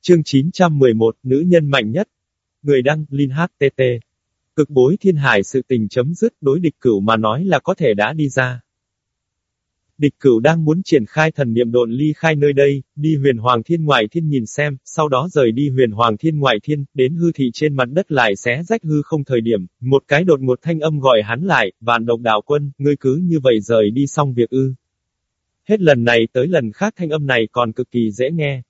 Chương 911, Nữ nhân mạnh nhất. Người đăng, Linh HTT. Cực bối thiên hải sự tình chấm dứt đối địch cửu mà nói là có thể đã đi ra. Địch cửu đang muốn triển khai thần niệm độn ly khai nơi đây, đi huyền hoàng thiên ngoại thiên nhìn xem, sau đó rời đi huyền hoàng thiên ngoại thiên, đến hư thị trên mặt đất lại xé rách hư không thời điểm, một cái đột một thanh âm gọi hắn lại, vạn độc đạo quân, ngươi cứ như vậy rời đi xong việc ư. Hết lần này tới lần khác thanh âm này còn cực kỳ dễ nghe.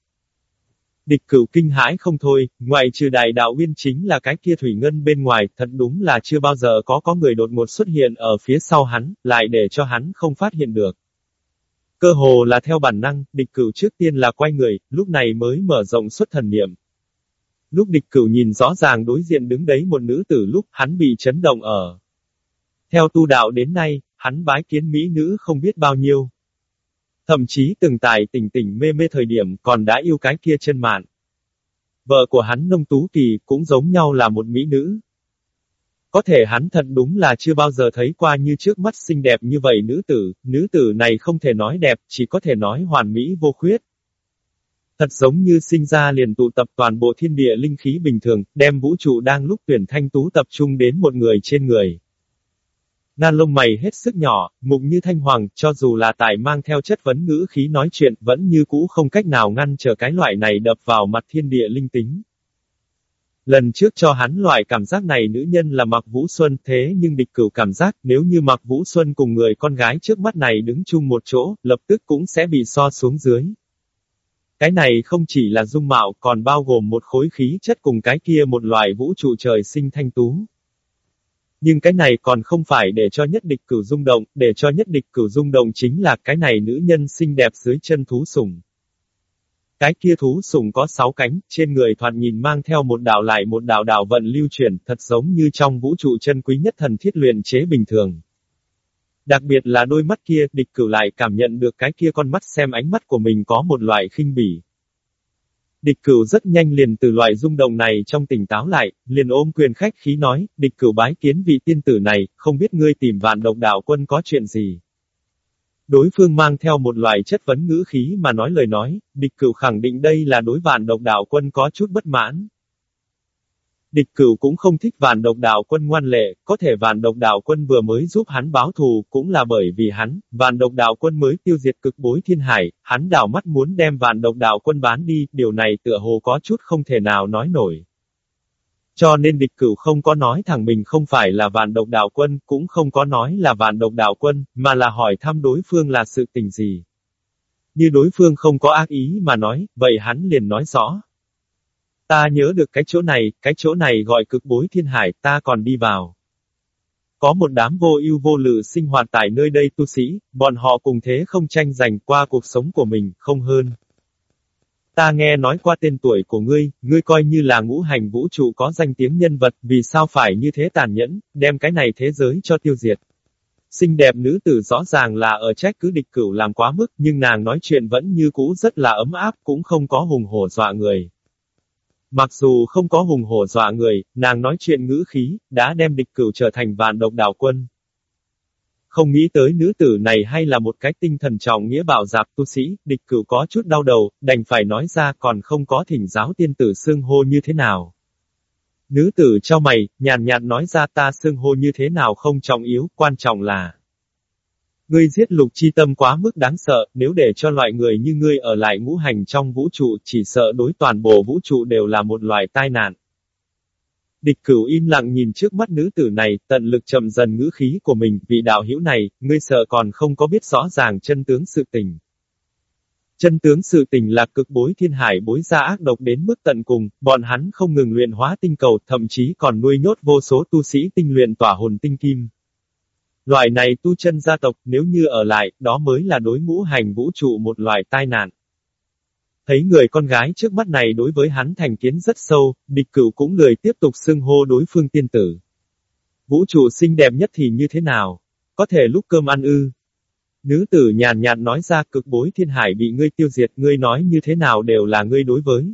Địch cửu kinh hãi không thôi, ngoại trừ đại đạo uyên chính là cái kia thủy ngân bên ngoài, thật đúng là chưa bao giờ có có người đột ngột xuất hiện ở phía sau hắn, lại để cho hắn không phát hiện được. Cơ hồ là theo bản năng, địch cửu trước tiên là quay người, lúc này mới mở rộng xuất thần niệm. Lúc địch cửu nhìn rõ ràng đối diện đứng đấy một nữ tử lúc hắn bị chấn động ở. Theo tu đạo đến nay, hắn bái kiến mỹ nữ không biết bao nhiêu. Thậm chí từng tài tỉnh tỉnh mê mê thời điểm còn đã yêu cái kia chân mạn. Vợ của hắn nông tú kỳ cũng giống nhau là một mỹ nữ. Có thể hắn thật đúng là chưa bao giờ thấy qua như trước mắt xinh đẹp như vậy nữ tử, nữ tử này không thể nói đẹp, chỉ có thể nói hoàn mỹ vô khuyết. Thật giống như sinh ra liền tụ tập toàn bộ thiên địa linh khí bình thường, đem vũ trụ đang lúc tuyển thanh tú tập trung đến một người trên người. Nan lông mày hết sức nhỏ, mục như thanh hoàng, cho dù là tài mang theo chất vấn ngữ khí nói chuyện, vẫn như cũ không cách nào ngăn trở cái loại này đập vào mặt thiên địa linh tính. Lần trước cho hắn loại cảm giác này nữ nhân là Mạc Vũ Xuân thế nhưng địch cửu cảm giác nếu như Mạc Vũ Xuân cùng người con gái trước mắt này đứng chung một chỗ, lập tức cũng sẽ bị so xuống dưới. Cái này không chỉ là dung mạo còn bao gồm một khối khí chất cùng cái kia một loại vũ trụ trời sinh thanh tú. Nhưng cái này còn không phải để cho nhất địch cửu rung động, để cho nhất địch cửu rung động chính là cái này nữ nhân xinh đẹp dưới chân thú sủng. Cái kia thú sủng có sáu cánh, trên người thoạt nhìn mang theo một đạo lại một đạo đạo vận lưu chuyển, thật giống như trong vũ trụ chân quý nhất thần thiết luyện chế bình thường. Đặc biệt là đôi mắt kia, địch cửu lại cảm nhận được cái kia con mắt xem ánh mắt của mình có một loại khinh bỉ. Địch cửu rất nhanh liền từ loại rung động này trong tỉnh táo lại, liền ôm quyền khách khí nói, địch cửu bái kiến vị tiên tử này, không biết ngươi tìm vạn độc đạo quân có chuyện gì. Đối phương mang theo một loại chất vấn ngữ khí mà nói lời nói, địch cửu khẳng định đây là đối vạn độc đạo quân có chút bất mãn. Địch cửu cũng không thích vạn độc đạo quân ngoan lệ, có thể vạn độc đạo quân vừa mới giúp hắn báo thù, cũng là bởi vì hắn, vạn độc đạo quân mới tiêu diệt cực bối thiên hải, hắn đảo mắt muốn đem vạn độc đạo quân bán đi, điều này tựa hồ có chút không thể nào nói nổi. Cho nên địch cửu không có nói thẳng mình không phải là vạn độc đạo quân, cũng không có nói là vạn độc đạo quân, mà là hỏi thăm đối phương là sự tình gì. Như đối phương không có ác ý mà nói, vậy hắn liền nói rõ. Ta nhớ được cái chỗ này, cái chỗ này gọi cực bối thiên hải, ta còn đi vào. Có một đám vô ưu vô lự sinh hoạt tại nơi đây tu sĩ, bọn họ cùng thế không tranh giành qua cuộc sống của mình, không hơn. Ta nghe nói qua tên tuổi của ngươi, ngươi coi như là ngũ hành vũ trụ có danh tiếng nhân vật, vì sao phải như thế tàn nhẫn, đem cái này thế giới cho tiêu diệt. Xinh đẹp nữ tử rõ ràng là ở trách cứ địch cửu làm quá mức, nhưng nàng nói chuyện vẫn như cũ rất là ấm áp, cũng không có hùng hổ dọa người. Mặc dù không có hùng hổ dọa người, nàng nói chuyện ngữ khí, đã đem địch cửu trở thành vạn độc đảo quân. Không nghĩ tới nữ tử này hay là một cái tinh thần trọng nghĩa bảo giạc tu sĩ, địch cửu có chút đau đầu, đành phải nói ra còn không có thỉnh giáo tiên tử xương hô như thế nào. Nữ tử cho mày, nhàn nhạt nói ra ta xương hô như thế nào không trọng yếu, quan trọng là Ngươi giết lục chi tâm quá mức đáng sợ, nếu để cho loại người như ngươi ở lại ngũ hành trong vũ trụ, chỉ sợ đối toàn bộ vũ trụ đều là một loại tai nạn. Địch cửu im lặng nhìn trước mắt nữ tử này, tận lực chậm dần ngữ khí của mình, vị đạo hữu này, ngươi sợ còn không có biết rõ ràng chân tướng sự tình. Chân tướng sự tình là cực bối thiên hải bối ra ác độc đến mức tận cùng, bọn hắn không ngừng luyện hóa tinh cầu, thậm chí còn nuôi nhốt vô số tu sĩ tinh luyện tỏa hồn tinh kim. Loại này tu chân gia tộc, nếu như ở lại, đó mới là đối ngũ hành vũ trụ một loại tai nạn. Thấy người con gái trước mắt này đối với hắn thành kiến rất sâu, địch cửu cũng lười tiếp tục xưng hô đối phương tiên tử. Vũ trụ xinh đẹp nhất thì như thế nào? Có thể lúc cơm ăn ư? Nữ tử nhàn nhạt nói ra cực bối thiên hải bị ngươi tiêu diệt, ngươi nói như thế nào đều là ngươi đối với.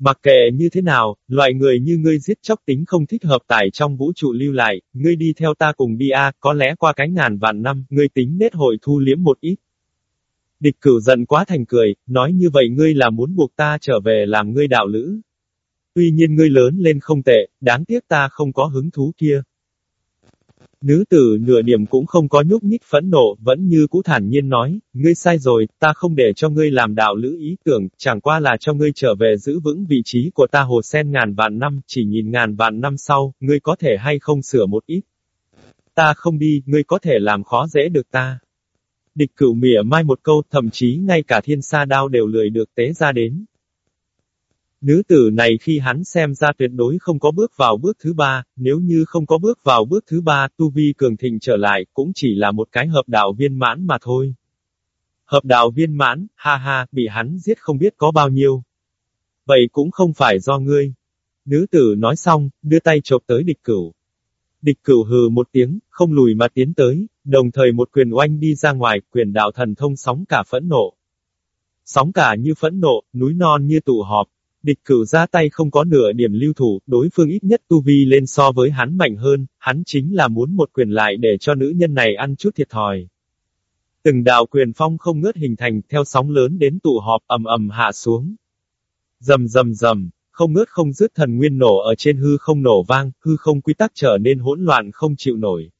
Mặc kệ như thế nào, loại người như ngươi giết chóc tính không thích hợp tại trong vũ trụ lưu lại, ngươi đi theo ta cùng đi a, có lẽ qua cái ngàn vạn năm, ngươi tính nết hội thu liếm một ít. Địch cửu giận quá thành cười, nói như vậy ngươi là muốn buộc ta trở về làm ngươi đạo lữ. Tuy nhiên ngươi lớn lên không tệ, đáng tiếc ta không có hứng thú kia. Nữ tử nửa niềm cũng không có nhúc nhích phẫn nộ, vẫn như cũ thản nhiên nói, ngươi sai rồi, ta không để cho ngươi làm đạo lữ ý tưởng, chẳng qua là cho ngươi trở về giữ vững vị trí của ta hồ sen ngàn vạn năm, chỉ nhìn ngàn vạn năm sau, ngươi có thể hay không sửa một ít. Ta không đi, ngươi có thể làm khó dễ được ta. Địch cửu mỉa mai một câu, thậm chí ngay cả thiên sa đao đều lười được tế ra đến. Nữ tử này khi hắn xem ra tuyệt đối không có bước vào bước thứ ba, nếu như không có bước vào bước thứ ba, tu vi cường thịnh trở lại, cũng chỉ là một cái hợp đạo viên mãn mà thôi. Hợp đạo viên mãn, ha ha, bị hắn giết không biết có bao nhiêu. Vậy cũng không phải do ngươi. Nữ tử nói xong, đưa tay chộp tới địch cửu. Địch cửu hừ một tiếng, không lùi mà tiến tới, đồng thời một quyền oanh đi ra ngoài, quyền đạo thần thông sóng cả phẫn nộ. Sóng cả như phẫn nộ, núi non như tụ họp, Địch cửu ra tay không có nửa điểm lưu thủ, đối phương ít nhất tu vi lên so với hắn mạnh hơn, hắn chính là muốn một quyền lại để cho nữ nhân này ăn chút thiệt thòi. Từng đạo quyền phong không ngớt hình thành theo sóng lớn đến tụ họp ầm ầm hạ xuống. Dầm dầm dầm, không ngớt không dứt thần nguyên nổ ở trên hư không nổ vang, hư không quy tắc trở nên hỗn loạn không chịu nổi.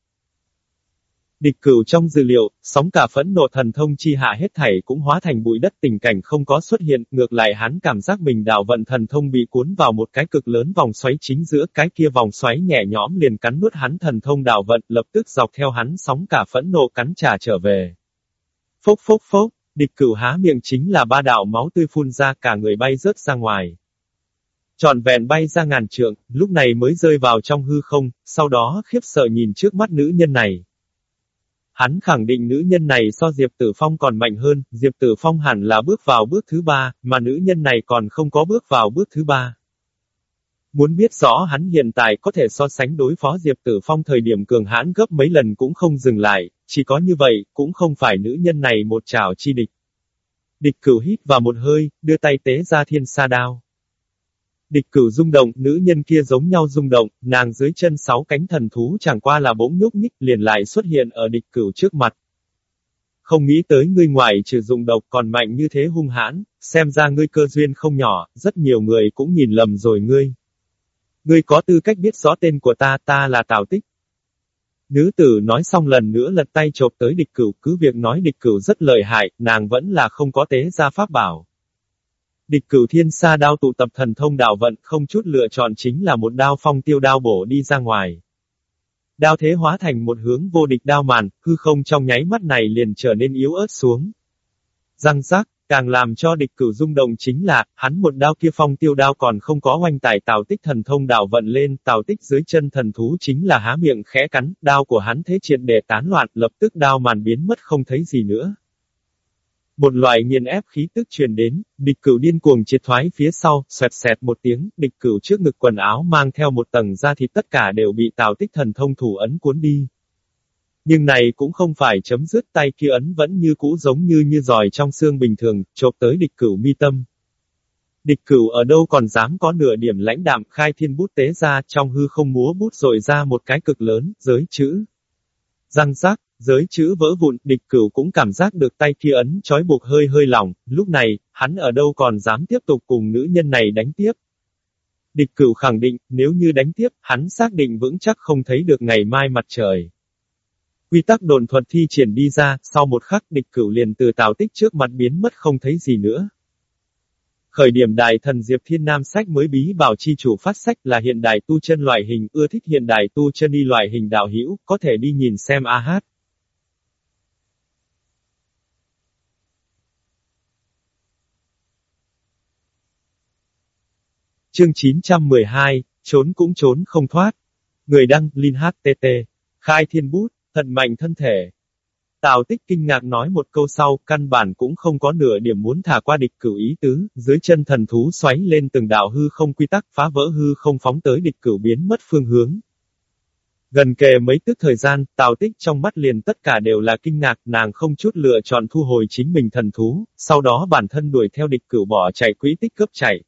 Địch cửu trong dữ liệu, sóng cả phẫn nộ thần thông chi hạ hết thảy cũng hóa thành bụi đất tình cảnh không có xuất hiện, ngược lại hắn cảm giác mình đảo vận thần thông bị cuốn vào một cái cực lớn vòng xoáy chính giữa cái kia vòng xoáy nhẹ nhõm liền cắn nuốt hắn thần thông đảo vận lập tức dọc theo hắn sóng cả phẫn nộ cắn trả trở về. Phốc phốc phốc, địch cửu há miệng chính là ba đạo máu tươi phun ra cả người bay rớt ra ngoài. Trọn vẹn bay ra ngàn trượng, lúc này mới rơi vào trong hư không, sau đó khiếp sợ nhìn trước mắt nữ nhân này. Hắn khẳng định nữ nhân này so Diệp Tử Phong còn mạnh hơn, Diệp Tử Phong hẳn là bước vào bước thứ ba, mà nữ nhân này còn không có bước vào bước thứ ba. Muốn biết rõ hắn hiện tại có thể so sánh đối phó Diệp Tử Phong thời điểm cường hãn gấp mấy lần cũng không dừng lại, chỉ có như vậy, cũng không phải nữ nhân này một trảo chi địch. Địch cửu hít vào một hơi, đưa tay tế ra thiên sa đao. Địch cửu rung động, nữ nhân kia giống nhau rung động, nàng dưới chân sáu cánh thần thú chẳng qua là bỗng nhúc nhích liền lại xuất hiện ở địch cửu trước mặt. Không nghĩ tới ngươi ngoài trừ dụng độc còn mạnh như thế hung hãn, xem ra ngươi cơ duyên không nhỏ, rất nhiều người cũng nhìn lầm rồi ngươi. Ngươi có tư cách biết rõ tên của ta, ta là Tào Tích. Nữ tử nói xong lần nữa lật tay chộp tới địch cửu, cứ việc nói địch cửu rất lợi hại, nàng vẫn là không có tế ra pháp bảo. Địch cửu thiên sa đao tụ tập thần thông đạo vận, không chút lựa chọn chính là một đao phong tiêu đao bổ đi ra ngoài. Đao thế hóa thành một hướng vô địch đao màn, hư không trong nháy mắt này liền trở nên yếu ớt xuống. Răng rắc, càng làm cho địch cửu rung động chính là, hắn một đao kia phong tiêu đao còn không có oanh tải tào tích thần thông đạo vận lên, tào tích dưới chân thần thú chính là há miệng khẽ cắn, đao của hắn thế triệt để tán loạn, lập tức đao màn biến mất không thấy gì nữa. Một loại nghiền ép khí tức truyền đến, địch cửu điên cuồng triệt thoái phía sau, xoẹt xẹt một tiếng, địch cửu trước ngực quần áo mang theo một tầng da thịt tất cả đều bị tào tích thần thông thủ ấn cuốn đi. Nhưng này cũng không phải chấm dứt tay kia ấn vẫn như cũ giống như như giòi trong xương bình thường, chộp tới địch cửu mi tâm. Địch cửu ở đâu còn dám có nửa điểm lãnh đạm khai thiên bút tế ra trong hư không múa bút rồi ra một cái cực lớn, giới chữ. Răng rác, Giới chữ vỡ vụn, địch cửu cũng cảm giác được tay kia ấn trói buộc hơi hơi lỏng, lúc này, hắn ở đâu còn dám tiếp tục cùng nữ nhân này đánh tiếp. Địch cửu khẳng định, nếu như đánh tiếp, hắn xác định vững chắc không thấy được ngày mai mặt trời. Quy tắc đồn thuật thi triển đi ra, sau một khắc địch cửu liền từ tào tích trước mặt biến mất không thấy gì nữa. Khởi điểm đại thần Diệp Thiên Nam sách mới bí bảo chi chủ phát sách là hiện đại tu chân loại hình, ưa thích hiện đại tu chân đi loại hình đạo hữu có thể đi nhìn xem a hát. Chương 912, trốn cũng trốn không thoát. Người đăng, Linh HTT. Khai thiên bút, thận mạnh thân thể. Tào tích kinh ngạc nói một câu sau, căn bản cũng không có nửa điểm muốn thả qua địch cửu ý tứ, dưới chân thần thú xoáy lên từng đạo hư không quy tắc phá vỡ hư không phóng tới địch cửu biến mất phương hướng. Gần kề mấy tức thời gian, Tào Tích trong mắt liền tất cả đều là kinh ngạc, nàng không chút lựa chọn thu hồi chính mình thần thú, sau đó bản thân đuổi theo địch cửu bỏ chạy quỹ tích cướp chạy.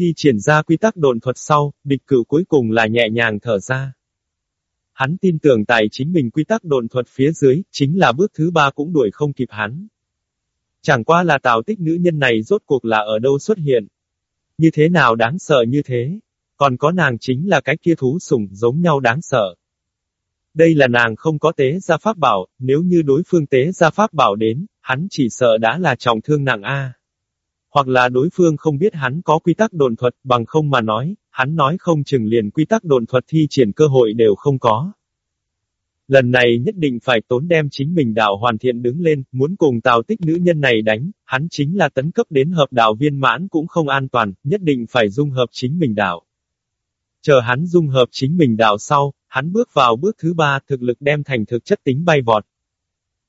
Thi triển ra quy tắc đồn thuật sau, địch cửu cuối cùng là nhẹ nhàng thở ra. Hắn tin tưởng tại chính mình quy tắc đồn thuật phía dưới, chính là bước thứ ba cũng đuổi không kịp hắn. Chẳng qua là tào tích nữ nhân này rốt cuộc là ở đâu xuất hiện. Như thế nào đáng sợ như thế? Còn có nàng chính là cái kia thú sủng giống nhau đáng sợ. Đây là nàng không có tế gia pháp bảo, nếu như đối phương tế gia pháp bảo đến, hắn chỉ sợ đã là trọng thương nàng A. Hoặc là đối phương không biết hắn có quy tắc đồn thuật, bằng không mà nói, hắn nói không chừng liền quy tắc đồn thuật thi triển cơ hội đều không có. Lần này nhất định phải tốn đem chính mình đạo hoàn thiện đứng lên, muốn cùng tào tích nữ nhân này đánh, hắn chính là tấn cấp đến hợp đạo viên mãn cũng không an toàn, nhất định phải dung hợp chính mình đạo. Chờ hắn dung hợp chính mình đạo sau, hắn bước vào bước thứ ba thực lực đem thành thực chất tính bay vọt.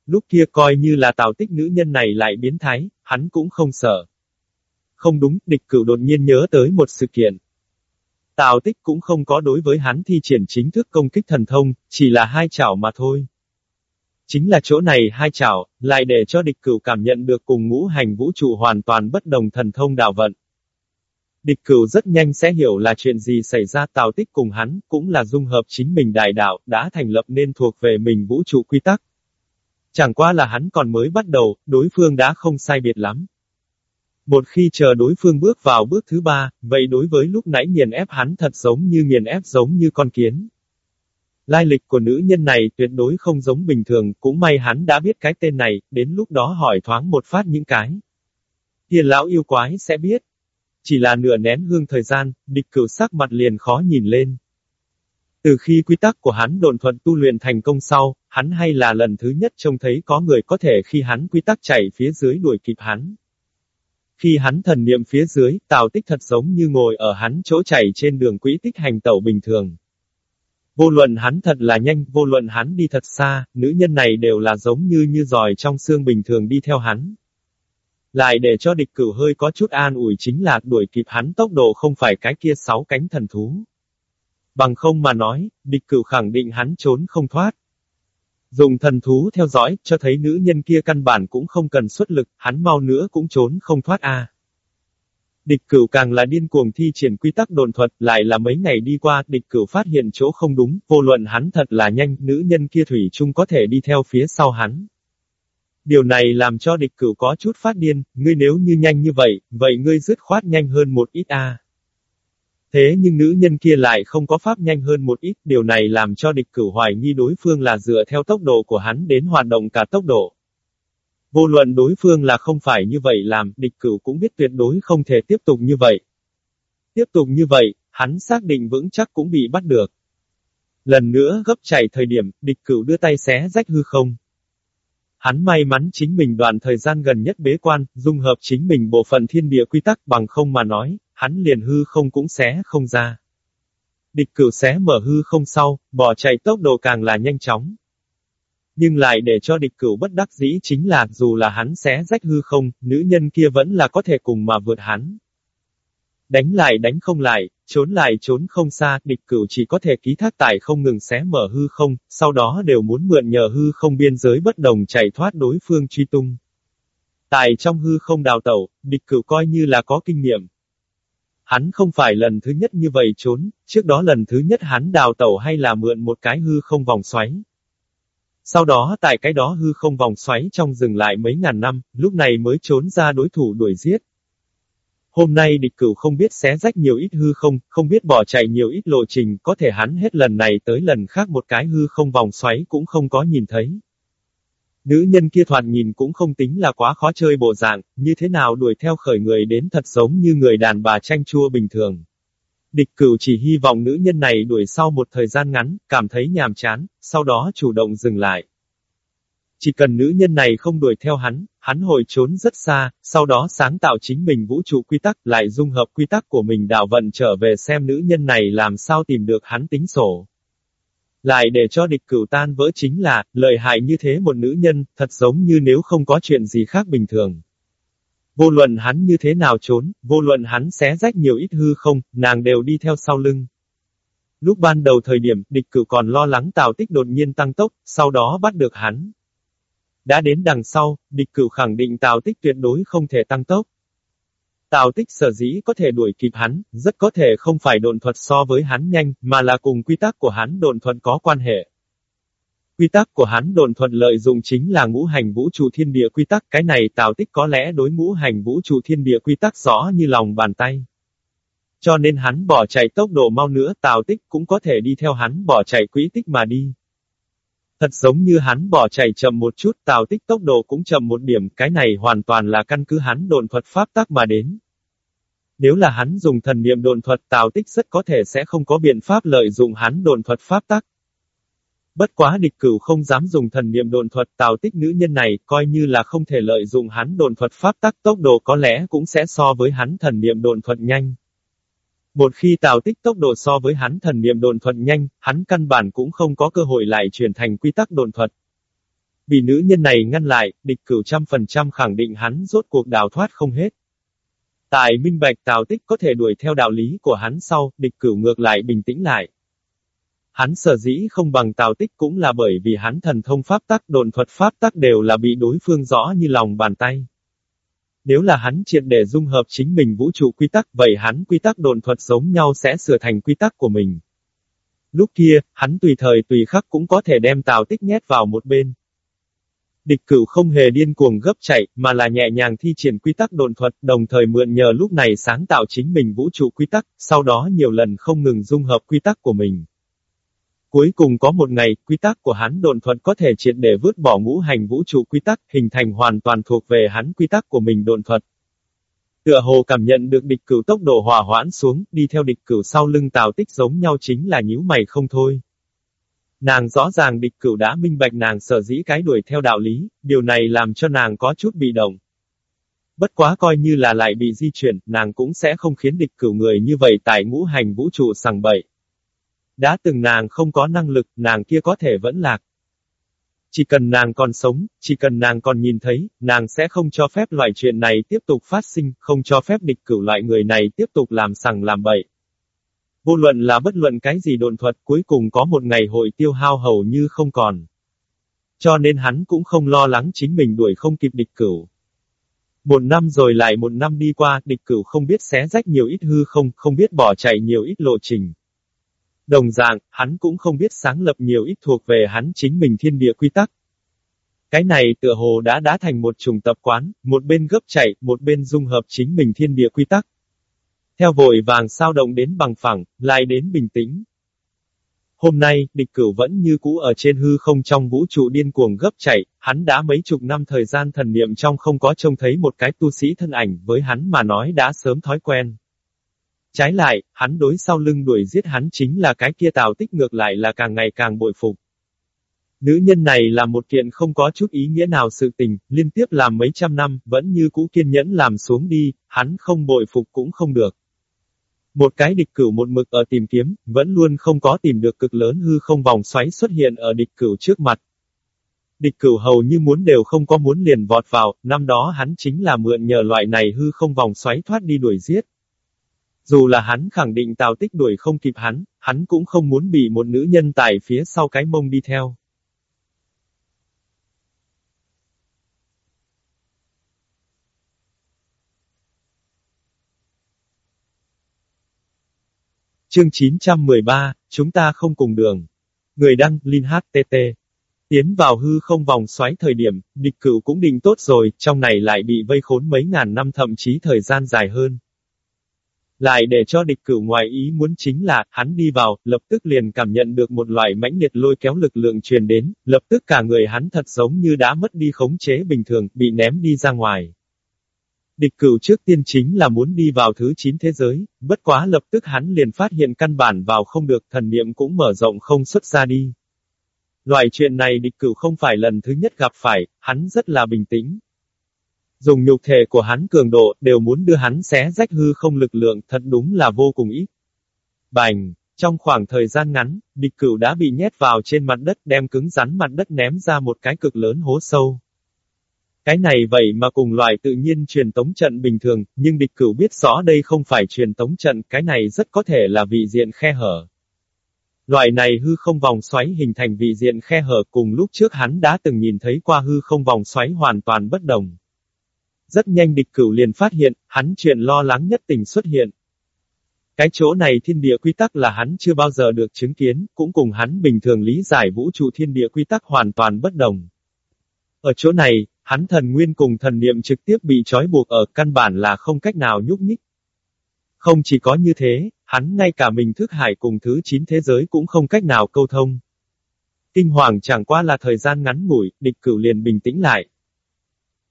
Lúc kia coi như là tào tích nữ nhân này lại biến thái, hắn cũng không sợ. Không đúng, địch cửu đột nhiên nhớ tới một sự kiện. Tào tích cũng không có đối với hắn thi triển chính thức công kích thần thông, chỉ là hai chảo mà thôi. Chính là chỗ này hai chảo, lại để cho địch cửu cảm nhận được cùng ngũ hành vũ trụ hoàn toàn bất đồng thần thông đạo vận. Địch cửu rất nhanh sẽ hiểu là chuyện gì xảy ra tào tích cùng hắn, cũng là dung hợp chính mình đại đạo, đã thành lập nên thuộc về mình vũ trụ quy tắc. Chẳng qua là hắn còn mới bắt đầu, đối phương đã không sai biệt lắm. Một khi chờ đối phương bước vào bước thứ ba, vậy đối với lúc nãy nghiền ép hắn thật giống như nghiền ép giống như con kiến. Lai lịch của nữ nhân này tuyệt đối không giống bình thường, cũng may hắn đã biết cái tên này, đến lúc đó hỏi thoáng một phát những cái. Hiền lão yêu quái sẽ biết. Chỉ là nửa nén hương thời gian, địch cửu sắc mặt liền khó nhìn lên. Từ khi quy tắc của hắn đồn thuận tu luyện thành công sau, hắn hay là lần thứ nhất trông thấy có người có thể khi hắn quy tắc chảy phía dưới đuổi kịp hắn. Khi hắn thần niệm phía dưới, Tào Tích thật giống như ngồi ở hắn chỗ chảy trên đường quỹ tích hành tẩu bình thường. Vô luận hắn thật là nhanh, vô luận hắn đi thật xa, nữ nhân này đều là giống như như giỏi trong xương bình thường đi theo hắn. Lại để cho địch cửu hơi có chút an ủi chính là đuổi kịp hắn tốc độ không phải cái kia sáu cánh thần thú. Bằng không mà nói, địch cửu khẳng định hắn trốn không thoát. Dùng thần thú theo dõi, cho thấy nữ nhân kia căn bản cũng không cần xuất lực, hắn mau nữa cũng trốn không thoát a. Địch cửu càng là điên cuồng thi triển quy tắc đồn thuật, lại là mấy ngày đi qua, địch cửu phát hiện chỗ không đúng, vô luận hắn thật là nhanh, nữ nhân kia thủy chung có thể đi theo phía sau hắn. Điều này làm cho địch cửu có chút phát điên, ngươi nếu như nhanh như vậy, vậy ngươi dứt khoát nhanh hơn một ít a. Thế nhưng nữ nhân kia lại không có pháp nhanh hơn một ít, điều này làm cho địch cửu hoài nghi đối phương là dựa theo tốc độ của hắn đến hoạt động cả tốc độ. Vô luận đối phương là không phải như vậy làm, địch cửu cũng biết tuyệt đối không thể tiếp tục như vậy. Tiếp tục như vậy, hắn xác định vững chắc cũng bị bắt được. Lần nữa gấp chạy thời điểm, địch cửu đưa tay xé rách hư không. Hắn may mắn chính mình đoạn thời gian gần nhất bế quan, dung hợp chính mình bộ phận thiên địa quy tắc bằng không mà nói, hắn liền hư không cũng xé không ra. Địch cửu xé mở hư không sau, bỏ chạy tốc độ càng là nhanh chóng. Nhưng lại để cho địch cửu bất đắc dĩ chính là, dù là hắn xé rách hư không, nữ nhân kia vẫn là có thể cùng mà vượt hắn. Đánh lại đánh không lại, trốn lại trốn không xa, địch cửu chỉ có thể ký thác tải không ngừng xé mở hư không, sau đó đều muốn mượn nhờ hư không biên giới bất đồng chạy thoát đối phương truy tung. Tại trong hư không đào tẩu, địch cửu coi như là có kinh nghiệm, Hắn không phải lần thứ nhất như vậy trốn, trước đó lần thứ nhất hắn đào tẩu hay là mượn một cái hư không vòng xoáy. Sau đó tại cái đó hư không vòng xoáy trong dừng lại mấy ngàn năm, lúc này mới trốn ra đối thủ đuổi giết. Hôm nay địch cửu không biết xé rách nhiều ít hư không, không biết bỏ chạy nhiều ít lộ trình, có thể hắn hết lần này tới lần khác một cái hư không vòng xoáy cũng không có nhìn thấy. Nữ nhân kia thoạt nhìn cũng không tính là quá khó chơi bộ dạng, như thế nào đuổi theo khởi người đến thật giống như người đàn bà tranh chua bình thường. Địch cửu chỉ hy vọng nữ nhân này đuổi sau một thời gian ngắn, cảm thấy nhàm chán, sau đó chủ động dừng lại. Chỉ cần nữ nhân này không đuổi theo hắn, hắn hồi trốn rất xa, sau đó sáng tạo chính mình vũ trụ quy tắc, lại dung hợp quy tắc của mình đạo vận trở về xem nữ nhân này làm sao tìm được hắn tính sổ. Lại để cho địch cửu tan vỡ chính là, lợi hại như thế một nữ nhân, thật giống như nếu không có chuyện gì khác bình thường. Vô luận hắn như thế nào trốn, vô luận hắn xé rách nhiều ít hư không, nàng đều đi theo sau lưng. Lúc ban đầu thời điểm, địch cửu còn lo lắng tào tích đột nhiên tăng tốc, sau đó bắt được hắn. Đã đến đằng sau, địch cửu khẳng định tào tích tuyệt đối không thể tăng tốc. Tào tích sở dĩ có thể đuổi kịp hắn, rất có thể không phải độn thuật so với hắn nhanh, mà là cùng quy tắc của hắn độn thuật có quan hệ. Quy tắc của hắn đồn thuật lợi dụng chính là ngũ hành vũ trụ thiên địa quy tắc, cái này Tào Tích có lẽ đối ngũ hành vũ trụ thiên địa quy tắc rõ như lòng bàn tay. Cho nên hắn bỏ chạy tốc độ mau nữa, Tào Tích cũng có thể đi theo hắn bỏ chạy quỹ tích mà đi. Thật giống như hắn bỏ chạy chậm một chút, Tào Tích tốc độ cũng chậm một điểm, cái này hoàn toàn là căn cứ hắn đồn thuật pháp tác mà đến. Nếu là hắn dùng thần niệm đồn thuật, Tào Tích rất có thể sẽ không có biện pháp lợi dụng hắn đồn thuật pháp tác. Bất quá địch cửu không dám dùng thần niệm đồn thuật tào tích nữ nhân này, coi như là không thể lợi dụng hắn đồn thuật pháp tác tốc độ có lẽ cũng sẽ so với hắn thần niệm đồn thuật nhanh. Một khi tào tích tốc độ so với hắn thần niệm đồn thuật nhanh, hắn căn bản cũng không có cơ hội lại chuyển thành quy tắc đồn thuật. Vì nữ nhân này ngăn lại, địch cửu trăm phần trăm khẳng định hắn rốt cuộc đào thoát không hết. Tại minh bạch tào tích có thể đuổi theo đạo lý của hắn sau, địch cửu ngược lại bình tĩnh lại. Hắn sở dĩ không bằng Tào Tích cũng là bởi vì hắn thần thông pháp tắc đồn thuật pháp tắc đều là bị đối phương rõ như lòng bàn tay. Nếu là hắn triệt để dung hợp chính mình vũ trụ quy tắc, vậy hắn quy tắc đồn thuật giống nhau sẽ sửa thành quy tắc của mình. Lúc kia, hắn tùy thời tùy khắc cũng có thể đem Tào Tích nhét vào một bên. Địch cửu không hề điên cuồng gấp chạy, mà là nhẹ nhàng thi triển quy tắc đồn thuật, đồng thời mượn nhờ lúc này sáng tạo chính mình vũ trụ quy tắc, sau đó nhiều lần không ngừng dung hợp quy tắc của mình. Cuối cùng có một ngày, quy tắc của hắn đồn thuật có thể triệt để vứt bỏ ngũ hành vũ trụ quy tắc, hình thành hoàn toàn thuộc về hắn quy tắc của mình đồn thuật. Tựa hồ cảm nhận được địch cửu tốc độ hòa hoãn xuống, đi theo địch cửu sau lưng tào tích giống nhau chính là nhíu mày không thôi. Nàng rõ ràng địch cửu đã minh bạch nàng sở dĩ cái đuổi theo đạo lý, điều này làm cho nàng có chút bị động. Bất quá coi như là lại bị di chuyển, nàng cũng sẽ không khiến địch cửu người như vậy tại ngũ hành vũ trụ sằng bậy. Đã từng nàng không có năng lực, nàng kia có thể vẫn lạc. Chỉ cần nàng còn sống, chỉ cần nàng còn nhìn thấy, nàng sẽ không cho phép loại chuyện này tiếp tục phát sinh, không cho phép địch cửu loại người này tiếp tục làm sằng làm bậy. Vô luận là bất luận cái gì đồn thuật cuối cùng có một ngày hội tiêu hao hầu như không còn. Cho nên hắn cũng không lo lắng chính mình đuổi không kịp địch cửu. Một năm rồi lại một năm đi qua, địch cửu không biết xé rách nhiều ít hư không, không biết bỏ chạy nhiều ít lộ trình. Đồng dạng, hắn cũng không biết sáng lập nhiều ít thuộc về hắn chính mình thiên địa quy tắc. Cái này tựa hồ đã đã thành một trùng tập quán, một bên gấp chạy, một bên dung hợp chính mình thiên địa quy tắc. Theo vội vàng sao động đến bằng phẳng, lại đến bình tĩnh. Hôm nay, địch cửu vẫn như cũ ở trên hư không trong vũ trụ điên cuồng gấp chạy, hắn đã mấy chục năm thời gian thần niệm trong không có trông thấy một cái tu sĩ thân ảnh với hắn mà nói đã sớm thói quen. Trái lại, hắn đối sau lưng đuổi giết hắn chính là cái kia tào tích ngược lại là càng ngày càng bội phục. Nữ nhân này là một kiện không có chút ý nghĩa nào sự tình, liên tiếp làm mấy trăm năm, vẫn như cũ kiên nhẫn làm xuống đi, hắn không bội phục cũng không được. Một cái địch cửu một mực ở tìm kiếm, vẫn luôn không có tìm được cực lớn hư không vòng xoáy xuất hiện ở địch cửu trước mặt. Địch cửu hầu như muốn đều không có muốn liền vọt vào, năm đó hắn chính là mượn nhờ loại này hư không vòng xoáy thoát đi đuổi giết. Dù là hắn khẳng định Tào Tích đuổi không kịp hắn, hắn cũng không muốn bị một nữ nhân tại phía sau cái mông đi theo. Chương 913, chúng ta không cùng đường. Người đăng, Linh HTT. Tiến vào hư không vòng xoáy thời điểm, địch cửu cũng định tốt rồi, trong này lại bị vây khốn mấy ngàn năm thậm chí thời gian dài hơn. Lại để cho địch cửu ngoài ý muốn chính là, hắn đi vào, lập tức liền cảm nhận được một loại mãnh liệt lôi kéo lực lượng truyền đến, lập tức cả người hắn thật giống như đã mất đi khống chế bình thường, bị ném đi ra ngoài. Địch cửu trước tiên chính là muốn đi vào thứ 9 thế giới, bất quá lập tức hắn liền phát hiện căn bản vào không được, thần niệm cũng mở rộng không xuất ra đi. Loại chuyện này địch cửu không phải lần thứ nhất gặp phải, hắn rất là bình tĩnh. Dùng nhục thể của hắn cường độ, đều muốn đưa hắn xé rách hư không lực lượng, thật đúng là vô cùng ít. Bành! Trong khoảng thời gian ngắn, địch cửu đã bị nhét vào trên mặt đất đem cứng rắn mặt đất ném ra một cái cực lớn hố sâu. Cái này vậy mà cùng loại tự nhiên truyền tống trận bình thường, nhưng địch cửu biết rõ đây không phải truyền tống trận, cái này rất có thể là vị diện khe hở. Loại này hư không vòng xoáy hình thành vị diện khe hở cùng lúc trước hắn đã từng nhìn thấy qua hư không vòng xoáy hoàn toàn bất đồng. Rất nhanh địch cửu liền phát hiện, hắn chuyện lo lắng nhất tình xuất hiện. Cái chỗ này thiên địa quy tắc là hắn chưa bao giờ được chứng kiến, cũng cùng hắn bình thường lý giải vũ trụ thiên địa quy tắc hoàn toàn bất đồng. Ở chỗ này, hắn thần nguyên cùng thần niệm trực tiếp bị trói buộc ở căn bản là không cách nào nhúc nhích. Không chỉ có như thế, hắn ngay cả mình thức hải cùng thứ chín thế giới cũng không cách nào câu thông. Kinh hoàng chẳng qua là thời gian ngắn ngủi, địch cửu liền bình tĩnh lại.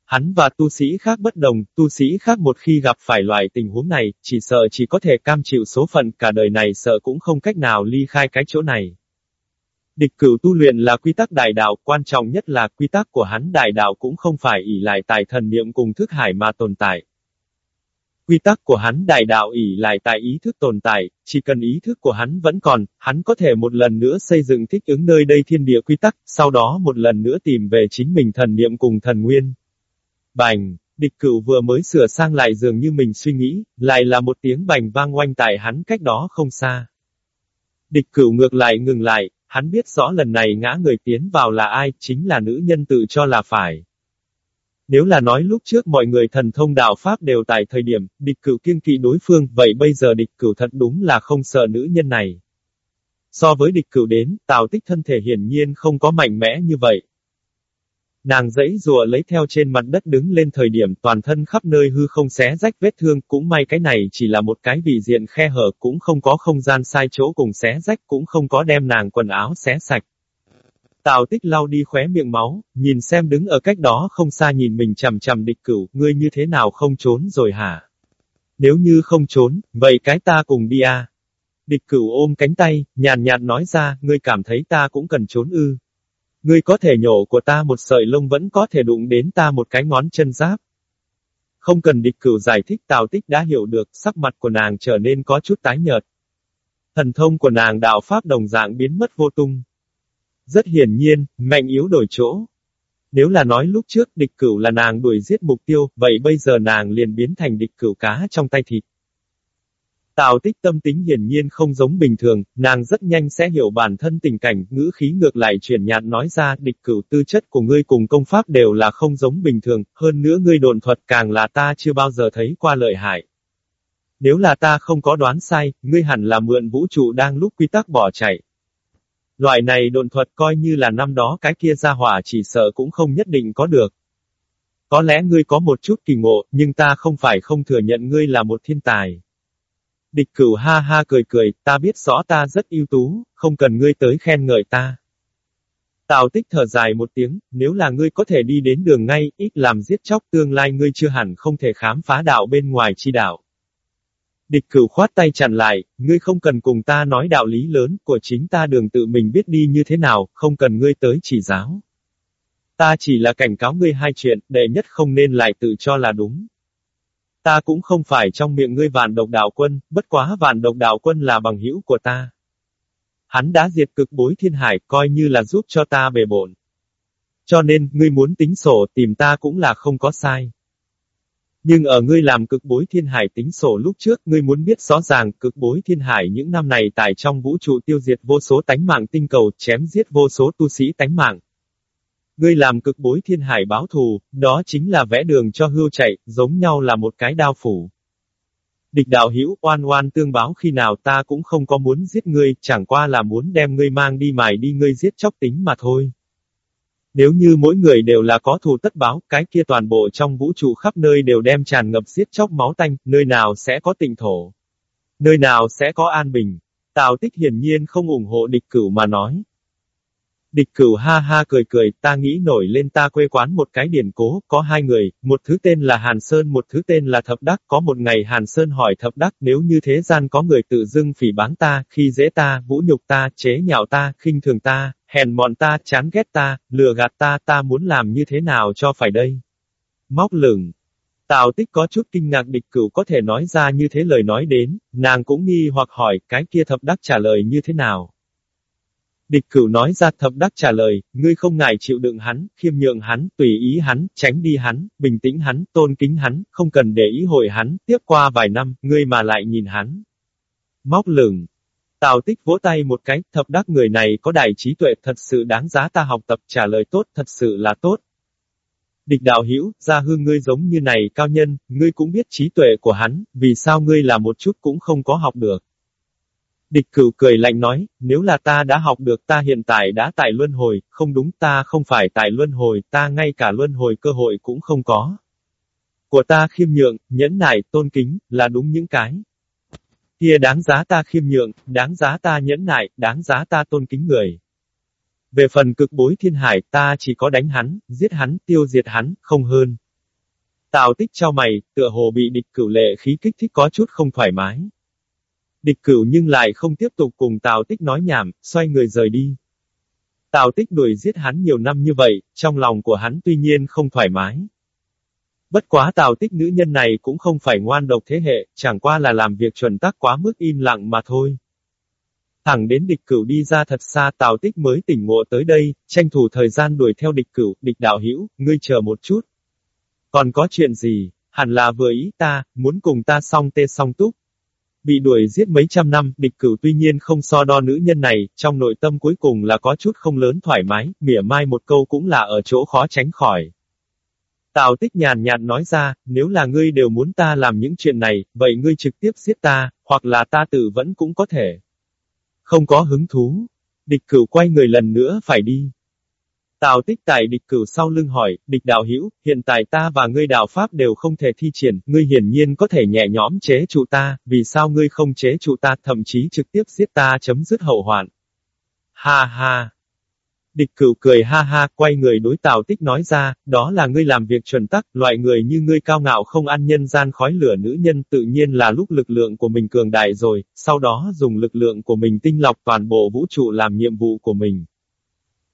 Hắn và tu sĩ khác bất đồng, tu sĩ khác một khi gặp phải loại tình huống này, chỉ sợ chỉ có thể cam chịu số phận cả đời này sợ cũng không cách nào ly khai cái chỗ này. Địch cửu tu luyện là quy tắc đại đạo, quan trọng nhất là quy tắc của hắn đại đạo cũng không phải ỷ lại tài thần niệm cùng thức hải mà tồn tại. Quy tắc của hắn đại đạo ỷ lại tại ý thức tồn tại, chỉ cần ý thức của hắn vẫn còn, hắn có thể một lần nữa xây dựng thích ứng nơi đây thiên địa quy tắc, sau đó một lần nữa tìm về chính mình thần niệm cùng thần nguyên. Bành, địch cửu vừa mới sửa sang lại dường như mình suy nghĩ, lại là một tiếng bành vang oanh tại hắn cách đó không xa. Địch cửu ngược lại ngừng lại, hắn biết rõ lần này ngã người tiến vào là ai, chính là nữ nhân tự cho là phải. Nếu là nói lúc trước mọi người thần thông đạo Pháp đều tại thời điểm, địch cửu kiên kỵ đối phương, vậy bây giờ địch cửu thật đúng là không sợ nữ nhân này. So với địch cửu đến, tào tích thân thể hiển nhiên không có mạnh mẽ như vậy. Nàng dãy rùa lấy theo trên mặt đất đứng lên thời điểm toàn thân khắp nơi hư không xé rách vết thương, cũng may cái này chỉ là một cái vị diện khe hở cũng không có không gian sai chỗ cùng xé rách cũng không có đem nàng quần áo xé sạch. Tào tích lau đi khóe miệng máu, nhìn xem đứng ở cách đó không xa nhìn mình chầm chầm địch cửu, ngươi như thế nào không trốn rồi hả? Nếu như không trốn, vậy cái ta cùng đi à? Địch cửu ôm cánh tay, nhàn nhạt nói ra, ngươi cảm thấy ta cũng cần trốn ư. Ngươi có thể nhổ của ta một sợi lông vẫn có thể đụng đến ta một cái ngón chân giáp. Không cần địch cửu giải thích tào tích đã hiểu được, sắc mặt của nàng trở nên có chút tái nhợt. Thần thông của nàng đạo pháp đồng dạng biến mất vô tung. Rất hiển nhiên, mạnh yếu đổi chỗ. Nếu là nói lúc trước địch cửu là nàng đuổi giết mục tiêu, vậy bây giờ nàng liền biến thành địch cửu cá trong tay thịt. Tào tích tâm tính hiển nhiên không giống bình thường, nàng rất nhanh sẽ hiểu bản thân tình cảnh, ngữ khí ngược lại chuyển nhạt nói ra địch cửu tư chất của ngươi cùng công pháp đều là không giống bình thường, hơn nữa ngươi đồn thuật càng là ta chưa bao giờ thấy qua lợi hại. Nếu là ta không có đoán sai, ngươi hẳn là mượn vũ trụ đang lúc quy tắc bỏ chạy. Loại này đồn thuật coi như là năm đó cái kia ra hỏa chỉ sợ cũng không nhất định có được. Có lẽ ngươi có một chút kỳ ngộ, nhưng ta không phải không thừa nhận ngươi là một thiên tài. Địch cửu ha ha cười cười, ta biết rõ ta rất ưu tú, không cần ngươi tới khen ngợi ta. Tào tích thở dài một tiếng, nếu là ngươi có thể đi đến đường ngay, ít làm giết chóc tương lai ngươi chưa hẳn không thể khám phá đạo bên ngoài chi đạo. Địch cửu khoát tay chặn lại, ngươi không cần cùng ta nói đạo lý lớn của chính ta đường tự mình biết đi như thế nào, không cần ngươi tới chỉ giáo. Ta chỉ là cảnh cáo ngươi hai chuyện, đệ nhất không nên lại tự cho là đúng. Ta cũng không phải trong miệng ngươi vạn độc đạo quân, bất quá vạn độc đạo quân là bằng hữu của ta. Hắn đã diệt cực bối thiên hải, coi như là giúp cho ta bề bộn. Cho nên, ngươi muốn tính sổ tìm ta cũng là không có sai. Nhưng ở ngươi làm cực bối thiên hải tính sổ lúc trước, ngươi muốn biết rõ ràng, cực bối thiên hải những năm này tại trong vũ trụ tiêu diệt vô số tánh mạng tinh cầu, chém giết vô số tu sĩ tánh mạng. Ngươi làm cực bối thiên hải báo thù, đó chính là vẽ đường cho hưu chạy, giống nhau là một cái đao phủ. Địch đạo hữu oan oan tương báo khi nào ta cũng không có muốn giết ngươi, chẳng qua là muốn đem ngươi mang đi mài đi ngươi giết chóc tính mà thôi. Nếu như mỗi người đều là có thù tất báo, cái kia toàn bộ trong vũ trụ khắp nơi đều đem tràn ngập giết chóc máu tanh, nơi nào sẽ có tịnh thổ? Nơi nào sẽ có an bình? Tào tích hiển nhiên không ủng hộ địch cửu mà nói. Địch cửu ha ha cười cười, ta nghĩ nổi lên ta quê quán một cái điển cố, có hai người, một thứ tên là Hàn Sơn một thứ tên là Thập Đắc, có một ngày Hàn Sơn hỏi Thập Đắc nếu như thế gian có người tự dưng phỉ báng ta, khi dễ ta, vũ nhục ta, chế nhạo ta, khinh thường ta, hèn mọn ta, chán ghét ta, lừa gạt ta, ta muốn làm như thế nào cho phải đây? Móc lửng. Tào tích có chút kinh ngạc địch cửu có thể nói ra như thế lời nói đến, nàng cũng nghi hoặc hỏi, cái kia thập đắc trả lời như thế nào? Địch cửu nói ra thập đắc trả lời, ngươi không ngại chịu đựng hắn, khiêm nhượng hắn, tùy ý hắn, tránh đi hắn, bình tĩnh hắn, tôn kính hắn, không cần để ý hội hắn, tiếp qua vài năm, ngươi mà lại nhìn hắn. Móc lửng. Tào tích vỗ tay một cái, thập đắc người này có đại trí tuệ thật sự đáng giá ta học tập trả lời tốt, thật sự là tốt. Địch đạo hữu gia hương ngươi giống như này cao nhân, ngươi cũng biết trí tuệ của hắn, vì sao ngươi là một chút cũng không có học được. Địch cửu cười lạnh nói, nếu là ta đã học được ta hiện tại đã tại luân hồi, không đúng ta không phải tại luân hồi, ta ngay cả luân hồi cơ hội cũng không có. Của ta khiêm nhượng, nhẫn nại, tôn kính, là đúng những cái. Kia đáng giá ta khiêm nhượng, đáng giá ta nhẫn nại, đáng giá ta tôn kính người. Về phần cực bối thiên hải, ta chỉ có đánh hắn, giết hắn, tiêu diệt hắn, không hơn. Tào tích cho mày, tựa hồ bị địch cửu lệ khí kích thích có chút không thoải mái. Địch cửu nhưng lại không tiếp tục cùng Tào tích nói nhảm, xoay người rời đi. Tào tích đuổi giết hắn nhiều năm như vậy, trong lòng của hắn tuy nhiên không thoải mái. Bất quá Tào tích nữ nhân này cũng không phải ngoan độc thế hệ, chẳng qua là làm việc chuẩn tắc quá mức im lặng mà thôi. Thẳng đến địch cửu đi ra thật xa Tào tích mới tỉnh ngộ tới đây, tranh thủ thời gian đuổi theo địch cửu, địch đạo hữu ngươi chờ một chút. Còn có chuyện gì, hẳn là vừa ý ta, muốn cùng ta song tê song túc. Bị đuổi giết mấy trăm năm, địch cửu tuy nhiên không so đo nữ nhân này, trong nội tâm cuối cùng là có chút không lớn thoải mái, mỉa mai một câu cũng là ở chỗ khó tránh khỏi. Tào tích nhàn nhạt nói ra, nếu là ngươi đều muốn ta làm những chuyện này, vậy ngươi trực tiếp giết ta, hoặc là ta tự vẫn cũng có thể. Không có hứng thú. Địch cửu quay người lần nữa phải đi. Tào tích tại địch cửu sau lưng hỏi, địch đạo hữu hiện tại ta và ngươi đạo Pháp đều không thể thi triển, ngươi hiển nhiên có thể nhẹ nhõm chế trụ ta, vì sao ngươi không chế trụ ta thậm chí trực tiếp giết ta chấm dứt hậu hoạn. Ha ha, Địch cửu cười ha ha, quay người đối Tào Tích nói ra, đó là ngươi làm việc chuẩn tắc, loại người như ngươi cao ngạo không ăn nhân gian khói lửa nữ nhân tự nhiên là lúc lực lượng của mình cường đại rồi, sau đó dùng lực lượng của mình tinh lọc toàn bộ vũ trụ làm nhiệm vụ của mình.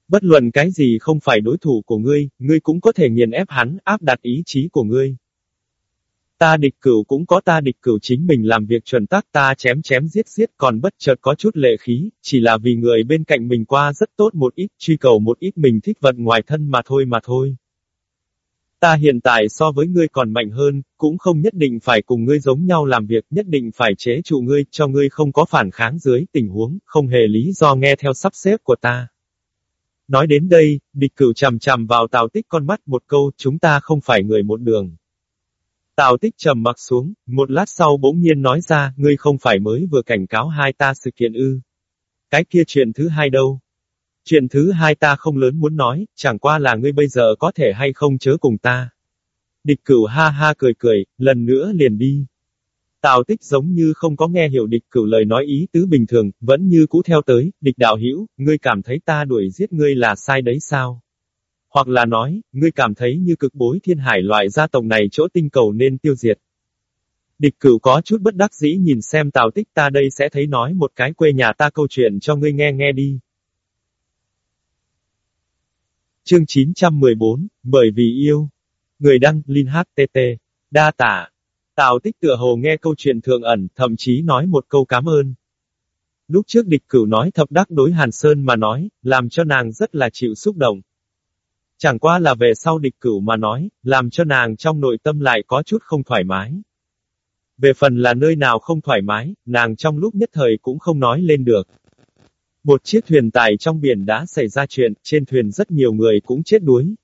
Bất luận cái gì không phải đối thủ của ngươi, ngươi cũng có thể nghiền ép hắn, áp đặt ý chí của ngươi. Ta địch cửu cũng có ta địch cửu chính mình làm việc chuẩn tắc ta chém chém giết giết còn bất chợt có chút lệ khí, chỉ là vì người bên cạnh mình qua rất tốt một ít, truy cầu một ít mình thích vật ngoài thân mà thôi mà thôi. Ta hiện tại so với ngươi còn mạnh hơn, cũng không nhất định phải cùng ngươi giống nhau làm việc, nhất định phải chế trụ ngươi, cho ngươi không có phản kháng dưới tình huống, không hề lý do nghe theo sắp xếp của ta. Nói đến đây, địch cửu chằm chằm vào tào tích con mắt một câu, chúng ta không phải người một đường. Tào tích trầm mặc xuống, một lát sau bỗng nhiên nói ra, ngươi không phải mới vừa cảnh cáo hai ta sự kiện ư. Cái kia chuyện thứ hai đâu? Chuyện thứ hai ta không lớn muốn nói, chẳng qua là ngươi bây giờ có thể hay không chớ cùng ta. Địch cửu ha ha cười cười, lần nữa liền đi. Tào tích giống như không có nghe hiểu địch cửu lời nói ý tứ bình thường, vẫn như cũ theo tới, địch đạo hữu ngươi cảm thấy ta đuổi giết ngươi là sai đấy sao? Hoặc là nói, ngươi cảm thấy như cực bối thiên hải loại gia tộc này chỗ tinh cầu nên tiêu diệt. Địch cửu có chút bất đắc dĩ nhìn xem tào tích ta đây sẽ thấy nói một cái quê nhà ta câu chuyện cho ngươi nghe nghe đi. Chương 914, bởi vì yêu. Người đăng, Linh HTT. Đa tả. Tào tích tựa hồ nghe câu chuyện thường ẩn, thậm chí nói một câu cảm ơn. Lúc trước địch cửu nói thập đắc đối Hàn Sơn mà nói, làm cho nàng rất là chịu xúc động. Chẳng qua là về sau địch cửu mà nói, làm cho nàng trong nội tâm lại có chút không thoải mái. Về phần là nơi nào không thoải mái, nàng trong lúc nhất thời cũng không nói lên được. Một chiếc thuyền tài trong biển đã xảy ra chuyện, trên thuyền rất nhiều người cũng chết đuối.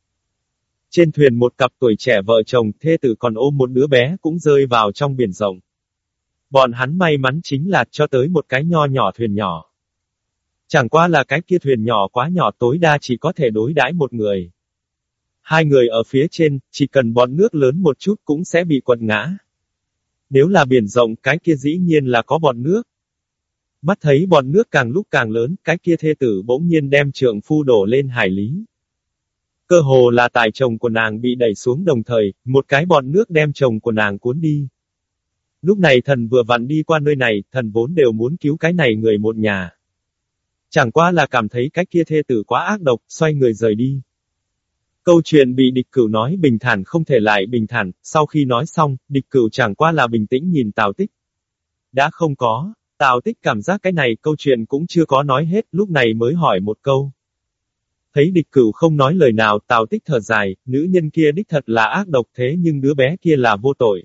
Trên thuyền một cặp tuổi trẻ vợ chồng, thê tử còn ôm một đứa bé cũng rơi vào trong biển rộng. Bọn hắn may mắn chính là cho tới một cái nho nhỏ thuyền nhỏ. Chẳng qua là cái kia thuyền nhỏ quá nhỏ tối đa chỉ có thể đối đãi một người. Hai người ở phía trên, chỉ cần bọn nước lớn một chút cũng sẽ bị quật ngã. Nếu là biển rộng, cái kia dĩ nhiên là có bọn nước. Mắt thấy bọn nước càng lúc càng lớn, cái kia thê tử bỗng nhiên đem trượng phu đổ lên hải lý. Cơ hồ là tài chồng của nàng bị đẩy xuống đồng thời, một cái bọn nước đem chồng của nàng cuốn đi. Lúc này thần vừa vặn đi qua nơi này, thần vốn đều muốn cứu cái này người một nhà. Chẳng qua là cảm thấy cái kia thê tử quá ác độc, xoay người rời đi. Câu chuyện bị địch cửu nói bình thản không thể lại bình thản, sau khi nói xong, địch cửu chẳng qua là bình tĩnh nhìn Tào Tích. Đã không có, Tào Tích cảm giác cái này câu chuyện cũng chưa có nói hết, lúc này mới hỏi một câu. Thấy địch cửu không nói lời nào, Tào Tích thở dài, nữ nhân kia đích thật là ác độc thế nhưng đứa bé kia là vô tội.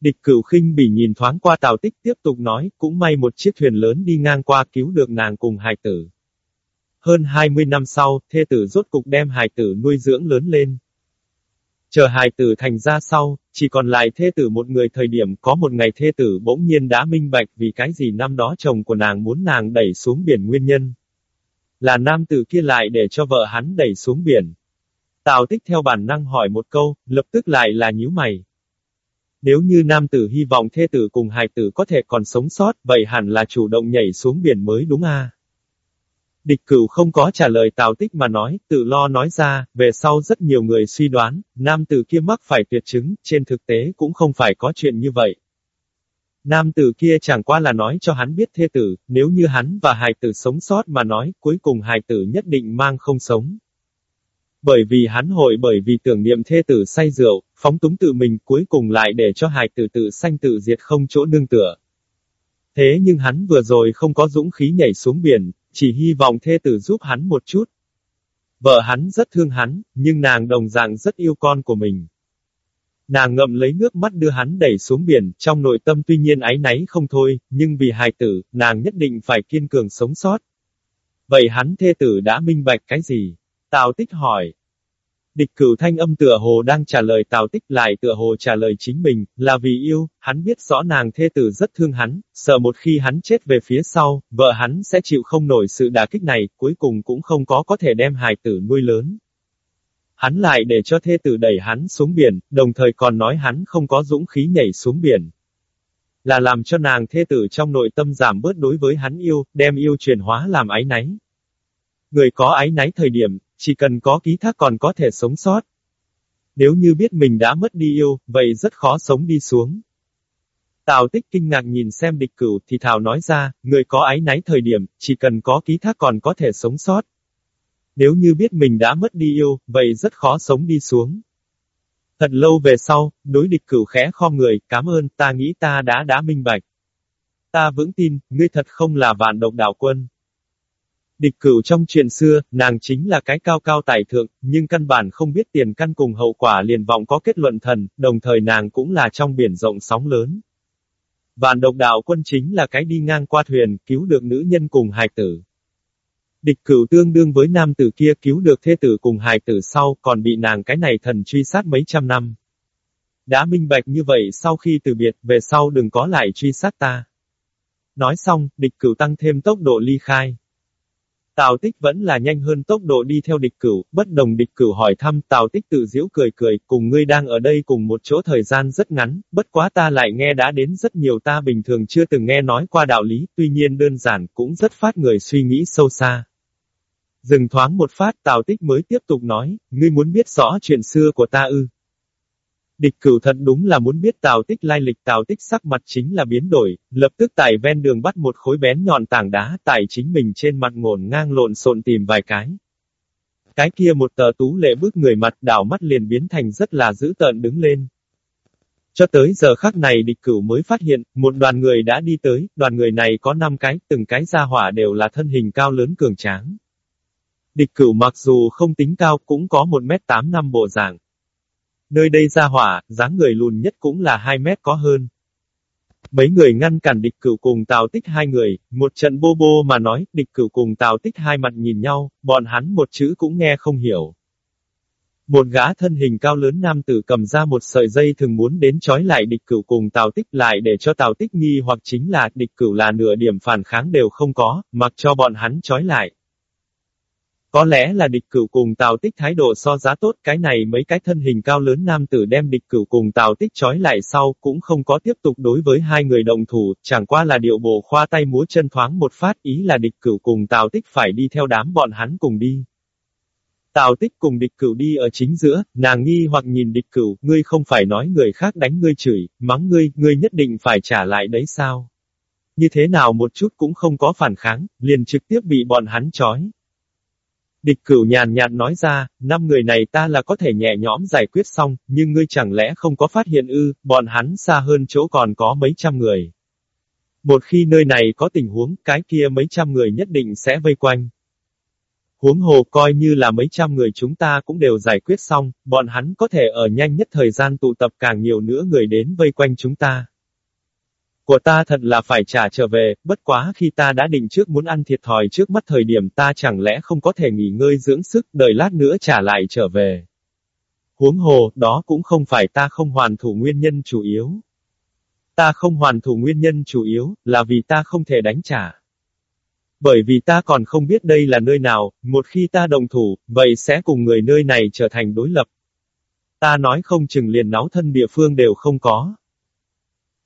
Địch cửu khinh bỉ nhìn thoáng qua Tào Tích tiếp tục nói, cũng may một chiếc thuyền lớn đi ngang qua cứu được nàng cùng hài tử. Hơn 20 năm sau, thê tử rốt cục đem hài tử nuôi dưỡng lớn lên. Chờ hài tử thành ra sau, chỉ còn lại thê tử một người thời điểm có một ngày thê tử bỗng nhiên đã minh bạch vì cái gì năm đó chồng của nàng muốn nàng đẩy xuống biển nguyên nhân. Là nam tử kia lại để cho vợ hắn đẩy xuống biển. Tào tích theo bản năng hỏi một câu, lập tức lại là nhíu mày. Nếu như nam tử hy vọng thê tử cùng hài tử có thể còn sống sót, vậy hẳn là chủ động nhảy xuống biển mới đúng à? Địch cửu không có trả lời Tào Tích mà nói, tự lo nói ra, về sau rất nhiều người suy đoán, nam tử kia mắc phải tuyệt chứng, trên thực tế cũng không phải có chuyện như vậy. Nam tử kia chẳng qua là nói cho hắn biết thê tử, nếu như hắn và hài tử sống sót mà nói, cuối cùng hài tử nhất định mang không sống. Bởi vì hắn hội bởi vì tưởng niệm thê tử say rượu, phóng túng tự mình cuối cùng lại để cho hài tử tự sanh tự diệt không chỗ nương tựa. Thế nhưng hắn vừa rồi không có dũng khí nhảy xuống biển, chỉ hy vọng thê tử giúp hắn một chút. Vợ hắn rất thương hắn, nhưng nàng đồng dạng rất yêu con của mình. Nàng ngậm lấy nước mắt đưa hắn đẩy xuống biển, trong nội tâm tuy nhiên áy náy không thôi, nhưng vì hài tử, nàng nhất định phải kiên cường sống sót. Vậy hắn thê tử đã minh bạch cái gì? Tào tích hỏi. Địch cửu thanh âm tựa hồ đang trả lời Tào Tích lại tựa hồ trả lời chính mình, là vì yêu, hắn biết rõ nàng thê tử rất thương hắn, sợ một khi hắn chết về phía sau, vợ hắn sẽ chịu không nổi sự đả kích này, cuối cùng cũng không có có thể đem hài tử nuôi lớn. Hắn lại để cho thê tử đẩy hắn xuống biển, đồng thời còn nói hắn không có dũng khí nhảy xuống biển. Là làm cho nàng thê tử trong nội tâm giảm bớt đối với hắn yêu, đem yêu chuyển hóa làm ái náy. Người có ái náy thời điểm, chỉ cần có ký thác còn có thể sống sót. Nếu như biết mình đã mất đi yêu, vậy rất khó sống đi xuống. Tào tích kinh ngạc nhìn xem địch cửu thì thảo nói ra, người có ái náy thời điểm, chỉ cần có ký thác còn có thể sống sót. Nếu như biết mình đã mất đi yêu, vậy rất khó sống đi xuống. Thật lâu về sau, đối địch cửu khẽ kho người, cảm ơn, ta nghĩ ta đã đã minh bạch. Ta vững tin, ngươi thật không là vạn độc đạo quân. Địch cửu trong chuyện xưa, nàng chính là cái cao cao tài thượng, nhưng căn bản không biết tiền căn cùng hậu quả liền vọng có kết luận thần, đồng thời nàng cũng là trong biển rộng sóng lớn. Vạn độc đạo quân chính là cái đi ngang qua thuyền, cứu được nữ nhân cùng hài tử. Địch cửu tương đương với nam tử kia cứu được Thê tử cùng hài tử sau, còn bị nàng cái này thần truy sát mấy trăm năm. Đã minh bạch như vậy sau khi từ biệt, về sau đừng có lại truy sát ta. Nói xong, địch cửu tăng thêm tốc độ ly khai. Tào tích vẫn là nhanh hơn tốc độ đi theo địch cửu, bất đồng địch cửu hỏi thăm Tào tích tự giễu cười cười, cùng ngươi đang ở đây cùng một chỗ thời gian rất ngắn, bất quá ta lại nghe đã đến rất nhiều ta bình thường chưa từng nghe nói qua đạo lý, tuy nhiên đơn giản cũng rất phát người suy nghĩ sâu xa. Dừng thoáng một phát Tào tích mới tiếp tục nói, ngươi muốn biết rõ chuyện xưa của ta ư. Địch cửu thật đúng là muốn biết Tào Tích lai lịch Tào Tích sắc mặt chính là biến đổi, lập tức tại ven đường bắt một khối bén nhọn tảng đá tại chính mình trên mặt ngổn ngang lộn xộn tìm vài cái. Cái kia một tờ tú lệ bước người mặt đảo mắt liền biến thành rất là dữ tợn đứng lên. Cho tới giờ khắc này địch cửu mới phát hiện, một đoàn người đã đi tới, đoàn người này có 5 cái, từng cái gia hỏa đều là thân hình cao lớn cường tráng. Địch cửu mặc dù không tính cao cũng có 1 mét 8 năm bộ dạng. Nơi đây ra hỏa, dáng người lùn nhất cũng là 2 mét có hơn. Mấy người ngăn cản địch cửu cùng Tào Tích hai người, một trận bô bô mà nói, địch cửu cùng Tào Tích hai mặt nhìn nhau, bọn hắn một chữ cũng nghe không hiểu. Một gã thân hình cao lớn nam tử cầm ra một sợi dây thường muốn đến trói lại địch cửu cùng Tào Tích lại để cho Tào Tích nghi hoặc chính là địch cửu là nửa điểm phản kháng đều không có, mặc cho bọn hắn trói lại. Có lẽ là địch cửu cùng Tào Tích thái độ so giá tốt, cái này mấy cái thân hình cao lớn nam tử đem địch cửu cùng Tào Tích trói lại sau, cũng không có tiếp tục đối với hai người đồng thủ, chẳng qua là điệu bộ khoa tay múa chân thoáng một phát, ý là địch cửu cùng Tào Tích phải đi theo đám bọn hắn cùng đi. Tào Tích cùng địch cửu đi ở chính giữa, nàng nghi hoặc nhìn địch cửu, ngươi không phải nói người khác đánh ngươi chửi, mắng ngươi, ngươi nhất định phải trả lại đấy sao? Như thế nào một chút cũng không có phản kháng, liền trực tiếp bị bọn hắn trói. Địch cửu nhàn nhạt nói ra, năm người này ta là có thể nhẹ nhõm giải quyết xong, nhưng ngươi chẳng lẽ không có phát hiện ư, bọn hắn xa hơn chỗ còn có mấy trăm người. Một khi nơi này có tình huống, cái kia mấy trăm người nhất định sẽ vây quanh. Huống hồ coi như là mấy trăm người chúng ta cũng đều giải quyết xong, bọn hắn có thể ở nhanh nhất thời gian tụ tập càng nhiều nữa người đến vây quanh chúng ta. Của ta thật là phải trả trở về, bất quá khi ta đã định trước muốn ăn thiệt thòi trước mắt thời điểm ta chẳng lẽ không có thể nghỉ ngơi dưỡng sức, đợi lát nữa trả lại trở về. Huống hồ, đó cũng không phải ta không hoàn thủ nguyên nhân chủ yếu. Ta không hoàn thủ nguyên nhân chủ yếu, là vì ta không thể đánh trả. Bởi vì ta còn không biết đây là nơi nào, một khi ta đồng thủ, vậy sẽ cùng người nơi này trở thành đối lập. Ta nói không chừng liền náo thân địa phương đều không có.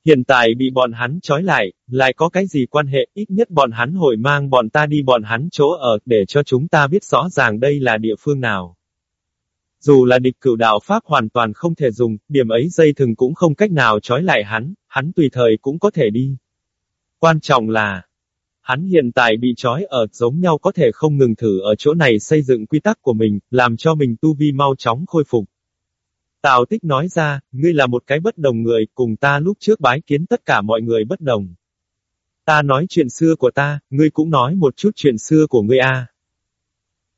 Hiện tại bị bọn hắn trói lại, lại có cái gì quan hệ, ít nhất bọn hắn hồi mang bọn ta đi bọn hắn chỗ ở, để cho chúng ta biết rõ ràng đây là địa phương nào. Dù là địch cửu đạo Pháp hoàn toàn không thể dùng, điểm ấy dây thừng cũng không cách nào trói lại hắn, hắn tùy thời cũng có thể đi. Quan trọng là, hắn hiện tại bị trói ở giống nhau có thể không ngừng thử ở chỗ này xây dựng quy tắc của mình, làm cho mình tu vi mau chóng khôi phục. Tào tích nói ra, ngươi là một cái bất đồng người, cùng ta lúc trước bái kiến tất cả mọi người bất đồng. Ta nói chuyện xưa của ta, ngươi cũng nói một chút chuyện xưa của ngươi a.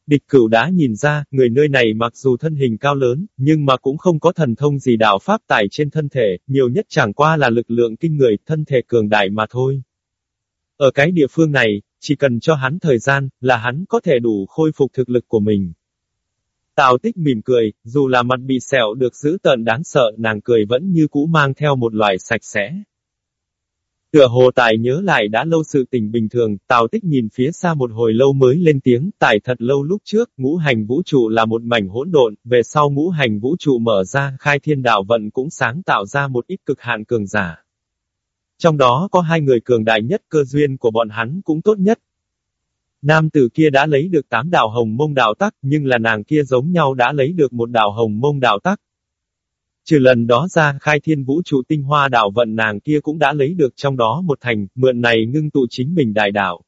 Địch cửu đã nhìn ra, người nơi này mặc dù thân hình cao lớn, nhưng mà cũng không có thần thông gì đạo pháp tải trên thân thể, nhiều nhất chẳng qua là lực lượng kinh người, thân thể cường đại mà thôi. Ở cái địa phương này, chỉ cần cho hắn thời gian, là hắn có thể đủ khôi phục thực lực của mình. Tào tích mỉm cười, dù là mặt bị sẹo được giữ tợn đáng sợ, nàng cười vẫn như cũ mang theo một loại sạch sẽ. Tựa hồ tài nhớ lại đã lâu sự tình bình thường, Tào Tích nhìn phía xa một hồi lâu mới lên tiếng, tài thật lâu lúc trước, ngũ hành vũ trụ là một mảnh hỗn độn, về sau ngũ hành vũ trụ mở ra, khai thiên đạo vận cũng sáng tạo ra một ít cực hạn cường giả. Trong đó có hai người cường đại nhất cơ duyên của bọn hắn cũng tốt nhất. Nam tử kia đã lấy được tám đạo hồng mông đạo tắc, nhưng là nàng kia giống nhau đã lấy được một đạo hồng mông đạo tắc. Trừ lần đó ra, khai thiên vũ trụ tinh hoa đạo vận nàng kia cũng đã lấy được trong đó một thành, mượn này ngưng tụ chính mình đại đạo.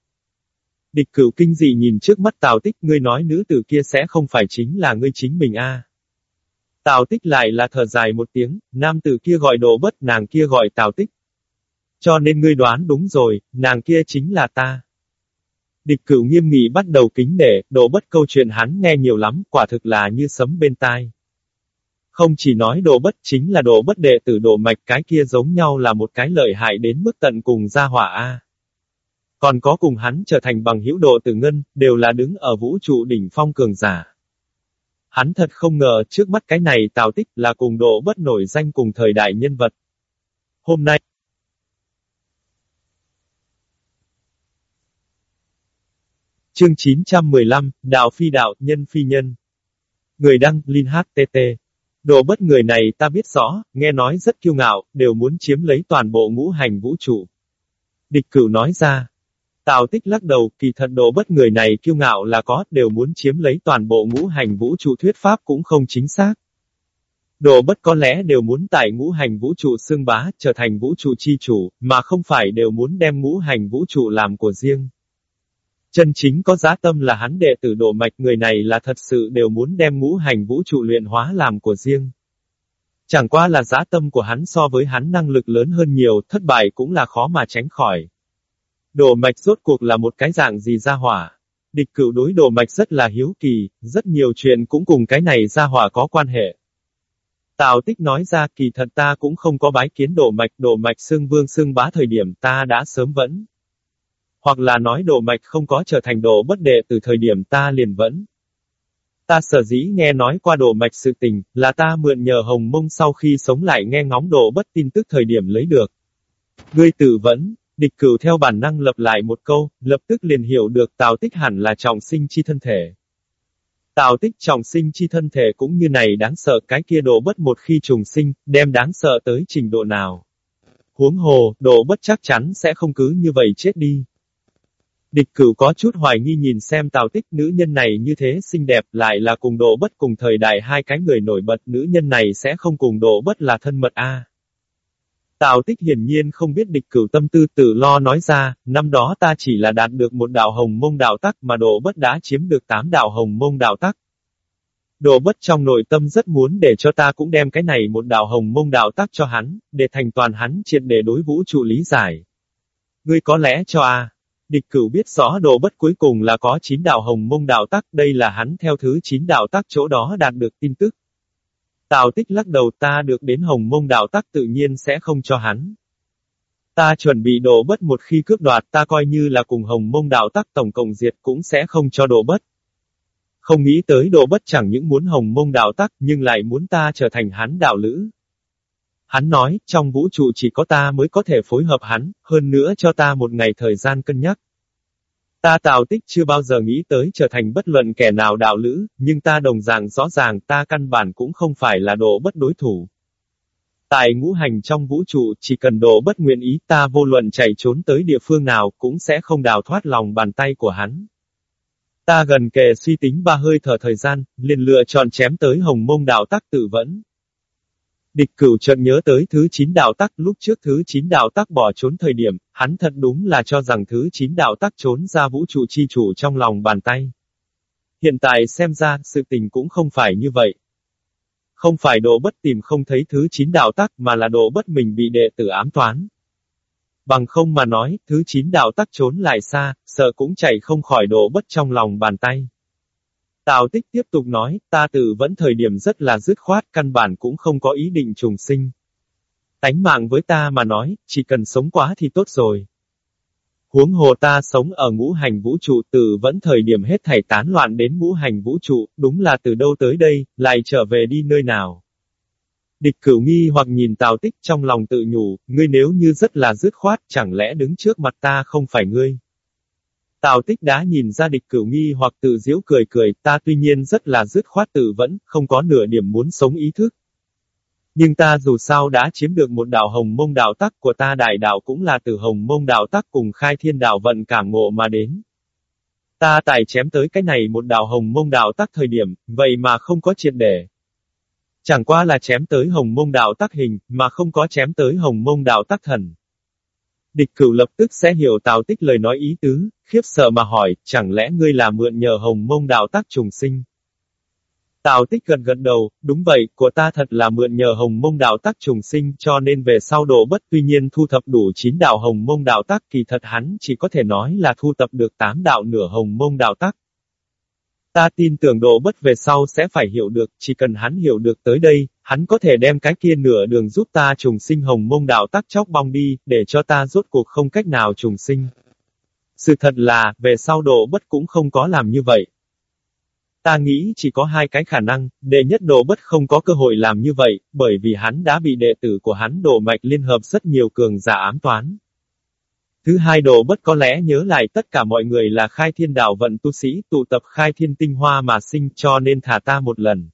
Địch cửu kinh dị nhìn trước mắt Tào Tích, ngươi nói nữ tử kia sẽ không phải chính là ngươi chính mình a. Tào Tích lại là thở dài một tiếng, nam tử kia gọi độ bất, nàng kia gọi Tào Tích. Cho nên ngươi đoán đúng rồi, nàng kia chính là ta. Địch cửu nghiêm nghị bắt đầu kính nể, đổ bất câu chuyện hắn nghe nhiều lắm, quả thực là như sấm bên tai. Không chỉ nói đồ bất chính là đồ bất đệ tử đồ mạch cái kia giống nhau là một cái lợi hại đến mức tận cùng gia hỏa A. Còn có cùng hắn trở thành bằng hữu độ tử ngân, đều là đứng ở vũ trụ đỉnh phong cường giả. Hắn thật không ngờ trước mắt cái này tào tích là cùng độ bất nổi danh cùng thời đại nhân vật. Hôm nay, Chương 915, Đạo Phi Đạo, Nhân Phi Nhân. Người đăng, Linh HTT. Đồ bất người này ta biết rõ, nghe nói rất kiêu ngạo, đều muốn chiếm lấy toàn bộ ngũ hành vũ trụ. Địch cửu nói ra. Tào tích lắc đầu, kỳ thật đồ bất người này kiêu ngạo là có, đều muốn chiếm lấy toàn bộ ngũ hành vũ trụ thuyết pháp cũng không chính xác. Đồ bất có lẽ đều muốn tại ngũ hành vũ trụ xương bá, trở thành vũ trụ chi chủ, mà không phải đều muốn đem ngũ hành vũ trụ làm của riêng. Chân chính có giá tâm là hắn đệ tử độ mạch người này là thật sự đều muốn đem ngũ hành vũ trụ luyện hóa làm của riêng. Chẳng qua là giá tâm của hắn so với hắn năng lực lớn hơn nhiều, thất bại cũng là khó mà tránh khỏi. Đổ mạch rốt cuộc là một cái dạng gì ra hỏa. Địch cửu đối đổ mạch rất là hiếu kỳ, rất nhiều chuyện cũng cùng cái này ra hỏa có quan hệ. Tào tích nói ra kỳ thật ta cũng không có bái kiến đổ mạch, đổ mạch xương vương xương bá thời điểm ta đã sớm vẫn. Hoặc là nói đồ mạch không có trở thành đồ bất đệ từ thời điểm ta liền vẫn. Ta sở dĩ nghe nói qua đồ mạch sự tình, là ta mượn nhờ hồng mông sau khi sống lại nghe ngóng đồ bất tin tức thời điểm lấy được. Ngươi tự vẫn, địch cửu theo bản năng lập lại một câu, lập tức liền hiểu được tào tích hẳn là trọng sinh chi thân thể. Tào tích trọng sinh chi thân thể cũng như này đáng sợ cái kia đồ bất một khi trùng sinh, đem đáng sợ tới trình độ nào. Huống hồ, đồ bất chắc chắn sẽ không cứ như vậy chết đi. Địch cửu có chút hoài nghi nhìn xem tào tích nữ nhân này như thế xinh đẹp lại là cùng độ bất cùng thời đại hai cái người nổi bật nữ nhân này sẽ không cùng độ bất là thân mật a. Tào tích hiển nhiên không biết địch cửu tâm tư tự lo nói ra, năm đó ta chỉ là đạt được một đạo hồng mông đạo tắc mà độ bất đã chiếm được tám đạo hồng mông đạo tắc. Độ bất trong nội tâm rất muốn để cho ta cũng đem cái này một đạo hồng mông đạo tắc cho hắn, để thành toàn hắn triệt để đối vũ trụ lý giải. Ngươi có lẽ cho a Địch cửu biết rõ đồ bất cuối cùng là có chín đạo hồng mông đạo tắc, đây là hắn theo thứ chín đạo tắc chỗ đó đạt được tin tức. Tào tích lắc đầu ta được đến hồng mông đạo tắc tự nhiên sẽ không cho hắn. Ta chuẩn bị đồ bất một khi cướp đoạt ta coi như là cùng hồng mông đạo tắc tổng cộng diệt cũng sẽ không cho đồ bất. Không nghĩ tới đồ bất chẳng những muốn hồng mông đạo tắc nhưng lại muốn ta trở thành hắn đạo lữ. Hắn nói, trong vũ trụ chỉ có ta mới có thể phối hợp hắn, hơn nữa cho ta một ngày thời gian cân nhắc. Ta Tào Tích chưa bao giờ nghĩ tới trở thành bất luận kẻ nào đạo lữ, nhưng ta đồng dạng rõ ràng ta căn bản cũng không phải là độ bất đối thủ. Tại ngũ hành trong vũ trụ, chỉ cần độ bất nguyện ý ta vô luận chạy trốn tới địa phương nào cũng sẽ không đào thoát lòng bàn tay của hắn. Ta gần kề suy tính ba hơi thở thời gian, liền lựa chọn chém tới hồng mông đạo tắc tự vẫn. Địch cửu chợt nhớ tới thứ chín đạo tắc lúc trước thứ chín đạo tắc bỏ trốn thời điểm, hắn thật đúng là cho rằng thứ chín đạo tắc trốn ra vũ trụ chi chủ trong lòng bàn tay. Hiện tại xem ra, sự tình cũng không phải như vậy. Không phải độ bất tìm không thấy thứ chín đạo tắc mà là độ bất mình bị đệ tử ám toán. Bằng không mà nói, thứ chín đạo tắc trốn lại xa, sợ cũng chạy không khỏi độ bất trong lòng bàn tay. Tào tích tiếp tục nói, ta tự vẫn thời điểm rất là dứt khoát, căn bản cũng không có ý định trùng sinh. Tánh mạng với ta mà nói, chỉ cần sống quá thì tốt rồi. Huống hồ ta sống ở ngũ hành vũ trụ từ vẫn thời điểm hết thảy tán loạn đến ngũ hành vũ trụ, đúng là từ đâu tới đây, lại trở về đi nơi nào. Địch cửu nghi hoặc nhìn Tào Tích trong lòng tự nhủ, ngươi nếu như rất là dứt khoát, chẳng lẽ đứng trước mặt ta không phải ngươi. Tào Tích đã nhìn ra địch cửu nghi hoặc tự diễu cười cười, ta tuy nhiên rất là dứt khoát tự vẫn, không có nửa điểm muốn sống ý thức. Nhưng ta dù sao đã chiếm được một đạo hồng mông đạo tắc của ta đại đạo cũng là từ hồng mông đạo tắc cùng khai thiên đạo vận cảm ngộ mà đến. Ta tài chém tới cái này một đạo hồng mông đạo tắc thời điểm, vậy mà không có triệt để. Chẳng qua là chém tới hồng mông đạo tắc hình, mà không có chém tới hồng mông đạo tắc thần. Địch cửu lập tức sẽ hiểu Tào Tích lời nói ý tứ, khiếp sợ mà hỏi, chẳng lẽ ngươi là mượn nhờ hồng mông đạo tắc trùng sinh? Tào tích gần gần đầu, đúng vậy, của ta thật là mượn nhờ hồng mông đạo tắc trùng sinh cho nên về sau độ bất tuy nhiên thu thập đủ 9 đạo hồng mông đạo tắc kỳ thật hắn chỉ có thể nói là thu thập được 8 đạo nửa hồng mông đạo tắc. Ta tin tưởng độ bất về sau sẽ phải hiểu được, chỉ cần hắn hiểu được tới đây, hắn có thể đem cái kia nửa đường giúp ta trùng sinh hồng mông đạo tắc chóc bong đi, để cho ta rốt cuộc không cách nào trùng sinh. Sự thật là, về sau độ bất cũng không có làm như vậy. Ta nghĩ chỉ có hai cái khả năng, đệ nhất độ bất không có cơ hội làm như vậy, bởi vì hắn đã bị đệ tử của hắn độ mạch liên hợp rất nhiều cường giả ám toán. Thứ hai độ bất có lẽ nhớ lại tất cả mọi người là khai thiên đạo vận tu sĩ tụ tập khai thiên tinh hoa mà sinh cho nên thả ta một lần.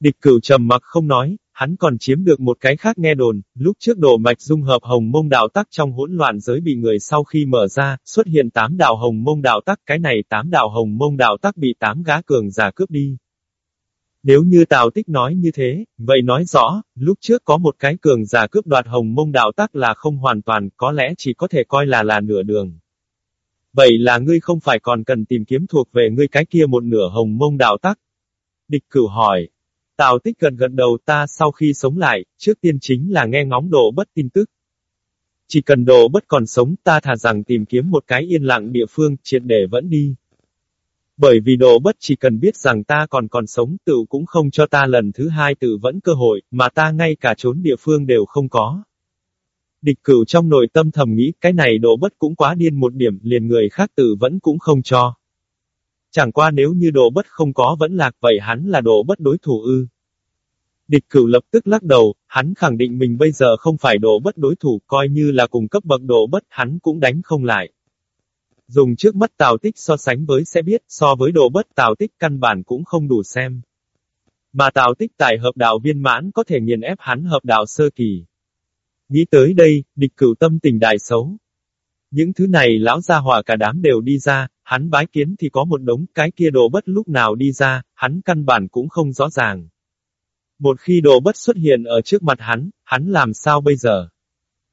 Địch cửu trầm mặc không nói, hắn còn chiếm được một cái khác nghe đồn, lúc trước đổ mạch dung hợp hồng mông đạo tắc trong hỗn loạn giới bị người sau khi mở ra, xuất hiện tám đạo hồng mông đạo tắc, cái này tám đạo hồng mông đạo tắc bị tám gá cường giả cướp đi. Nếu như Tào Tích nói như thế, vậy nói rõ, lúc trước có một cái cường giả cướp đoạt hồng mông đạo tắc là không hoàn toàn, có lẽ chỉ có thể coi là là nửa đường. Vậy là ngươi không phải còn cần tìm kiếm thuộc về ngươi cái kia một nửa hồng mông đạo tắc? Địch cửu hỏi. Tào Tích gần gần đầu ta sau khi sống lại, trước tiên chính là nghe ngóng độ bất tin tức. Chỉ cần độ bất còn sống ta thà rằng tìm kiếm một cái yên lặng địa phương, triệt để vẫn đi. Bởi vì độ bất chỉ cần biết rằng ta còn còn sống tự cũng không cho ta lần thứ hai tự vẫn cơ hội, mà ta ngay cả trốn địa phương đều không có. Địch cửu trong nội tâm thầm nghĩ cái này độ bất cũng quá điên một điểm liền người khác tự vẫn cũng không cho. Chẳng qua nếu như độ bất không có vẫn lạc vậy hắn là độ bất đối thủ ư. Địch cửu lập tức lắc đầu, hắn khẳng định mình bây giờ không phải độ bất đối thủ, coi như là cùng cấp bậc độ bất hắn cũng đánh không lại. Dùng trước mắt Tào Tích so sánh với sẽ biết, so với độ bất Tào Tích căn bản cũng không đủ xem. Mà Tào Tích tại hợp đạo viên mãn có thể nghiền ép hắn hợp đạo sơ kỳ. Nghĩ tới đây, địch cửu tâm tình đại xấu. Những thứ này lão gia hòa cả đám đều đi ra, hắn bái kiến thì có một đống cái kia đồ bất lúc nào đi ra, hắn căn bản cũng không rõ ràng. Một khi đồ bất xuất hiện ở trước mặt hắn, hắn làm sao bây giờ?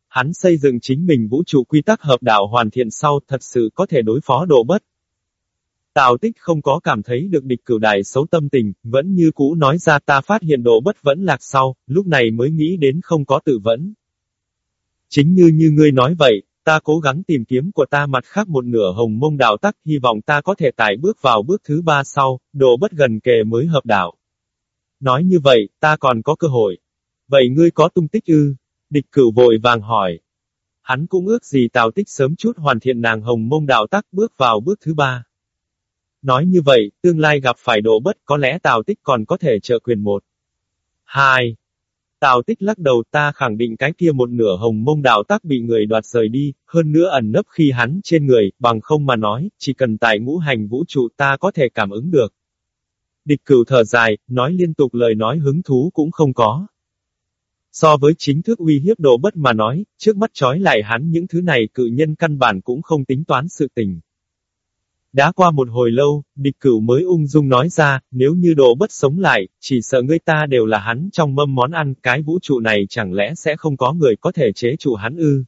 Hắn xây dựng chính mình vũ trụ quy tắc hợp đạo hoàn thiện sau thật sự có thể đối phó đồ bất. Tào tích không có cảm thấy được địch cửu đại xấu tâm tình, vẫn như cũ nói ra ta phát hiện đồ bất vẫn lạc sau, lúc này mới nghĩ đến không có tự vẫn. Chính như như ngươi nói vậy, ta cố gắng tìm kiếm của ta mặt khác một nửa hồng mông đạo tắc, hy vọng ta có thể tải bước vào bước thứ ba sau, đồ bất gần kề mới hợp đạo. Nói như vậy, ta còn có cơ hội. Vậy ngươi có tung tích ư? Địch cửu vội vàng hỏi. Hắn cũng ước gì Tào Tích sớm chút hoàn thiện nàng hồng mông đạo tắc bước vào bước thứ ba. Nói như vậy, tương lai gặp phải độ bất có lẽ Tào Tích còn có thể trợ quyền một. Hai. Tào Tích lắc đầu ta khẳng định cái kia một nửa hồng mông đạo tác bị người đoạt rời đi, hơn nữa ẩn nấp khi hắn trên người, bằng không mà nói, chỉ cần tại ngũ hành vũ trụ ta có thể cảm ứng được. Địch cửu thở dài, nói liên tục lời nói hứng thú cũng không có. So với chính thức uy hiếp độ bất mà nói, trước mắt trói lại hắn những thứ này cự nhân căn bản cũng không tính toán sự tình. Đã qua một hồi lâu, địch cửu mới ung dung nói ra, nếu như đồ bất sống lại, chỉ sợ ngươi ta đều là hắn trong mâm món ăn, cái vũ trụ này chẳng lẽ sẽ không có người có thể chế trụ hắn ư?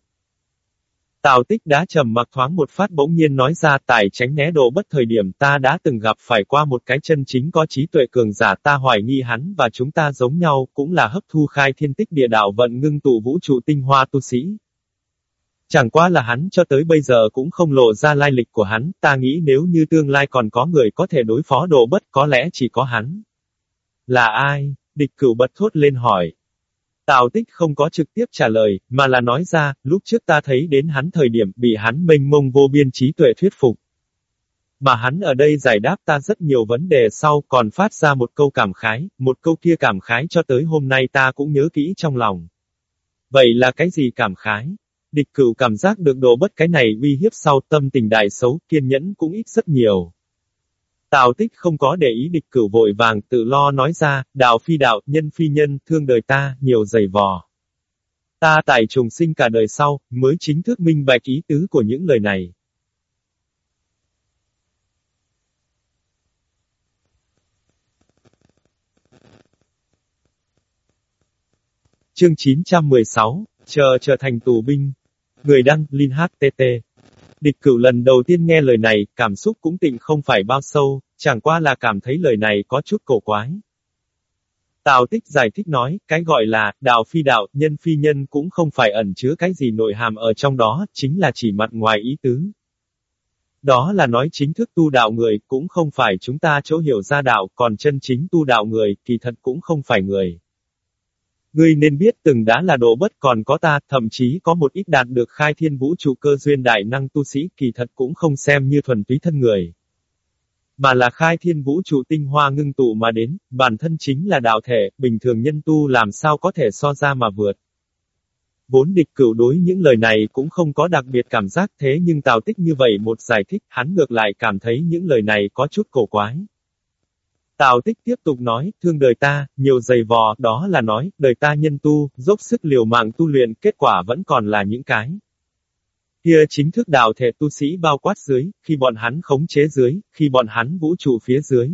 Tào tích đã trầm mặc thoáng một phát bỗng nhiên nói ra tài tránh né đồ bất thời điểm ta đã từng gặp phải qua một cái chân chính có trí tuệ cường giả ta hoài nghi hắn và chúng ta giống nhau cũng là hấp thu khai thiên tích địa đạo vận ngưng tụ vũ trụ tinh hoa tu sĩ. Chẳng qua là hắn cho tới bây giờ cũng không lộ ra lai lịch của hắn, ta nghĩ nếu như tương lai còn có người có thể đối phó đồ bất có lẽ chỉ có hắn. Là ai? Địch cửu bật thốt lên hỏi. Tào tích không có trực tiếp trả lời, mà là nói ra, lúc trước ta thấy đến hắn thời điểm bị hắn mênh mông vô biên trí tuệ thuyết phục. Mà hắn ở đây giải đáp ta rất nhiều vấn đề sau còn phát ra một câu cảm khái, một câu kia cảm khái cho tới hôm nay ta cũng nhớ kỹ trong lòng. Vậy là cái gì cảm khái? Địch cửu cảm giác được đồ bất cái này uy hiếp sau tâm tình đại xấu, kiên nhẫn cũng ít rất nhiều. Tào tích không có để ý địch cửu vội vàng tự lo nói ra, đạo phi đạo, nhân phi nhân, thương đời ta, nhiều dày vò. Ta tại trùng sinh cả đời sau, mới chính thức minh bạch ý tứ của những lời này. Chương 916, chờ trở thành tù binh. Người đăng, Linh HTT. Địch cửu lần đầu tiên nghe lời này, cảm xúc cũng tịnh không phải bao sâu, chẳng qua là cảm thấy lời này có chút cổ quái. Tào tích giải thích nói, cái gọi là, đạo phi đạo, nhân phi nhân cũng không phải ẩn chứa cái gì nội hàm ở trong đó, chính là chỉ mặt ngoài ý tứ. Đó là nói chính thức tu đạo người, cũng không phải chúng ta chỗ hiểu ra đạo, còn chân chính tu đạo người, kỳ thật cũng không phải người. Ngươi nên biết từng đã là độ bất còn có ta, thậm chí có một ít đạt được khai thiên vũ trụ cơ duyên đại năng tu sĩ kỳ thật cũng không xem như thuần túy thân người. Mà là khai thiên vũ trụ tinh hoa ngưng tụ mà đến, bản thân chính là đạo thể, bình thường nhân tu làm sao có thể so ra mà vượt. Vốn địch cửu đối những lời này cũng không có đặc biệt cảm giác thế nhưng Tào Tích như vậy một giải thích, hắn ngược lại cảm thấy những lời này có chút cổ quái. Tào tích tiếp tục nói, thương đời ta, nhiều dày vò, đó là nói, đời ta nhân tu, dốc sức liều mạng tu luyện, kết quả vẫn còn là những cái. Kia chính thức đạo thể tu sĩ bao quát dưới, khi bọn hắn khống chế dưới, khi bọn hắn vũ trụ phía dưới.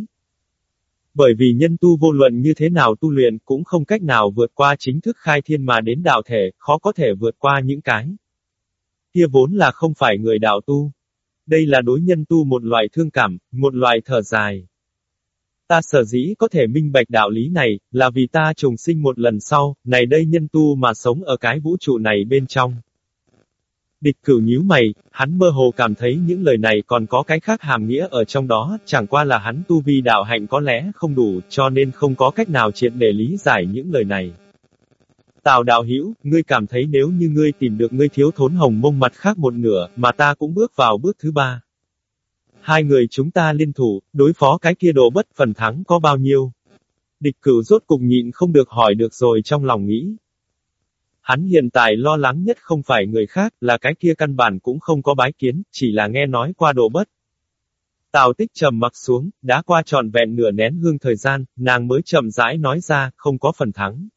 Bởi vì nhân tu vô luận như thế nào tu luyện cũng không cách nào vượt qua chính thức khai thiên mà đến đạo thể, khó có thể vượt qua những cái. Kia vốn là không phải người đạo tu. Đây là đối nhân tu một loại thương cảm, một loại thở dài. Ta sở dĩ có thể minh bạch đạo lý này, là vì ta trùng sinh một lần sau, này đây nhân tu mà sống ở cái vũ trụ này bên trong. Địch cửu nhíu mày, hắn mơ hồ cảm thấy những lời này còn có cái khác hàm nghĩa ở trong đó, chẳng qua là hắn tu vi đạo hạnh có lẽ không đủ, cho nên không có cách nào triệt để lý giải những lời này. Tào đạo hữu ngươi cảm thấy nếu như ngươi tìm được ngươi thiếu thốn hồng mông mặt khác một nửa, mà ta cũng bước vào bước thứ ba. Hai người chúng ta liên thủ, đối phó cái kia đồ bất phần thắng có bao nhiêu? Địch cửu rốt cùng nhịn không được hỏi được rồi trong lòng nghĩ. Hắn hiện tại lo lắng nhất không phải người khác, là cái kia căn bản cũng không có bái kiến, chỉ là nghe nói qua độ bất. Tào tích trầm mặc xuống, đã qua trọn vẹn nửa nén hương thời gian, nàng mới chậm rãi nói ra, không có phần thắng.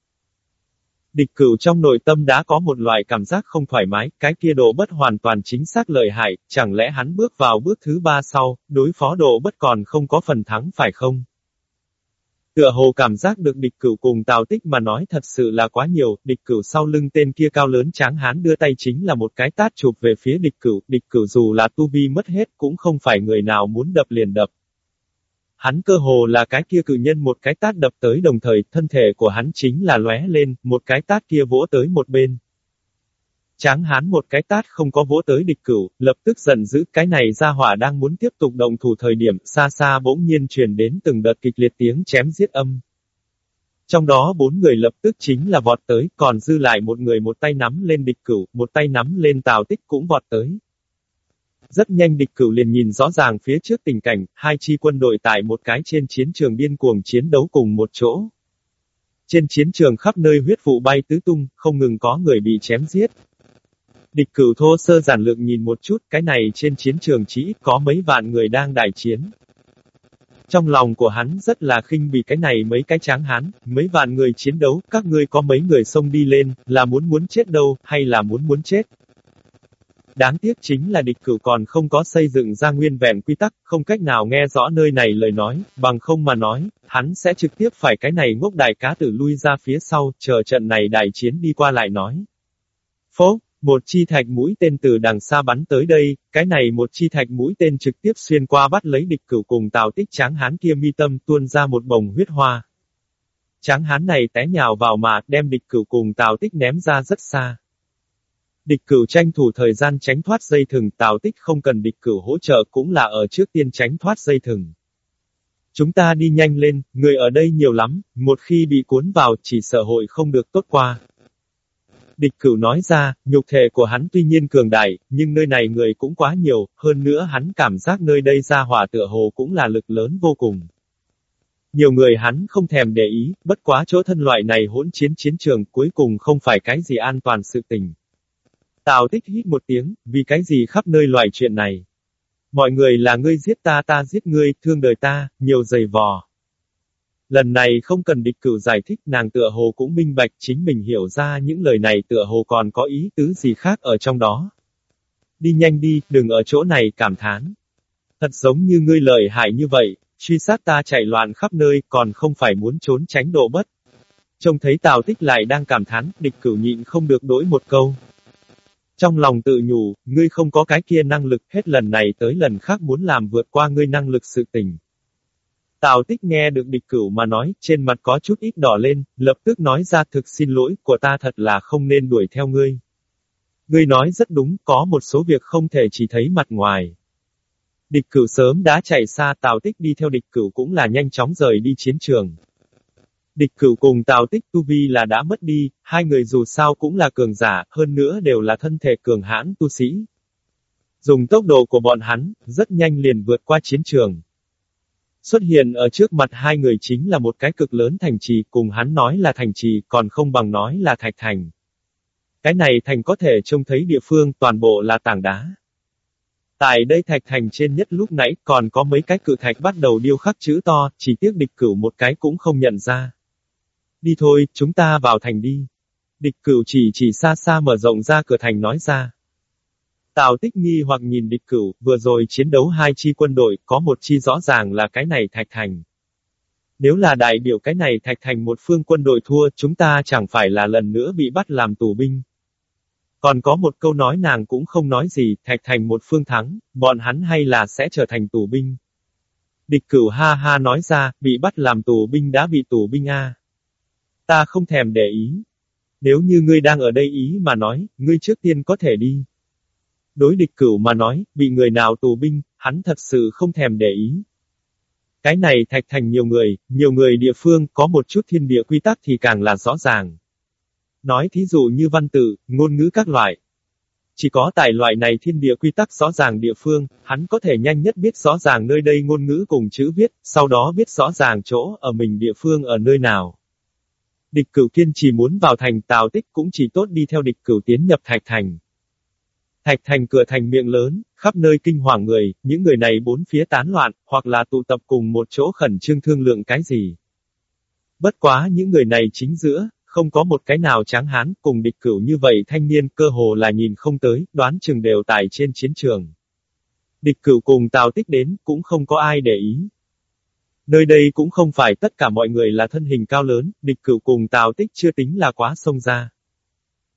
Địch cửu trong nội tâm đã có một loại cảm giác không thoải mái, cái kia độ bất hoàn toàn chính xác lợi hại, chẳng lẽ hắn bước vào bước thứ ba sau, đối phó độ bất còn không có phần thắng phải không? Tựa hồ cảm giác được địch cửu cùng tào tích mà nói thật sự là quá nhiều, địch cửu sau lưng tên kia cao lớn tráng hán đưa tay chính là một cái tát chụp về phía địch cửu, địch cửu dù là tu vi mất hết cũng không phải người nào muốn đập liền đập. Hắn cơ hồ là cái kia cử nhân một cái tát đập tới đồng thời, thân thể của hắn chính là lóe lên, một cái tát kia vỗ tới một bên. Tráng hán một cái tát không có vỗ tới địch cửu, lập tức giận dữ cái này ra hỏa đang muốn tiếp tục động thủ thời điểm, xa xa bỗng nhiên truyền đến từng đợt kịch liệt tiếng chém giết âm. Trong đó bốn người lập tức chính là vọt tới, còn dư lại một người một tay nắm lên địch cửu, một tay nắm lên tào tích cũng vọt tới. Rất nhanh địch cửu liền nhìn rõ ràng phía trước tình cảnh, hai chi quân đội tại một cái trên chiến trường điên cuồng chiến đấu cùng một chỗ. Trên chiến trường khắp nơi huyết vụ bay tứ tung, không ngừng có người bị chém giết. Địch cửu thô sơ giản lượng nhìn một chút, cái này trên chiến trường chỉ ít có mấy vạn người đang đại chiến. Trong lòng của hắn rất là khinh bị cái này mấy cái tráng hán, mấy vạn người chiến đấu, các ngươi có mấy người xông đi lên, là muốn muốn chết đâu, hay là muốn muốn chết. Đáng tiếc chính là địch cửu còn không có xây dựng ra nguyên vẹn quy tắc, không cách nào nghe rõ nơi này lời nói, bằng không mà nói, hắn sẽ trực tiếp phải cái này ngốc đại cá tử lui ra phía sau, chờ trận này đại chiến đi qua lại nói. Phố, một chi thạch mũi tên từ đằng xa bắn tới đây, cái này một chi thạch mũi tên trực tiếp xuyên qua bắt lấy địch cửu cùng tào tích tráng hán kia mi tâm tuôn ra một bồng huyết hoa. Tráng hán này té nhào vào mà đem địch cửu cùng tào tích ném ra rất xa. Địch cửu tranh thủ thời gian tránh thoát dây thừng tào tích không cần địch cửu hỗ trợ cũng là ở trước tiên tránh thoát dây thừng. Chúng ta đi nhanh lên, người ở đây nhiều lắm, một khi bị cuốn vào chỉ sợ hội không được tốt qua. Địch cửu nói ra, nhục thể của hắn tuy nhiên cường đại, nhưng nơi này người cũng quá nhiều, hơn nữa hắn cảm giác nơi đây ra hỏa tựa hồ cũng là lực lớn vô cùng. Nhiều người hắn không thèm để ý, bất quá chỗ thân loại này hỗn chiến chiến trường cuối cùng không phải cái gì an toàn sự tình. Tào tích hít một tiếng, vì cái gì khắp nơi loại chuyện này. Mọi người là ngươi giết ta ta giết ngươi, thương đời ta, nhiều giày vò. Lần này không cần địch cửu giải thích nàng tựa hồ cũng minh bạch chính mình hiểu ra những lời này tựa hồ còn có ý tứ gì khác ở trong đó. Đi nhanh đi, đừng ở chỗ này cảm thán. Thật giống như ngươi lợi hại như vậy, truy sát ta chạy loạn khắp nơi còn không phải muốn trốn tránh độ bất. Trông thấy Tào Tích lại đang cảm thán, địch cửu nhịn không được đổi một câu. Trong lòng tự nhủ, ngươi không có cái kia năng lực hết lần này tới lần khác muốn làm vượt qua ngươi năng lực sự tình. Tào tích nghe được địch cửu mà nói, trên mặt có chút ít đỏ lên, lập tức nói ra thực xin lỗi, của ta thật là không nên đuổi theo ngươi. Ngươi nói rất đúng, có một số việc không thể chỉ thấy mặt ngoài. Địch cửu sớm đã chạy xa Tào tích đi theo địch cửu cũng là nhanh chóng rời đi chiến trường. Địch cửu cùng Tào tích tu vi là đã mất đi, hai người dù sao cũng là cường giả, hơn nữa đều là thân thể cường hãn tu sĩ. Dùng tốc độ của bọn hắn, rất nhanh liền vượt qua chiến trường. Xuất hiện ở trước mặt hai người chính là một cái cực lớn thành trì, cùng hắn nói là thành trì, còn không bằng nói là thạch thành. Cái này thành có thể trông thấy địa phương toàn bộ là tảng đá. Tại đây thạch thành trên nhất lúc nãy còn có mấy cái cự thạch bắt đầu điêu khắc chữ to, chỉ tiếc địch cửu một cái cũng không nhận ra. Đi thôi, chúng ta vào thành đi. Địch cửu chỉ chỉ xa xa mở rộng ra cửa thành nói ra. Tào tích nghi hoặc nhìn địch cửu, vừa rồi chiến đấu hai chi quân đội, có một chi rõ ràng là cái này thạch thành. Nếu là đại biểu cái này thạch thành một phương quân đội thua, chúng ta chẳng phải là lần nữa bị bắt làm tù binh. Còn có một câu nói nàng cũng không nói gì, thạch thành một phương thắng, bọn hắn hay là sẽ trở thành tù binh. Địch cửu ha ha nói ra, bị bắt làm tù binh đã bị tù binh a. Ta không thèm để ý. Nếu như ngươi đang ở đây ý mà nói, ngươi trước tiên có thể đi. Đối địch cửu mà nói, bị người nào tù binh, hắn thật sự không thèm để ý. Cái này thạch thành nhiều người, nhiều người địa phương có một chút thiên địa quy tắc thì càng là rõ ràng. Nói thí dụ như văn tự, ngôn ngữ các loại. Chỉ có tại loại này thiên địa quy tắc rõ ràng địa phương, hắn có thể nhanh nhất biết rõ ràng nơi đây ngôn ngữ cùng chữ viết, sau đó biết rõ ràng chỗ ở mình địa phương ở nơi nào. Địch cửu kiên chỉ muốn vào thành tào tích cũng chỉ tốt đi theo địch cửu tiến nhập thạch thành. Thạch thành cửa thành miệng lớn, khắp nơi kinh hoàng người, những người này bốn phía tán loạn, hoặc là tụ tập cùng một chỗ khẩn trương thương lượng cái gì. Bất quá những người này chính giữa, không có một cái nào tráng hán, cùng địch cửu như vậy thanh niên cơ hồ là nhìn không tới, đoán chừng đều tại trên chiến trường. Địch cửu cùng Tào Tích đến, cũng không có ai để ý. Nơi đây cũng không phải tất cả mọi người là thân hình cao lớn, địch cửu cùng Tào Tích chưa tính là quá sông ra.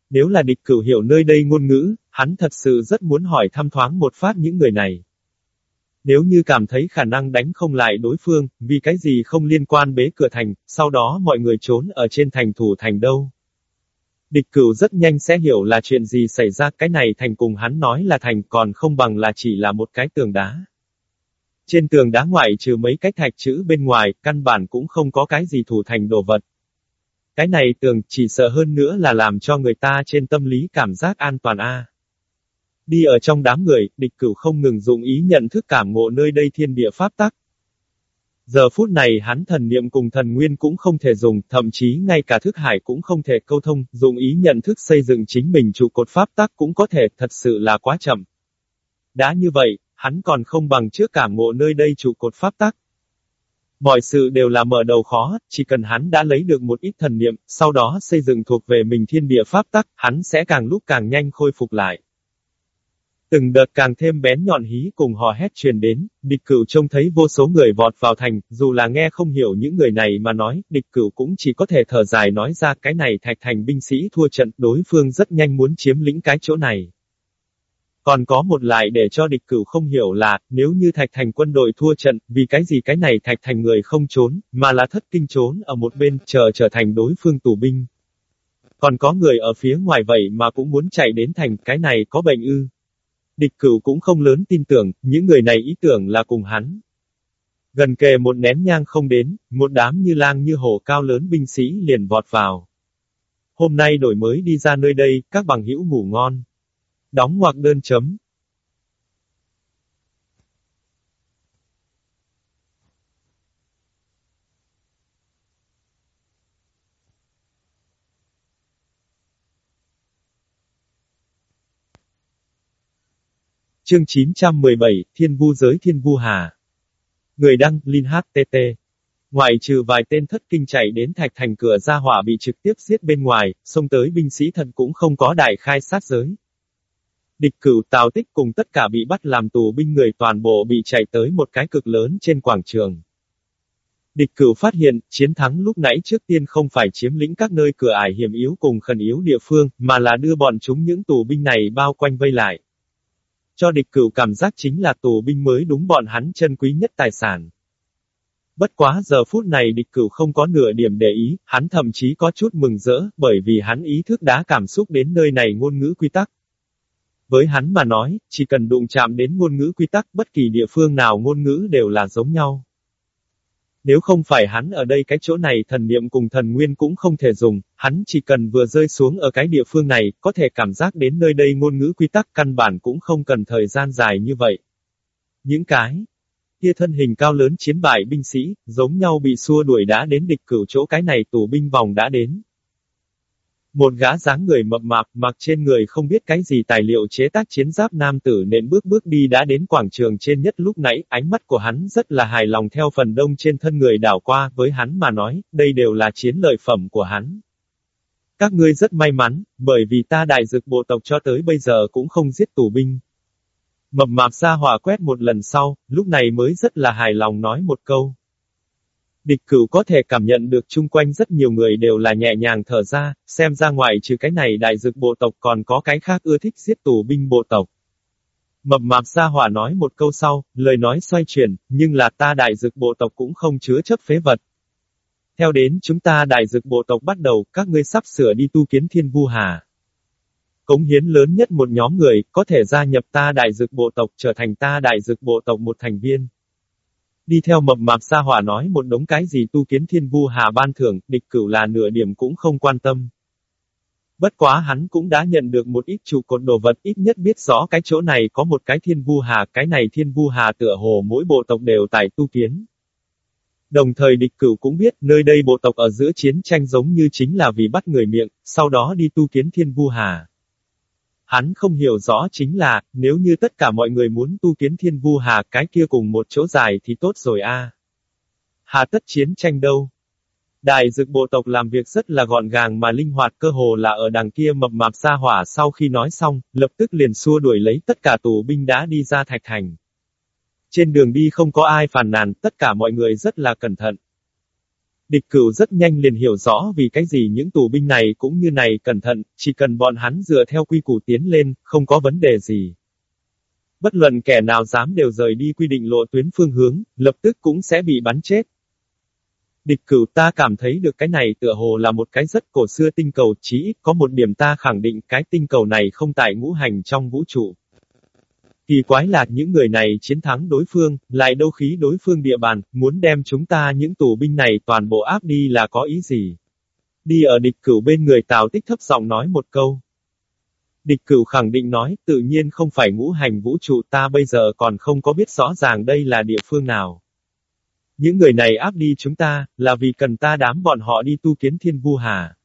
Nếu là địch cửu hiểu nơi đây ngôn ngữ, hắn thật sự rất muốn hỏi thăm thoáng một phát những người này. Nếu như cảm thấy khả năng đánh không lại đối phương, vì cái gì không liên quan bế cửa thành, sau đó mọi người trốn ở trên thành thủ thành đâu. Địch cửu rất nhanh sẽ hiểu là chuyện gì xảy ra cái này thành cùng hắn nói là thành còn không bằng là chỉ là một cái tường đá. Trên tường đá ngoại trừ mấy cái thạch chữ bên ngoài, căn bản cũng không có cái gì thủ thành đồ vật. Cái này tường chỉ sợ hơn nữa là làm cho người ta trên tâm lý cảm giác an toàn a. Đi ở trong đám người, địch cửu không ngừng dụng ý nhận thức cảm ngộ nơi đây thiên địa pháp tắc. Giờ phút này hắn thần niệm cùng thần nguyên cũng không thể dùng, thậm chí ngay cả thức hải cũng không thể câu thông, dụng ý nhận thức xây dựng chính mình trụ cột pháp tắc cũng có thể, thật sự là quá chậm. Đã như vậy, hắn còn không bằng trước cảm ngộ nơi đây trụ cột pháp tắc. Mọi sự đều là mở đầu khó, chỉ cần hắn đã lấy được một ít thần niệm, sau đó xây dựng thuộc về mình thiên địa pháp tắc, hắn sẽ càng lúc càng nhanh khôi phục lại. Từng đợt càng thêm bén nhọn hí cùng hò hét truyền đến, địch cửu trông thấy vô số người vọt vào thành, dù là nghe không hiểu những người này mà nói, địch cửu cũng chỉ có thể thở dài nói ra cái này thạch thành binh sĩ thua trận, đối phương rất nhanh muốn chiếm lĩnh cái chỗ này. Còn có một lại để cho địch cửu không hiểu là, nếu như thạch thành quân đội thua trận, vì cái gì cái này thạch thành người không trốn, mà là thất kinh trốn ở một bên, chờ trở thành đối phương tù binh. Còn có người ở phía ngoài vậy mà cũng muốn chạy đến thành, cái này có bệnh ư. Địch cửu cũng không lớn tin tưởng, những người này ý tưởng là cùng hắn. Gần kề một nén nhang không đến, một đám như lang như hổ cao lớn binh sĩ liền vọt vào. Hôm nay đổi mới đi ra nơi đây, các bằng hữu ngủ ngon. Đóng ngoặc đơn chấm. Chương 917, Thiên Vu Giới Thiên Vu Hà. Người đăng, Linh HTT. Ngoài trừ vài tên thất kinh chạy đến thạch thành cửa ra hỏa bị trực tiếp giết bên ngoài, xông tới binh sĩ thần cũng không có đại khai sát giới. Địch cửu tào tích cùng tất cả bị bắt làm tù binh người toàn bộ bị chạy tới một cái cực lớn trên quảng trường. Địch cửu phát hiện, chiến thắng lúc nãy trước tiên không phải chiếm lĩnh các nơi cửa ải hiểm yếu cùng khẩn yếu địa phương, mà là đưa bọn chúng những tù binh này bao quanh vây lại. Cho địch cửu cảm giác chính là tù binh mới đúng bọn hắn chân quý nhất tài sản. Bất quá giờ phút này địch cửu không có nửa điểm để ý, hắn thậm chí có chút mừng rỡ, bởi vì hắn ý thức đã cảm xúc đến nơi này ngôn ngữ quy tắc. Với hắn mà nói, chỉ cần đụng chạm đến ngôn ngữ quy tắc, bất kỳ địa phương nào ngôn ngữ đều là giống nhau. Nếu không phải hắn ở đây cái chỗ này thần niệm cùng thần nguyên cũng không thể dùng, hắn chỉ cần vừa rơi xuống ở cái địa phương này, có thể cảm giác đến nơi đây ngôn ngữ quy tắc căn bản cũng không cần thời gian dài như vậy. Những cái kia thân hình cao lớn chiến bại binh sĩ, giống nhau bị xua đuổi đã đến địch cửu chỗ cái này tù binh vòng đã đến. Một gã dáng người mập mạp, mặc trên người không biết cái gì tài liệu chế tác chiến giáp nam tử nên bước bước đi đã đến quảng trường trên nhất lúc nãy, ánh mắt của hắn rất là hài lòng theo phần đông trên thân người đảo qua, với hắn mà nói, đây đều là chiến lợi phẩm của hắn. Các ngươi rất may mắn, bởi vì ta đại dực bộ tộc cho tới bây giờ cũng không giết tù binh. Mập mạp ra hỏa quét một lần sau, lúc này mới rất là hài lòng nói một câu. Địch cửu có thể cảm nhận được chung quanh rất nhiều người đều là nhẹ nhàng thở ra, xem ra ngoài trừ cái này đại dực bộ tộc còn có cái khác ưa thích giết tù binh bộ tộc. Mập mạp ra hỏa nói một câu sau, lời nói xoay chuyển, nhưng là ta đại dực bộ tộc cũng không chứa chấp phế vật. Theo đến chúng ta đại dực bộ tộc bắt đầu, các ngươi sắp sửa đi tu kiến thiên vu hà. Cống hiến lớn nhất một nhóm người, có thể gia nhập ta đại dực bộ tộc trở thành ta đại dực bộ tộc một thành viên. Đi theo mập mạp xa hỏa nói một đống cái gì tu kiến thiên vu hà ban thưởng, địch cửu là nửa điểm cũng không quan tâm. Bất quá hắn cũng đã nhận được một ít trụ cột đồ vật, ít nhất biết rõ cái chỗ này có một cái thiên vu hà, cái này thiên vu hà tựa hồ mỗi bộ tộc đều tại tu kiến. Đồng thời địch cửu cũng biết, nơi đây bộ tộc ở giữa chiến tranh giống như chính là vì bắt người miệng, sau đó đi tu kiến thiên vu hà. Hắn không hiểu rõ chính là, nếu như tất cả mọi người muốn tu kiến thiên vu hà cái kia cùng một chỗ dài thì tốt rồi a. Hà tất chiến tranh đâu. Đại dực bộ tộc làm việc rất là gọn gàng mà linh hoạt cơ hồ là ở đằng kia mập mạp xa hỏa sau khi nói xong, lập tức liền xua đuổi lấy tất cả tù binh đã đi ra thạch thành. Trên đường đi không có ai phàn nàn, tất cả mọi người rất là cẩn thận. Địch cửu rất nhanh liền hiểu rõ vì cái gì những tù binh này cũng như này cẩn thận, chỉ cần bọn hắn dựa theo quy củ tiến lên, không có vấn đề gì. Bất luận kẻ nào dám đều rời đi quy định lộ tuyến phương hướng, lập tức cũng sẽ bị bắn chết. Địch cửu ta cảm thấy được cái này tựa hồ là một cái rất cổ xưa tinh cầu, chí ít có một điểm ta khẳng định cái tinh cầu này không tại ngũ hành trong vũ trụ. Kỳ quái là những người này chiến thắng đối phương, lại đâu khí đối phương địa bàn, muốn đem chúng ta những tù binh này toàn bộ áp đi là có ý gì? Đi ở địch cửu bên người Tào Tích thấp giọng nói một câu. Địch cửu khẳng định nói, tự nhiên không phải ngũ hành vũ trụ ta bây giờ còn không có biết rõ ràng đây là địa phương nào. Những người này áp đi chúng ta, là vì cần ta đám bọn họ đi tu kiến thiên vu hà.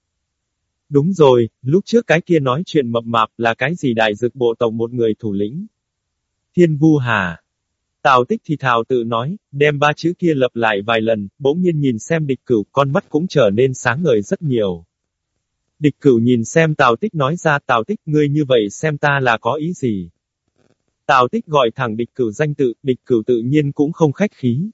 Đúng rồi, lúc trước cái kia nói chuyện mập mạp là cái gì đại dực bộ tổng một người thủ lĩnh. Thiên vu hà. Tào tích thì thào tự nói, đem ba chữ kia lập lại vài lần, bỗng nhiên nhìn xem địch cửu, con mắt cũng trở nên sáng ngời rất nhiều. Địch cửu nhìn xem Tào tích nói ra Tào tích ngươi như vậy xem ta là có ý gì. Tào tích gọi thẳng địch cửu danh tự, địch cửu tự nhiên cũng không khách khí.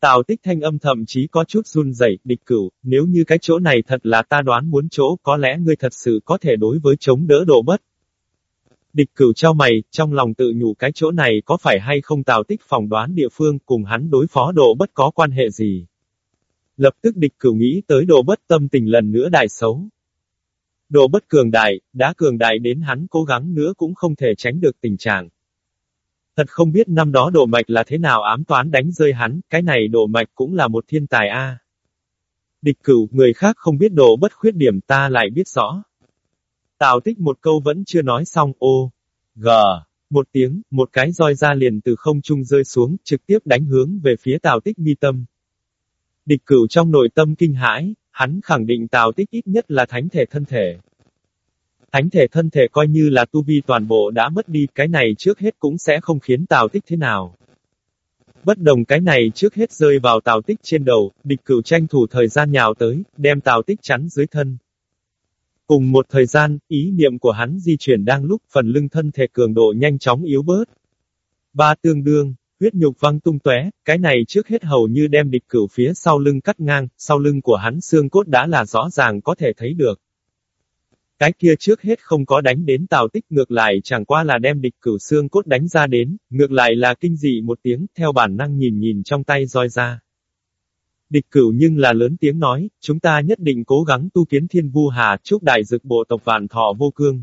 Tào tích thanh âm thậm chí có chút run rẩy, địch cửu, nếu như cái chỗ này thật là ta đoán muốn chỗ, có lẽ ngươi thật sự có thể đối với chống đỡ độ bất. Địch cửu trao mày, trong lòng tự nhủ cái chỗ này có phải hay không tào tích phỏng đoán địa phương cùng hắn đối phó độ bất có quan hệ gì. Lập tức địch cửu nghĩ tới độ bất tâm tình lần nữa đại xấu. Độ bất cường đại, đã cường đại đến hắn cố gắng nữa cũng không thể tránh được tình trạng. Thật không biết năm đó độ mạch là thế nào ám toán đánh rơi hắn, cái này độ mạch cũng là một thiên tài a. Địch cửu, người khác không biết độ bất khuyết điểm ta lại biết rõ. Tào tích một câu vẫn chưa nói xong, ô, g, một tiếng, một cái roi ra liền từ không trung rơi xuống, trực tiếp đánh hướng về phía tào tích mi tâm. Địch cửu trong nội tâm kinh hãi, hắn khẳng định tào tích ít nhất là thánh thể thân thể. Thánh thể thân thể coi như là tu vi toàn bộ đã mất đi, cái này trước hết cũng sẽ không khiến Tào Tích thế nào. Bất đồng cái này trước hết rơi vào Tào Tích trên đầu, địch cửu tranh thủ thời gian nhào tới, đem Tào Tích chắn dưới thân. Cùng một thời gian, ý niệm của hắn di chuyển đang lúc phần lưng thân thể cường độ nhanh chóng yếu bớt. Ba tương đương, huyết nhục văng tung tóe, cái này trước hết hầu như đem địch cửu phía sau lưng cắt ngang, sau lưng của hắn xương cốt đã là rõ ràng có thể thấy được. Cái kia trước hết không có đánh đến tào tích ngược lại chẳng qua là đem địch cửu xương cốt đánh ra đến, ngược lại là kinh dị một tiếng, theo bản năng nhìn nhìn trong tay roi ra. Địch cửu nhưng là lớn tiếng nói, chúng ta nhất định cố gắng tu kiến thiên vu hà, chúc đại dực bộ tộc vạn thọ vô cương.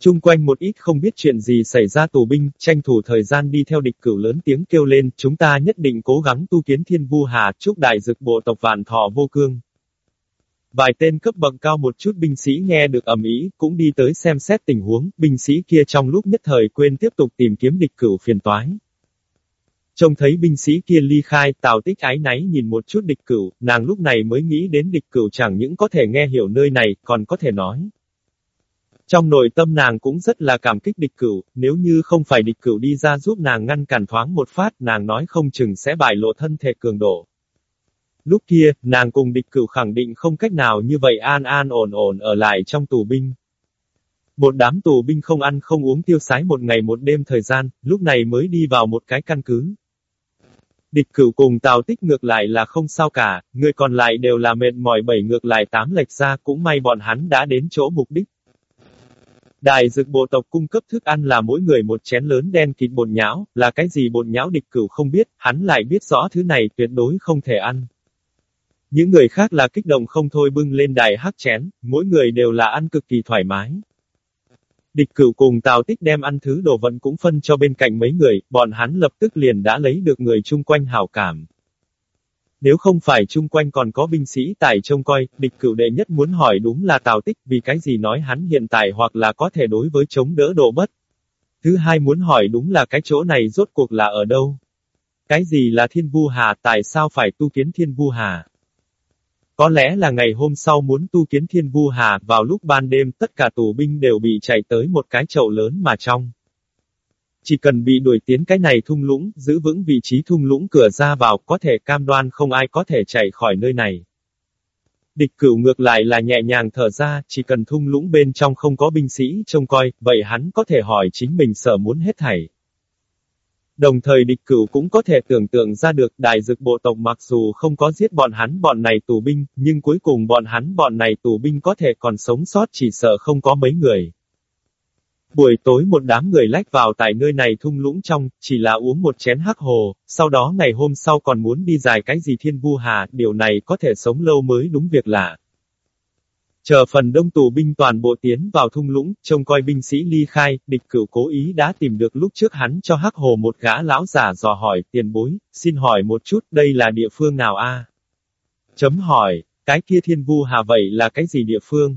Trung quanh một ít không biết chuyện gì xảy ra tù binh, tranh thủ thời gian đi theo địch cửu lớn tiếng kêu lên, chúng ta nhất định cố gắng tu kiến thiên vu hà, chúc đại dực bộ tộc vạn thọ vô cương. Vài tên cấp bậc cao một chút binh sĩ nghe được ầm ĩ, cũng đi tới xem xét tình huống, binh sĩ kia trong lúc nhất thời quên tiếp tục tìm kiếm địch cửu phiền toái. Trông thấy binh sĩ kia ly khai, Tào Tích ái náy nhìn một chút địch cửu, nàng lúc này mới nghĩ đến địch cửu chẳng những có thể nghe hiểu nơi này, còn có thể nói. Trong nội tâm nàng cũng rất là cảm kích địch cửu, nếu như không phải địch cửu đi ra giúp nàng ngăn cản thoáng một phát, nàng nói không chừng sẽ bại lộ thân thể cường độ. Lúc kia, nàng cùng địch cửu khẳng định không cách nào như vậy an an ổn ổn ở lại trong tù binh. Một đám tù binh không ăn không uống tiêu sái một ngày một đêm thời gian, lúc này mới đi vào một cái căn cứ. Địch cửu cùng tào tích ngược lại là không sao cả, người còn lại đều là mệt mỏi bảy ngược lại tám lệch ra cũng may bọn hắn đã đến chỗ mục đích. Đại dực bộ tộc cung cấp thức ăn là mỗi người một chén lớn đen kịt bột nhão, là cái gì bột nhão địch cửu không biết, hắn lại biết rõ thứ này tuyệt đối không thể ăn. Những người khác là kích động không thôi bưng lên đài hắc chén, mỗi người đều là ăn cực kỳ thoải mái. Địch cửu cùng Tào Tích đem ăn thứ đồ vận cũng phân cho bên cạnh mấy người, bọn hắn lập tức liền đã lấy được người chung quanh hảo cảm. Nếu không phải chung quanh còn có binh sĩ tài trông coi, địch cửu đệ nhất muốn hỏi đúng là Tào Tích vì cái gì nói hắn hiện tại hoặc là có thể đối với chống đỡ độ bất. Thứ hai muốn hỏi đúng là cái chỗ này rốt cuộc là ở đâu. Cái gì là thiên vu hà, tại sao phải tu kiến thiên vu hà? Có lẽ là ngày hôm sau muốn tu kiến thiên vu hà, vào lúc ban đêm tất cả tù binh đều bị chạy tới một cái chậu lớn mà trong. Chỉ cần bị đuổi tiến cái này thung lũng, giữ vững vị trí thung lũng cửa ra vào, có thể cam đoan không ai có thể chạy khỏi nơi này. Địch cửu ngược lại là nhẹ nhàng thở ra, chỉ cần thung lũng bên trong không có binh sĩ trông coi, vậy hắn có thể hỏi chính mình sở muốn hết thảy. Đồng thời địch cửu cũng có thể tưởng tượng ra được đại dực bộ tộc mặc dù không có giết bọn hắn bọn này tù binh, nhưng cuối cùng bọn hắn bọn này tù binh có thể còn sống sót chỉ sợ không có mấy người. Buổi tối một đám người lách vào tại nơi này thung lũng trong, chỉ là uống một chén hắc hồ, sau đó ngày hôm sau còn muốn đi dài cái gì thiên vu hà, điều này có thể sống lâu mới đúng việc lạ. Chờ phần đông tù binh toàn bộ tiến vào thung lũng, trông coi binh sĩ ly khai, địch cửu cố ý đã tìm được lúc trước hắn cho hắc hồ một gã lão giả dò hỏi, tiền bối, xin hỏi một chút, đây là địa phương nào a? Chấm hỏi, cái kia thiên vu hà vậy là cái gì địa phương?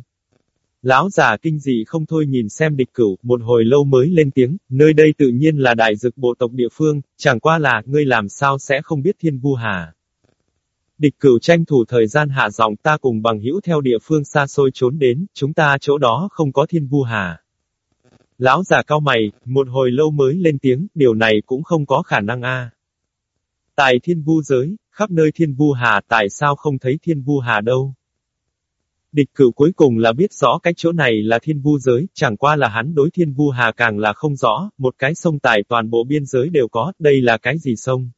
Lão già kinh dị không thôi nhìn xem địch cửu, một hồi lâu mới lên tiếng, nơi đây tự nhiên là đại dực bộ tộc địa phương, chẳng qua là, ngươi làm sao sẽ không biết thiên vu hà. Địch cửu tranh thủ thời gian hạ giọng ta cùng bằng hữu theo địa phương xa xôi trốn đến, chúng ta chỗ đó không có thiên vu hà. Lão già cao mày, một hồi lâu mới lên tiếng, điều này cũng không có khả năng a. Tại thiên vu giới, khắp nơi thiên vu hà tại sao không thấy thiên vu hà đâu. Địch cửu cuối cùng là biết rõ cái chỗ này là thiên vu giới, chẳng qua là hắn đối thiên vu hà càng là không rõ, một cái sông tại toàn bộ biên giới đều có, đây là cái gì sông?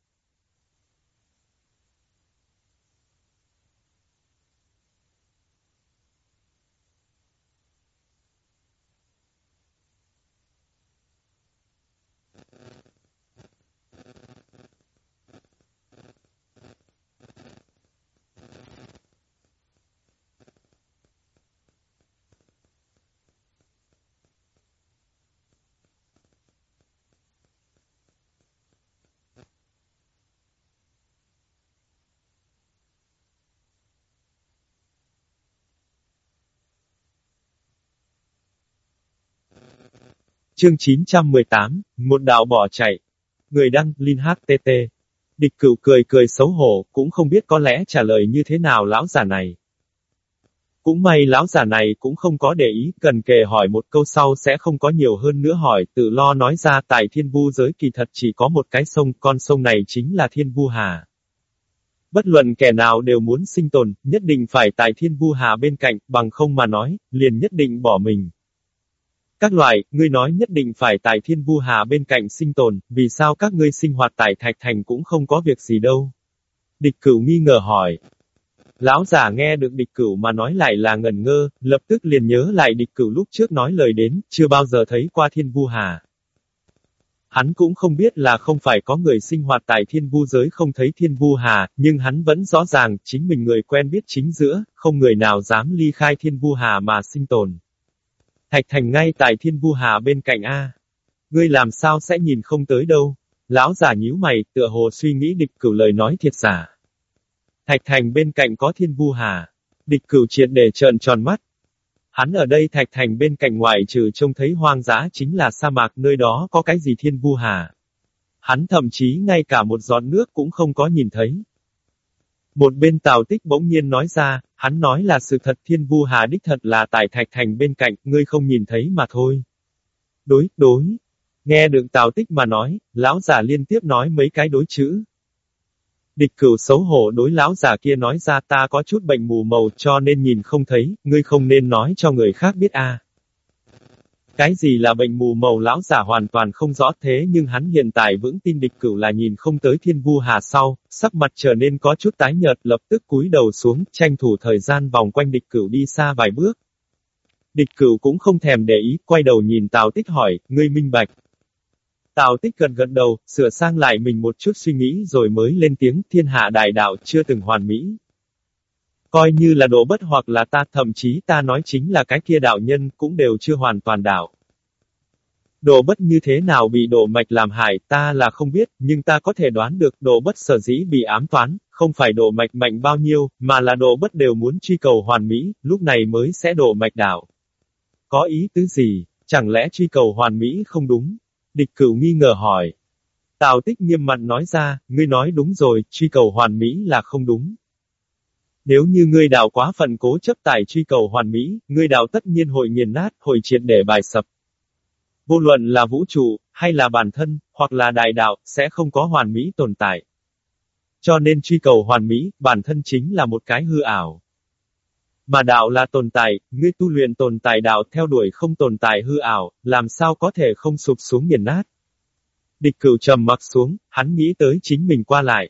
Chương 918, một đạo bỏ chạy. Người đăng, Linh HTT. Địch cửu cười cười xấu hổ, cũng không biết có lẽ trả lời như thế nào lão già này. Cũng may lão già này cũng không có để ý, cần kề hỏi một câu sau sẽ không có nhiều hơn nữa hỏi, tự lo nói ra tại thiên vu giới kỳ thật chỉ có một cái sông, con sông này chính là thiên vu hà. Bất luận kẻ nào đều muốn sinh tồn, nhất định phải tại thiên vu hà bên cạnh, bằng không mà nói, liền nhất định bỏ mình. Các loại, ngươi nói nhất định phải tại thiên vu hà bên cạnh sinh tồn, vì sao các ngươi sinh hoạt tại thạch thành cũng không có việc gì đâu? Địch cửu nghi ngờ hỏi. Lão giả nghe được địch cửu mà nói lại là ngần ngơ, lập tức liền nhớ lại địch cửu lúc trước nói lời đến, chưa bao giờ thấy qua thiên vu hà. Hắn cũng không biết là không phải có người sinh hoạt tại thiên vu giới không thấy thiên vu hà, nhưng hắn vẫn rõ ràng, chính mình người quen biết chính giữa, không người nào dám ly khai thiên vu hà mà sinh tồn. Thạch Thành ngay tại thiên vu hà bên cạnh A. Ngươi làm sao sẽ nhìn không tới đâu. Lão giả nhíu mày, tựa hồ suy nghĩ địch cửu lời nói thiệt giả. Thạch Thành bên cạnh có thiên vu hà. Địch cửu triệt để trợn tròn mắt. Hắn ở đây Thạch Thành bên cạnh ngoài trừ trông thấy hoang dã chính là sa mạc nơi đó có cái gì thiên vu hà. Hắn thậm chí ngay cả một giọt nước cũng không có nhìn thấy. Một bên Tào Tích bỗng nhiên nói ra, hắn nói là sự thật thiên vu hà đích thật là tại thạch thành bên cạnh, ngươi không nhìn thấy mà thôi. Đối, đối. Nghe được Tào Tích mà nói, lão già liên tiếp nói mấy cái đối chữ. Địch cửu xấu hổ đối lão già kia nói ra ta có chút bệnh mù màu cho nên nhìn không thấy, ngươi không nên nói cho người khác biết a. Cái gì là bệnh mù màu lão giả hoàn toàn không rõ thế nhưng hắn hiện tại vững tin địch cửu là nhìn không tới thiên vu hà sau, sắc mặt trở nên có chút tái nhợt lập tức cúi đầu xuống, tranh thủ thời gian vòng quanh địch cửu đi xa vài bước. Địch cửu cũng không thèm để ý, quay đầu nhìn Tào Tích hỏi, ngươi minh bạch. Tào Tích gần gần đầu, sửa sang lại mình một chút suy nghĩ rồi mới lên tiếng thiên hạ đại đạo chưa từng hoàn mỹ. Coi như là độ bất hoặc là ta thậm chí ta nói chính là cái kia đạo nhân cũng đều chưa hoàn toàn đạo. Độ bất như thế nào bị độ mạch làm hại ta là không biết, nhưng ta có thể đoán được độ bất sở dĩ bị ám toán, không phải độ mạch mạnh bao nhiêu, mà là độ bất đều muốn truy cầu hoàn mỹ, lúc này mới sẽ độ mạch đạo. Có ý tứ gì, chẳng lẽ truy cầu hoàn mỹ không đúng? Địch cửu nghi ngờ hỏi. Tào tích nghiêm mặt nói ra, ngươi nói đúng rồi, truy cầu hoàn mỹ là không đúng. Nếu như ngươi đạo quá phần cố chấp tài truy cầu hoàn mỹ, ngươi đạo tất nhiên hội nghiền nát, hội triệt để bài sập. Vô luận là vũ trụ, hay là bản thân, hoặc là đại đạo, sẽ không có hoàn mỹ tồn tại. Cho nên truy cầu hoàn mỹ, bản thân chính là một cái hư ảo. Mà đạo là tồn tại, ngươi tu luyện tồn tại đạo theo đuổi không tồn tại hư ảo, làm sao có thể không sụp xuống nghiền nát. Địch cửu trầm mặc xuống, hắn nghĩ tới chính mình qua lại.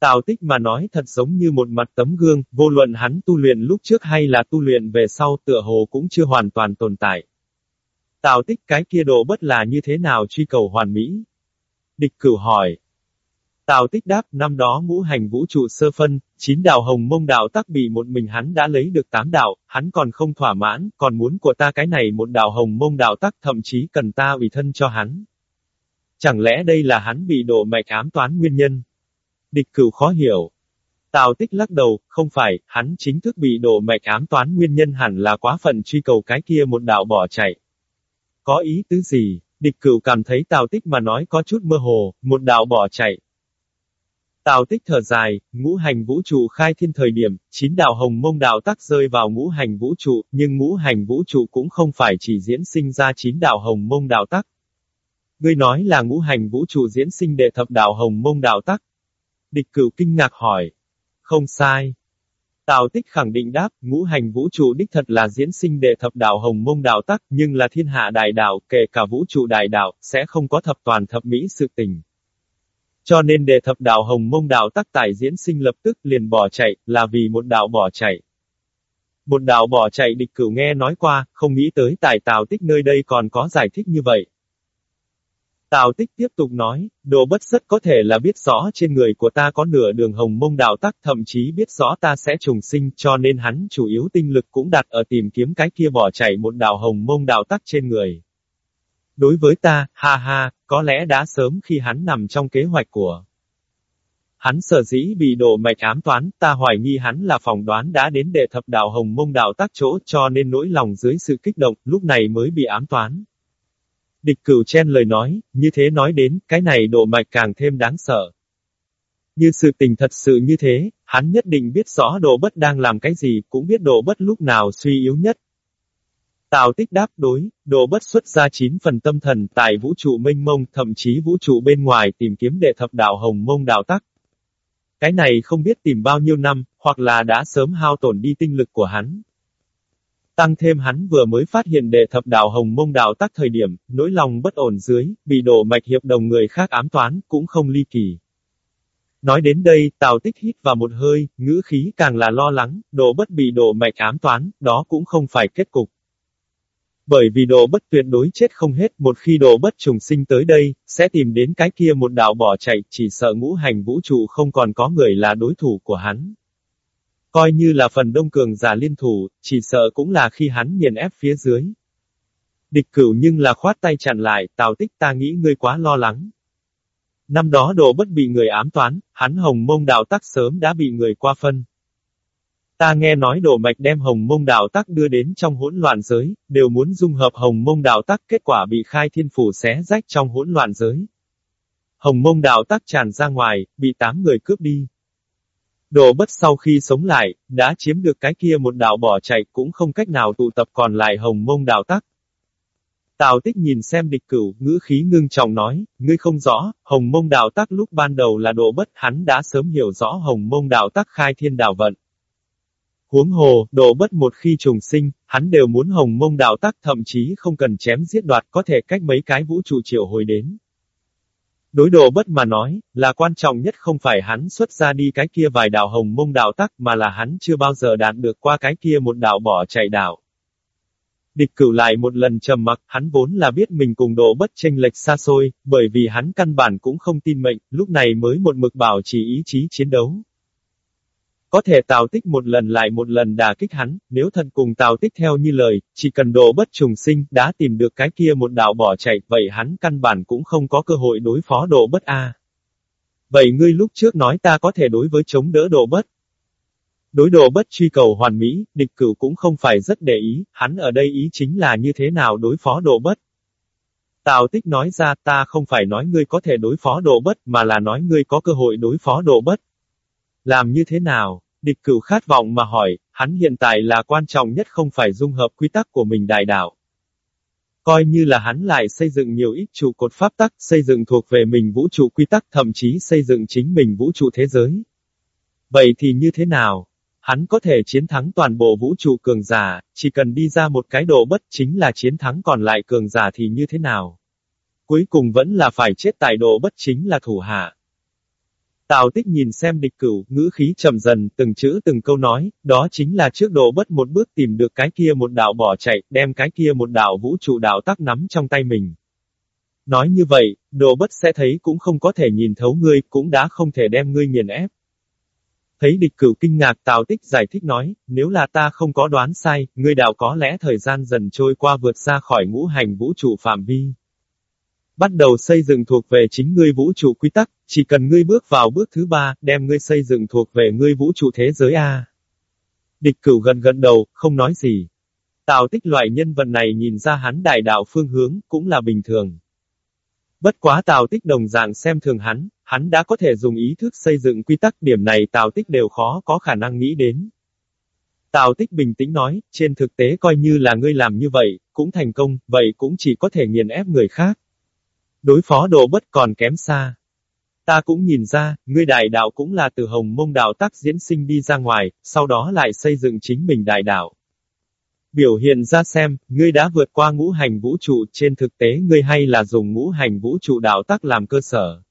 Tào tích mà nói thật giống như một mặt tấm gương, vô luận hắn tu luyện lúc trước hay là tu luyện về sau tựa hồ cũng chưa hoàn toàn tồn tại. Tào tích cái kia độ bất là như thế nào truy cầu hoàn mỹ? Địch cửu hỏi. Tào tích đáp, năm đó ngũ hành vũ trụ sơ phân, chín đạo hồng mông đạo tắc bị một mình hắn đã lấy được tám đạo, hắn còn không thỏa mãn, còn muốn của ta cái này một đạo hồng mông đạo tắc thậm chí cần ta ủy thân cho hắn. Chẳng lẽ đây là hắn bị độ mạch ám toán nguyên nhân? Địch cửu khó hiểu. Tào tích lắc đầu, không phải, hắn chính thức bị đổ mạch ám toán nguyên nhân hẳn là quá phận truy cầu cái kia một đạo bỏ chạy. Có ý tứ gì? Địch cửu cảm thấy tào tích mà nói có chút mơ hồ, một đạo bỏ chạy. Tào tích thở dài, ngũ hành vũ trụ khai thiên thời điểm, chín đạo hồng mông đạo tắc rơi vào ngũ hành vũ trụ, nhưng ngũ hành vũ trụ cũng không phải chỉ diễn sinh ra chín đạo hồng mông đạo tắc. Ngươi nói là ngũ hành vũ trụ diễn sinh đệ thập đạo hồng mông đạo tắc. Địch cửu kinh ngạc hỏi. Không sai. Tào tích khẳng định đáp, ngũ hành vũ trụ đích thật là diễn sinh đệ thập đạo hồng mông đạo tắc, nhưng là thiên hạ đại đạo, kể cả vũ trụ đại đạo, sẽ không có thập toàn thập mỹ sự tình. Cho nên đệ thập đạo hồng mông đạo tắc tại diễn sinh lập tức liền bỏ chạy, là vì một đạo bỏ chạy. Một đạo bỏ chạy địch cửu nghe nói qua, không nghĩ tới tại tào tích nơi đây còn có giải thích như vậy. Tào tích tiếp tục nói, đồ bất rất có thể là biết rõ trên người của ta có nửa đường hồng mông đạo tắc thậm chí biết rõ ta sẽ trùng sinh cho nên hắn chủ yếu tinh lực cũng đặt ở tìm kiếm cái kia bỏ chảy một đạo hồng mông đạo tắc trên người. Đối với ta, ha ha, có lẽ đã sớm khi hắn nằm trong kế hoạch của. Hắn sở dĩ bị đổ mạch ám toán, ta hoài nghi hắn là phỏng đoán đã đến đệ thập đạo hồng mông đạo tắc chỗ cho nên nỗi lòng dưới sự kích động, lúc này mới bị ám toán. Địch cửu chen lời nói, như thế nói đến, cái này độ mạch càng thêm đáng sợ. Như sự tình thật sự như thế, hắn nhất định biết rõ độ bất đang làm cái gì, cũng biết độ bất lúc nào suy yếu nhất. Tào tích đáp đối, độ bất xuất ra chín phần tâm thần tại vũ trụ mênh mông, thậm chí vũ trụ bên ngoài tìm kiếm đệ thập đạo hồng mông đạo tắc. Cái này không biết tìm bao nhiêu năm, hoặc là đã sớm hao tổn đi tinh lực của hắn. Tăng thêm hắn vừa mới phát hiện đệ thập đạo hồng mông đạo tắc thời điểm, nỗi lòng bất ổn dưới, bị đổ mạch hiệp đồng người khác ám toán, cũng không ly kỳ. Nói đến đây, Tào Tích hít vào một hơi, ngữ khí càng là lo lắng, độ bất bị độ mạch ám toán, đó cũng không phải kết cục. Bởi vì độ bất tuyệt đối chết không hết, một khi độ bất trùng sinh tới đây, sẽ tìm đến cái kia một đạo bỏ chạy, chỉ sợ ngũ hành vũ trụ không còn có người là đối thủ của hắn. Coi như là phần đông cường giả liên thủ, chỉ sợ cũng là khi hắn nghiền ép phía dưới. Địch cửu nhưng là khoát tay chặn lại, tào tích ta nghĩ ngươi quá lo lắng. Năm đó đồ bất bị người ám toán, hắn hồng mông đạo tắc sớm đã bị người qua phân. Ta nghe nói đồ mạch đem hồng mông đạo tắc đưa đến trong hỗn loạn giới, đều muốn dung hợp hồng mông đạo tắc kết quả bị khai thiên phủ xé rách trong hỗn loạn giới. Hồng mông đạo tắc tràn ra ngoài, bị tám người cướp đi. Đồ bất sau khi sống lại, đã chiếm được cái kia một đạo bỏ chạy cũng không cách nào tụ tập còn lại hồng mông đạo tắc. Tào tích nhìn xem địch cửu, ngữ khí ngưng trọng nói, ngươi không rõ, hồng mông đạo tắc lúc ban đầu là đồ bất, hắn đã sớm hiểu rõ hồng mông đạo tắc khai thiên đạo vận. Huống hồ, đồ bất một khi trùng sinh, hắn đều muốn hồng mông đạo tắc thậm chí không cần chém giết đoạt có thể cách mấy cái vũ trụ triệu hồi đến. Đối đồ bất mà nói, là quan trọng nhất không phải hắn xuất ra đi cái kia vài đạo hồng mông đạo tắc mà là hắn chưa bao giờ đạt được qua cái kia một đạo bỏ chạy đạo. Địch cửu lại một lần trầm mặc, hắn vốn là biết mình cùng đồ bất tranh lệch xa xôi, bởi vì hắn căn bản cũng không tin mệnh, lúc này mới một mực bảo trì ý chí chiến đấu. Có thể Tào Tích một lần lại một lần đà kích hắn, nếu thần cùng Tào Tích theo như lời, chỉ cần độ bất trùng sinh, đã tìm được cái kia một đạo bỏ chạy, vậy hắn căn bản cũng không có cơ hội đối phó độ bất A. Vậy ngươi lúc trước nói ta có thể đối với chống đỡ độ bất. Đối độ bất truy cầu hoàn mỹ, địch cửu cũng không phải rất để ý, hắn ở đây ý chính là như thế nào đối phó độ bất. Tào tích nói ra ta không phải nói ngươi có thể đối phó độ bất mà là nói ngươi có cơ hội đối phó độ bất. Làm như thế nào? Địch cửu khát vọng mà hỏi, hắn hiện tại là quan trọng nhất không phải dung hợp quy tắc của mình đại đạo. Coi như là hắn lại xây dựng nhiều ít trụ cột pháp tắc, xây dựng thuộc về mình vũ trụ quy tắc thậm chí xây dựng chính mình vũ trụ thế giới. Vậy thì như thế nào? Hắn có thể chiến thắng toàn bộ vũ trụ cường giả, chỉ cần đi ra một cái độ bất chính là chiến thắng còn lại cường giả thì như thế nào? Cuối cùng vẫn là phải chết tại độ bất chính là thủ hạ. Tào tích nhìn xem địch cửu, ngữ khí trầm dần, từng chữ từng câu nói, đó chính là trước độ bất một bước tìm được cái kia một đạo bỏ chạy, đem cái kia một đạo vũ trụ đạo tắc nắm trong tay mình. Nói như vậy, độ bất sẽ thấy cũng không có thể nhìn thấu ngươi, cũng đã không thể đem ngươi nghiền ép. Thấy địch cửu kinh ngạc Tào tích giải thích nói, nếu là ta không có đoán sai, ngươi đạo có lẽ thời gian dần trôi qua vượt ra khỏi ngũ hành vũ trụ phạm vi. Bắt đầu xây dựng thuộc về chính ngươi vũ trụ quy tắc, chỉ cần ngươi bước vào bước thứ ba, đem ngươi xây dựng thuộc về ngươi vũ trụ thế giới A. Địch cửu gần gần đầu, không nói gì. Tào tích loại nhân vật này nhìn ra hắn đại đạo phương hướng, cũng là bình thường. Bất quá Tào tích đồng dạng xem thường hắn, hắn đã có thể dùng ý thức xây dựng quy tắc điểm này Tào tích đều khó có khả năng nghĩ đến. Tào tích bình tĩnh nói, trên thực tế coi như là ngươi làm như vậy, cũng thành công, vậy cũng chỉ có thể nghiền ép người khác. Đối phó đồ bất còn kém xa. Ta cũng nhìn ra, ngươi đại đạo cũng là từ hồng mông đạo tắc diễn sinh đi ra ngoài, sau đó lại xây dựng chính mình đại đạo. Biểu hiện ra xem, ngươi đã vượt qua ngũ hành vũ trụ, trên thực tế ngươi hay là dùng ngũ hành vũ trụ đạo tắc làm cơ sở.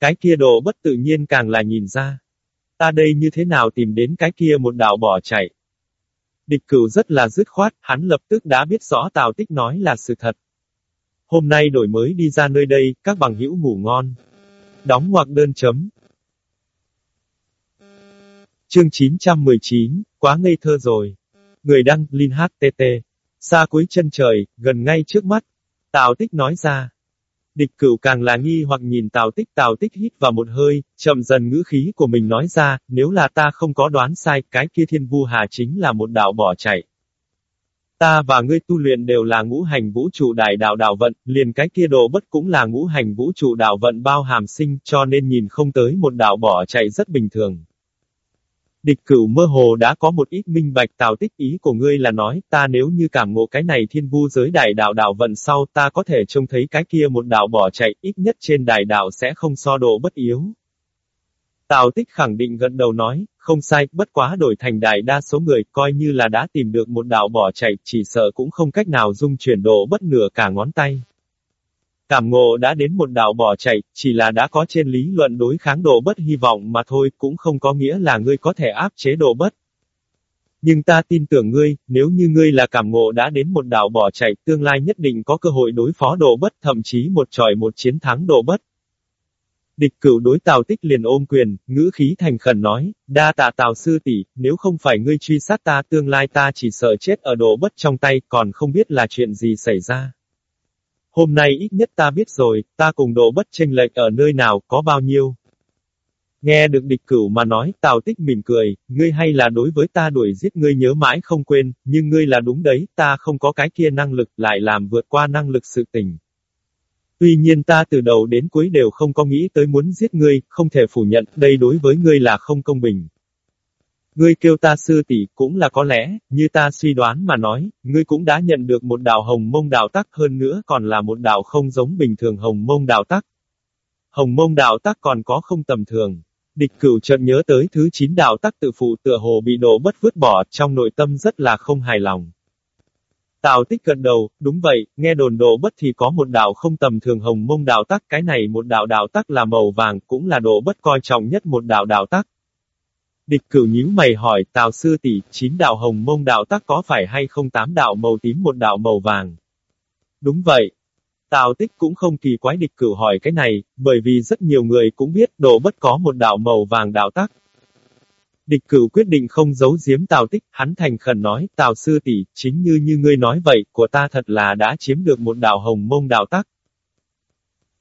Cái kia đồ bất tự nhiên càng là nhìn ra. Ta đây như thế nào tìm đến cái kia một đạo bỏ chạy. Địch cửu rất là dứt khoát, hắn lập tức đã biết rõ Tào Tích nói là sự thật. Hôm nay đổi mới đi ra nơi đây, các bằng hữu ngủ ngon. Đóng hoặc đơn chấm. Chương 919, quá ngây thơ rồi. Người đăng, Linh HTT. Xa cuối chân trời, gần ngay trước mắt. Tào Tích nói ra. Địch cửu càng là nghi hoặc nhìn Tào Tích Tào Tích hít vào một hơi, chậm dần ngữ khí của mình nói ra, nếu là ta không có đoán sai, cái kia thiên vu hà chính là một đạo bỏ chạy. Ta và ngươi tu luyện đều là ngũ hành vũ trụ đại đạo đạo vận, liền cái kia đồ bất cũng là ngũ hành vũ trụ đạo vận bao hàm sinh, cho nên nhìn không tới một đạo bỏ chạy rất bình thường. Địch cửu mơ hồ đã có một ít minh bạch tào tích ý của ngươi là nói, ta nếu như cảm ngộ cái này thiên vu giới đại đạo đạo vận sau ta có thể trông thấy cái kia một đạo bỏ chạy, ít nhất trên đại đạo sẽ không so độ bất yếu. Tào tích khẳng định gật đầu nói, không sai, bất quá đổi thành đại đa số người, coi như là đã tìm được một đạo bỏ chạy, chỉ sợ cũng không cách nào dung chuyển độ bất nửa cả ngón tay. Cảm ngộ đã đến một đạo bỏ chạy, chỉ là đã có trên lý luận đối kháng độ bất hy vọng mà thôi, cũng không có nghĩa là ngươi có thể áp chế độ bất. Nhưng ta tin tưởng ngươi, nếu như ngươi là cảm ngộ đã đến một đạo bỏ chạy, tương lai nhất định có cơ hội đối phó độ bất, thậm chí một tròi một chiến thắng độ bất. Địch cửu đối Tào Tích liền ôm quyền, ngữ khí thành khẩn nói, đa tạ Tào sư tỷ, nếu không phải ngươi truy sát ta tương lai ta chỉ sợ chết ở độ bất trong tay, còn không biết là chuyện gì xảy ra. Hôm nay ít nhất ta biết rồi, ta cùng độ bất tranh lệch ở nơi nào, có bao nhiêu. Nghe được địch cửu mà nói, Tào Tích mỉm cười, ngươi hay là đối với ta đuổi giết ngươi nhớ mãi không quên, nhưng ngươi là đúng đấy, ta không có cái kia năng lực, lại làm vượt qua năng lực sự tình. Tuy nhiên ta từ đầu đến cuối đều không có nghĩ tới muốn giết ngươi, không thể phủ nhận, đây đối với ngươi là không công bình. Ngươi kêu ta sư tỷ cũng là có lẽ, như ta suy đoán mà nói, ngươi cũng đã nhận được một đạo hồng mông đạo tắc hơn nữa còn là một đạo không giống bình thường hồng mông đạo tắc. Hồng mông đạo tắc còn có không tầm thường. Địch cửu chợt nhớ tới thứ chín đạo tắc tự phụ tựa hồ bị đổ bất vứt bỏ, trong nội tâm rất là không hài lòng. Tào tích gật đầu, đúng vậy, nghe đồn độ bất thì có một đạo không tầm thường hồng mông đạo tắc, cái này một đạo đạo tắc là màu vàng, cũng là độ bất coi trọng nhất một đạo đạo tắc. Địch cửu nhíu mày hỏi, Tào sư tỷ, chín đạo hồng mông đạo tắc có phải hay không tám đạo màu tím một đạo màu vàng? Đúng vậy. Tào tích cũng không kỳ quái địch cửu hỏi cái này, bởi vì rất nhiều người cũng biết độ bất có một đạo màu vàng đạo tắc. Địch cửu quyết định không giấu giếm Tào tích, hắn thành khẩn nói, Tào sư tỷ, chính như như ngươi nói vậy, của ta thật là đã chiếm được một đạo hồng mông đạo tắc.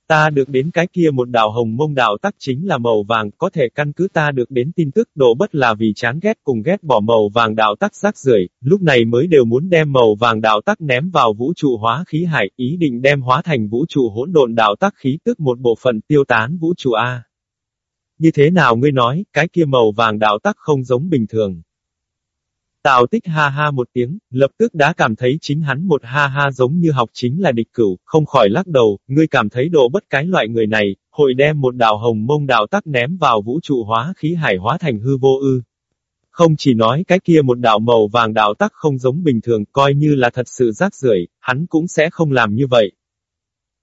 Ta được đến cái kia một đạo hồng mông đạo tắc chính là màu vàng, có thể căn cứ ta được đến tin tức độ bất là vì chán ghét cùng ghét bỏ màu vàng đạo tắc rác rưởi, lúc này mới đều muốn đem màu vàng đạo tắc ném vào vũ trụ hóa khí hải, ý định đem hóa thành vũ trụ hỗn độn đạo tắc khí tức một bộ phận tiêu tán vũ trụ A. Như thế nào ngươi nói, cái kia màu vàng đạo tắc không giống bình thường. Tào tích ha ha một tiếng, lập tức đã cảm thấy chính hắn một ha ha giống như học chính là địch cửu, không khỏi lắc đầu, ngươi cảm thấy độ bất cái loại người này, hội đem một đạo hồng mông đạo tắc ném vào vũ trụ hóa khí hải hóa thành hư vô ư. Không chỉ nói cái kia một đạo màu vàng đạo tắc không giống bình thường, coi như là thật sự rác rưởi, hắn cũng sẽ không làm như vậy.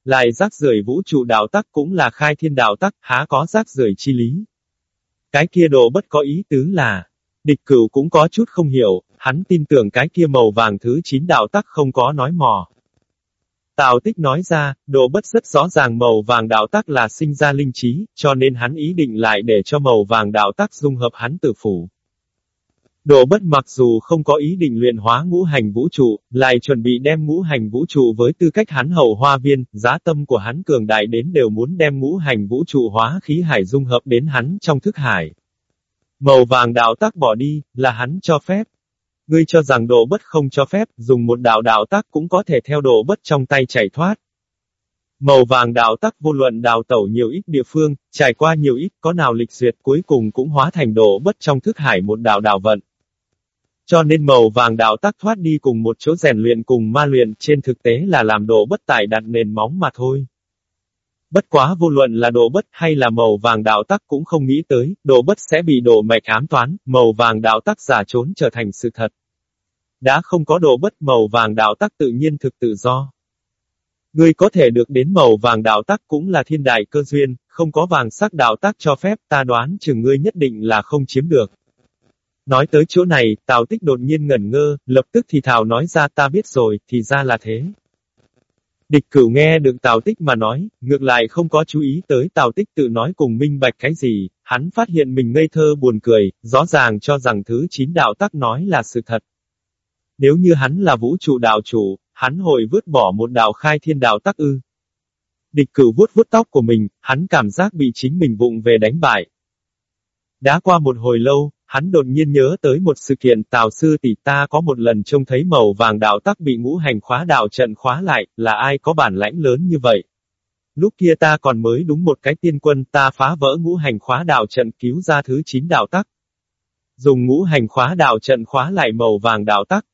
Lại rác rưởi vũ trụ đạo tắc cũng là khai thiên đạo tắc, há có rác rưởi chi lý. Cái kia đồ bất có ý tứ là, Địch cửu cũng có chút không hiểu, hắn tin tưởng cái kia màu vàng thứ chín đạo tắc không có nói mò. Tào tích nói ra, đồ bất rất rõ ràng màu vàng đạo tắc là sinh ra linh trí, cho nên hắn ý định lại để cho màu vàng đạo tắc dung hợp hắn tử phủ. Đồ bất mặc dù không có ý định luyện hóa ngũ hành vũ trụ, lại chuẩn bị đem ngũ hành vũ trụ với tư cách hắn hầu hoa viên, giá tâm của hắn cường đại đến đều muốn đem ngũ hành vũ trụ hóa khí hải dung hợp đến hắn trong thức hải. Màu vàng đạo tác bỏ đi, là hắn cho phép. Ngươi cho rằng đồ bất không cho phép, dùng một đạo đạo tác cũng có thể theo đồ bất trong tay chảy thoát. Màu vàng đạo tắc vô luận đào tẩu nhiều ít địa phương, trải qua nhiều ít có nào lịch duyệt cuối cùng cũng hóa thành đồ bất trong thức hải một đạo đạo vận. Cho nên màu vàng đạo tắc thoát đi cùng một chỗ rèn luyện cùng ma luyện trên thực tế là làm đồ bất tại đặt nền móng mà thôi. Bất quá vô luận là đồ bất hay là màu vàng đạo tắc cũng không nghĩ tới, đồ bất sẽ bị đồ mạch ám toán, màu vàng đạo tắc giả trốn trở thành sự thật. Đã không có đồ bất màu vàng đạo tắc tự nhiên thực tự do. người có thể được đến màu vàng đạo tắc cũng là thiên đại cơ duyên, không có vàng sắc đạo tắc cho phép ta đoán chừng ngươi nhất định là không chiếm được. Nói tới chỗ này, Tào Tích đột nhiên ngẩn ngơ, lập tức thì Thảo nói ra ta biết rồi, thì ra là thế. Địch cửu nghe được Tào Tích mà nói, ngược lại không có chú ý tới Tào Tích tự nói cùng minh bạch cái gì, hắn phát hiện mình ngây thơ buồn cười, rõ ràng cho rằng thứ chín đạo tắc nói là sự thật. Nếu như hắn là vũ trụ đạo chủ, hắn hồi vứt bỏ một đạo khai thiên đạo tắc ư. Địch cửu vuốt vuốt tóc của mình, hắn cảm giác bị chính mình vụng về đánh bại. Đã qua một hồi lâu, Hắn đột nhiên nhớ tới một sự kiện Tào sư tỷ ta có một lần trông thấy màu vàng đạo tắc bị ngũ hành khóa đạo trận khóa lại, là ai có bản lãnh lớn như vậy. Lúc kia ta còn mới đúng một cái tiên quân ta phá vỡ ngũ hành khóa đạo trận cứu ra thứ chín đạo tắc. Dùng ngũ hành khóa đạo trận khóa lại màu vàng đạo tắc.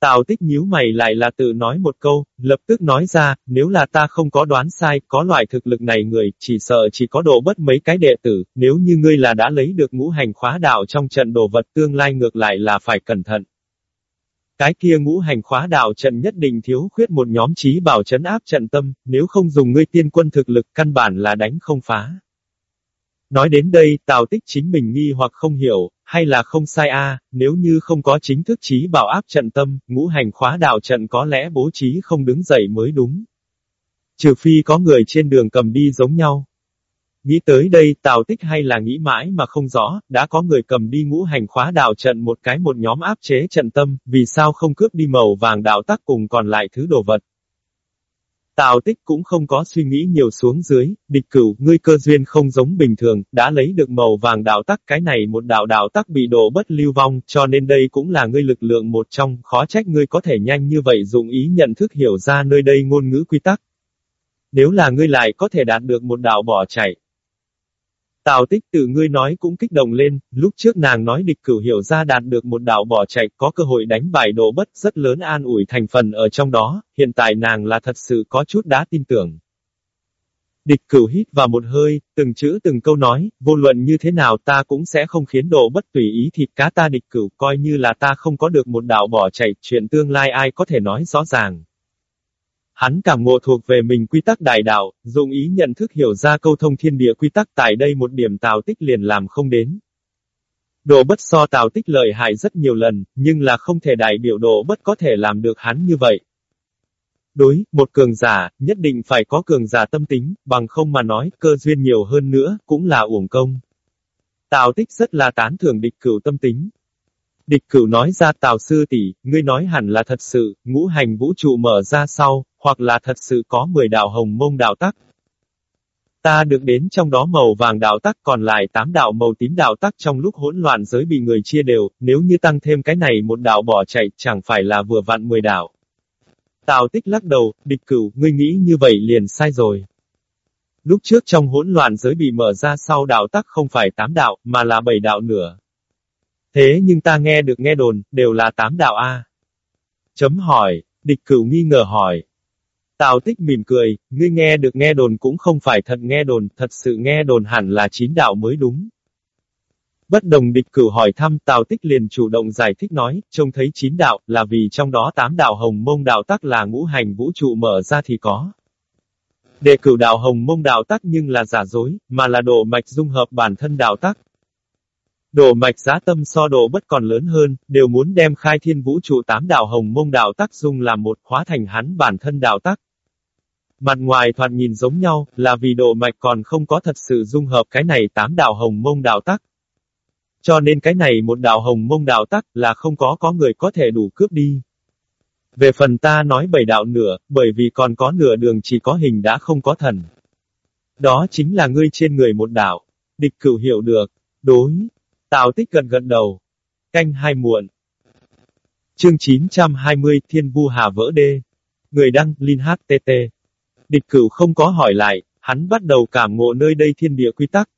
Tào tích nhíu mày lại là tự nói một câu, lập tức nói ra, nếu là ta không có đoán sai, có loại thực lực này người, chỉ sợ chỉ có độ bất mấy cái đệ tử, nếu như ngươi là đã lấy được ngũ hành khóa đạo trong trận đồ vật tương lai ngược lại là phải cẩn thận. Cái kia ngũ hành khóa đạo trận nhất định thiếu khuyết một nhóm trí bảo chấn áp trận tâm, nếu không dùng ngươi tiên quân thực lực căn bản là đánh không phá. Nói đến đây, Tào Tích chính mình nghi hoặc không hiểu, hay là không sai a nếu như không có chính thức trí bảo áp trận tâm, ngũ hành khóa đạo trận có lẽ bố trí không đứng dậy mới đúng. Trừ phi có người trên đường cầm đi giống nhau. Nghĩ tới đây, Tào Tích hay là nghĩ mãi mà không rõ, đã có người cầm đi ngũ hành khóa đạo trận một cái một nhóm áp chế trận tâm, vì sao không cướp đi màu vàng đạo tắc cùng còn lại thứ đồ vật. Tào tích cũng không có suy nghĩ nhiều xuống dưới, địch cửu, ngươi cơ duyên không giống bình thường, đã lấy được màu vàng đạo tắc cái này một đạo đạo tắc bị đổ bất lưu vong, cho nên đây cũng là ngươi lực lượng một trong, khó trách ngươi có thể nhanh như vậy dùng ý nhận thức hiểu ra nơi đây ngôn ngữ quy tắc. Nếu là ngươi lại có thể đạt được một đạo bỏ chạy, Tào tích tự ngươi nói cũng kích động lên, lúc trước nàng nói địch cửu hiểu ra đạt được một đạo bỏ chạy, có cơ hội đánh bại đổ bất rất lớn an ủi thành phần ở trong đó, hiện tại nàng là thật sự có chút đã tin tưởng. Địch cửu hít vào một hơi, từng chữ từng câu nói, vô luận như thế nào ta cũng sẽ không khiến độ bất tùy ý thịt cá ta địch cửu, coi như là ta không có được một đạo bỏ chạy, chuyện tương lai ai có thể nói rõ ràng. Hắn cảm ngộ thuộc về mình quy tắc đại đạo, dùng ý nhận thức hiểu ra câu thông thiên địa quy tắc tại đây một điểm tào tích liền làm không đến. Độ bất so tào tích lợi hại rất nhiều lần, nhưng là không thể đại biểu độ bất có thể làm được hắn như vậy. Đối, một cường giả, nhất định phải có cường giả tâm tính, bằng không mà nói, cơ duyên nhiều hơn nữa, cũng là uổng công. Tào tích rất là tán thưởng địch cửu tâm tính, Địch cửu nói ra Tào sư tỷ, ngươi nói hẳn là thật sự, ngũ hành vũ trụ mở ra sau, hoặc là thật sự có 10 đạo hồng mông đạo tắc. Ta được đến trong đó màu vàng đạo tắc còn lại 8 đạo màu tím đạo tắc trong lúc hỗn loạn giới bị người chia đều, nếu như tăng thêm cái này một đạo bỏ chạy, chẳng phải là vừa vặn 10 đạo. Tào tích lắc đầu, địch cửu, ngươi nghĩ như vậy liền sai rồi. Lúc trước trong hỗn loạn giới bị mở ra sau đạo tắc không phải 8 đạo, mà là 7 đạo nữa. Thế nhưng ta nghe được nghe đồn, đều là tám đạo A. Chấm hỏi, địch cửu nghi ngờ hỏi. Tào tích mỉm cười, ngươi nghe được nghe đồn cũng không phải thật nghe đồn, thật sự nghe đồn hẳn là chín đạo mới đúng. Bất đồng địch cửu hỏi thăm Tào Tích liền chủ động giải thích nói, trông thấy chín đạo, là vì trong đó tám đạo hồng mông đạo tắc là ngũ hành vũ trụ mở ra thì có. Đề cửu đạo hồng mông đạo tắc nhưng là giả dối, mà là độ mạch dung hợp bản thân đạo tắc, Đồ mạch giá tâm so đồ bất còn lớn hơn, đều muốn đem khai thiên vũ trụ tám đạo hồng mông đạo tắc dung làm một hóa thành hắn bản thân đạo tắc. Mặt ngoài thoạt nhìn giống nhau, là vì độ mạch còn không có thật sự dung hợp cái này tám đạo hồng mông đạo tắc. Cho nên cái này một đạo hồng mông đạo tắc là không có có người có thể đủ cướp đi. Về phần ta nói bảy đạo nửa, bởi vì còn có nửa đường chỉ có hình đã không có thần. Đó chính là ngươi trên người một đạo. Địch cửu hiểu được. Đối. Tào tích gần gần đầu. Canh hai muộn. Chương 920 Thiên Vu Hà vỡ đê. Người đăng, Linh HTT. Địch cửu không có hỏi lại, hắn bắt đầu cảm ngộ nơi đây thiên địa quy tắc.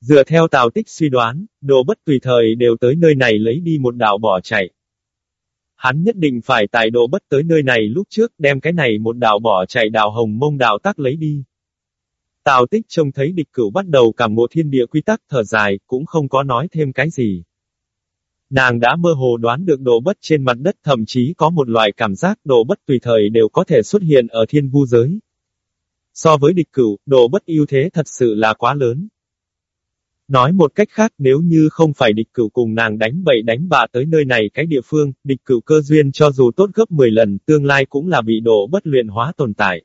Dựa theo Tào Tích suy đoán, đồ bất tùy thời đều tới nơi này lấy đi một đạo bỏ chạy. Hắn nhất định phải tại đồ bất tới nơi này lúc trước đem cái này một đạo bỏ chạy đạo hồng mông đạo tắc lấy đi. Tào Tích trông thấy địch cửu bắt đầu cảm ngộ thiên địa quy tắc thở dài, cũng không có nói thêm cái gì. Nàng đã mơ hồ đoán được độ bất trên mặt đất thậm chí có một loại cảm giác độ bất tùy thời đều có thể xuất hiện ở thiên vu giới. So với địch cửu, độ bất ưu thế thật sự là quá lớn. Nói một cách khác nếu như không phải địch cửu cùng nàng đánh bậy đánh bạ tới nơi này cái địa phương, địch cửu cơ duyên cho dù tốt gấp 10 lần, tương lai cũng là bị độ bất luyện hóa tồn tại.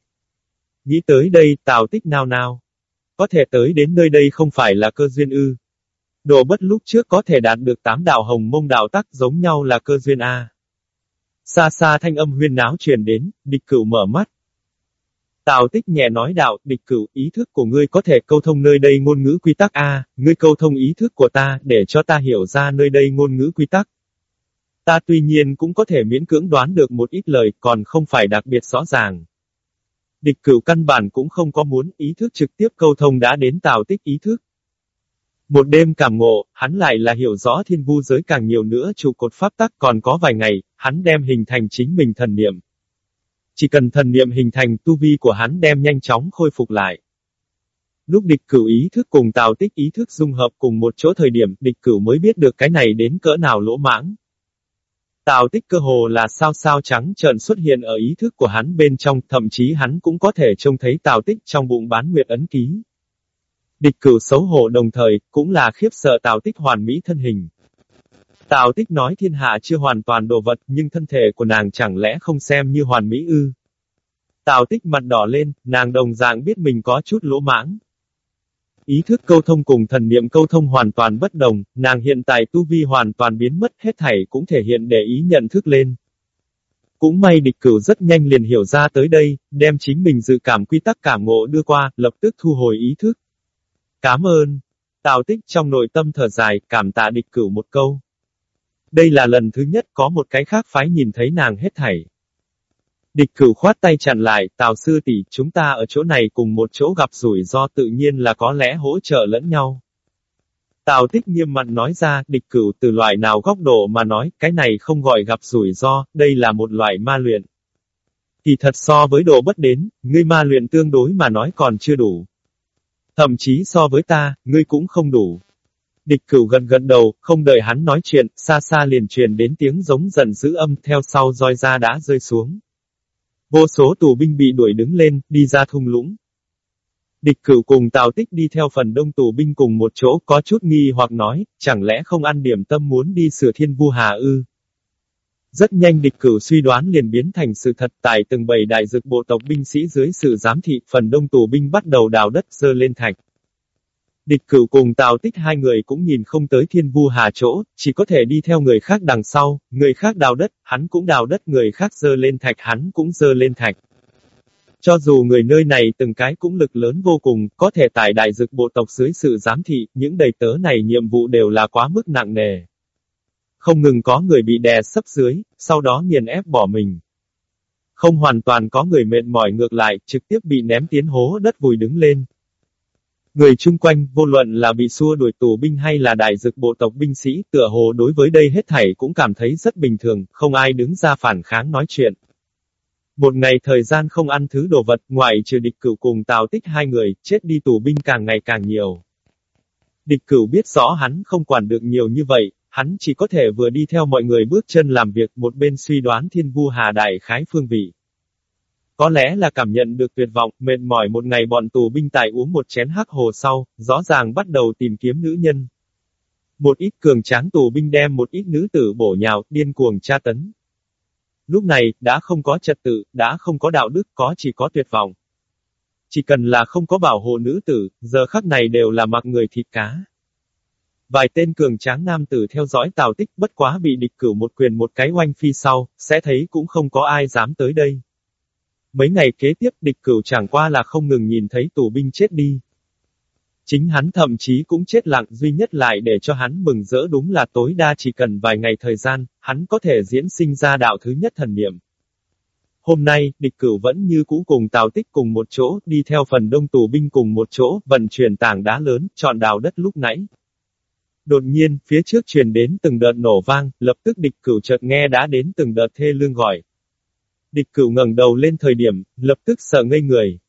Nghĩ tới đây, tào tích nào nào. Có thể tới đến nơi đây không phải là cơ duyên ư. Đồ bất lúc trước có thể đạt được tám đạo hồng mông đạo tắc giống nhau là cơ duyên A. Xa xa thanh âm huyên náo truyền đến, địch cửu mở mắt. Tào tích nhẹ nói đạo, địch cửu, ý thức của ngươi có thể câu thông nơi đây ngôn ngữ quy tắc A, ngươi câu thông ý thức của ta, để cho ta hiểu ra nơi đây ngôn ngữ quy tắc. Ta tuy nhiên cũng có thể miễn cưỡng đoán được một ít lời, còn không phải đặc biệt rõ ràng. Địch cửu căn bản cũng không có muốn ý thức trực tiếp câu thông đã đến tào tích ý thức. Một đêm cảm ngộ, hắn lại là hiểu rõ thiên vu giới càng nhiều nữa trụ cột pháp tắc còn có vài ngày, hắn đem hình thành chính mình thần niệm. Chỉ cần thần niệm hình thành tu vi của hắn đem nhanh chóng khôi phục lại. Lúc địch cửu ý thức cùng tào tích ý thức dung hợp cùng một chỗ thời điểm, địch cửu mới biết được cái này đến cỡ nào lỗ mãng. Tào tích cơ hồ là sao sao trắng trợn xuất hiện ở ý thức của hắn bên trong, thậm chí hắn cũng có thể trông thấy tào tích trong bụng bán nguyệt ấn ký. Địch cửu xấu hổ đồng thời, cũng là khiếp sợ Tào Tích hoàn mỹ thân hình. Tào Tích nói thiên hạ chưa hoàn toàn đồ vật, nhưng thân thể của nàng chẳng lẽ không xem như hoàn mỹ ư. Tào Tích mặt đỏ lên, nàng đồng dạng biết mình có chút lỗ mãng. Ý thức câu thông cùng thần niệm câu thông hoàn toàn bất đồng, nàng hiện tại tu vi hoàn toàn biến mất hết thảy cũng thể hiện để ý nhận thức lên. Cũng may địch cửu rất nhanh liền hiểu ra tới đây, đem chính mình dự cảm quy tắc cảm ngộ đưa qua, lập tức thu hồi ý thức. Cảm ơn. Tào tích trong nội tâm thở dài, cảm tạ địch cửu một câu. Đây là lần thứ nhất có một cái khác phái nhìn thấy nàng hết thảy. Địch cửu khoát tay chặn lại, Tào sư tỷ, chúng ta ở chỗ này cùng một chỗ gặp rủi ro tự nhiên là có lẽ hỗ trợ lẫn nhau. Tào tích nghiêm mặt nói ra, địch cửu từ loại nào góc độ mà nói, cái này không gọi gặp rủi ro, đây là một loại ma luyện. Thì thật so với độ bất đến, ngươi ma luyện tương đối mà nói còn chưa đủ. Thậm chí so với ta, ngươi cũng không đủ. Địch cửu gần gần đầu, không đợi hắn nói chuyện, xa xa liền truyền đến tiếng giống giận dữ âm theo sau roi ra đã rơi xuống. Vô số tù binh bị đuổi đứng lên, đi ra thung lũng. Địch cửu cùng Tào Tích đi theo phần đông tù binh cùng một chỗ có chút nghi hoặc nói, chẳng lẽ không ăn điểm tâm muốn đi sửa thiên vu hà ư? Rất nhanh địch cửu suy đoán liền biến thành sự thật tại từng bầy đại dực bộ tộc binh sĩ dưới sự giám thị, phần đông tù binh bắt đầu đào đất dơ lên thạch. Địch cửu cùng Tào Tích hai người cũng nhìn không tới thiên vu hà chỗ, chỉ có thể đi theo người khác đằng sau, người khác đào đất, hắn cũng đào đất người khác dơ lên thạch hắn cũng dơ lên thạch. Cho dù người nơi này từng cái cũng lực lớn vô cùng, có thể tại đại dực bộ tộc dưới sự giám thị, những đầy tớ này nhiệm vụ đều là quá mức nặng nề. Không ngừng có người bị đè sấp dưới, sau đó nghiền ép bỏ mình. Không hoàn toàn có người mệt mỏi ngược lại, trực tiếp bị ném tiến hố đất vùi đứng lên. Người chung quanh, vô luận là bị xua đuổi tù binh hay là đại dực bộ tộc binh sĩ, tựa hồ đối với đây hết thảy cũng cảm thấy rất bình thường, không ai đứng ra phản kháng nói chuyện. Một ngày thời gian không ăn thứ đồ vật, ngoại trừ địch cửu cùng tào tích hai người, chết đi tù binh càng ngày càng nhiều. Địch cửu biết rõ hắn không quản được nhiều như vậy, hắn chỉ có thể vừa đi theo mọi người bước chân làm việc một bên suy đoán thiên vu hà đại khái phương vị. Có lẽ là cảm nhận được tuyệt vọng, mệt mỏi một ngày bọn tù binh tại uống một chén hắc hồ sau, rõ ràng bắt đầu tìm kiếm nữ nhân. Một ít cường tráng tù binh đem một ít nữ tử bổ nhào, điên cuồng tra tấn. Lúc này, đã không có trật tự, đã không có đạo đức, có chỉ có tuyệt vọng. Chỉ cần là không có bảo hộ nữ tử, giờ khắc này đều là mặc người thịt cá. Vài tên cường tráng nam tử theo dõi Tào Tích bất quá bị địch cửu một quyền một cái oanh phi sau, sẽ thấy cũng không có ai dám tới đây. Mấy ngày kế tiếp địch cửu chẳng qua là không ngừng nhìn thấy tù binh chết đi. Chính hắn thậm chí cũng chết lặng duy nhất lại để cho hắn mừng rỡ đúng là tối đa chỉ cần vài ngày thời gian, hắn có thể diễn sinh ra đạo thứ nhất thần niệm. Hôm nay, địch cửu vẫn như cũ cùng Tào Tích cùng một chỗ, đi theo phần đông tù binh cùng một chỗ, vận chuyển tảng đá lớn, chọn đào đất lúc nãy. Đột nhiên, phía trước truyền đến từng đợt nổ vang, lập tức địch cửu chợt nghe đã đến từng đợt thê lương gọi. Địch cửu ngẩng đầu lên thời điểm, lập tức sợ ngây người.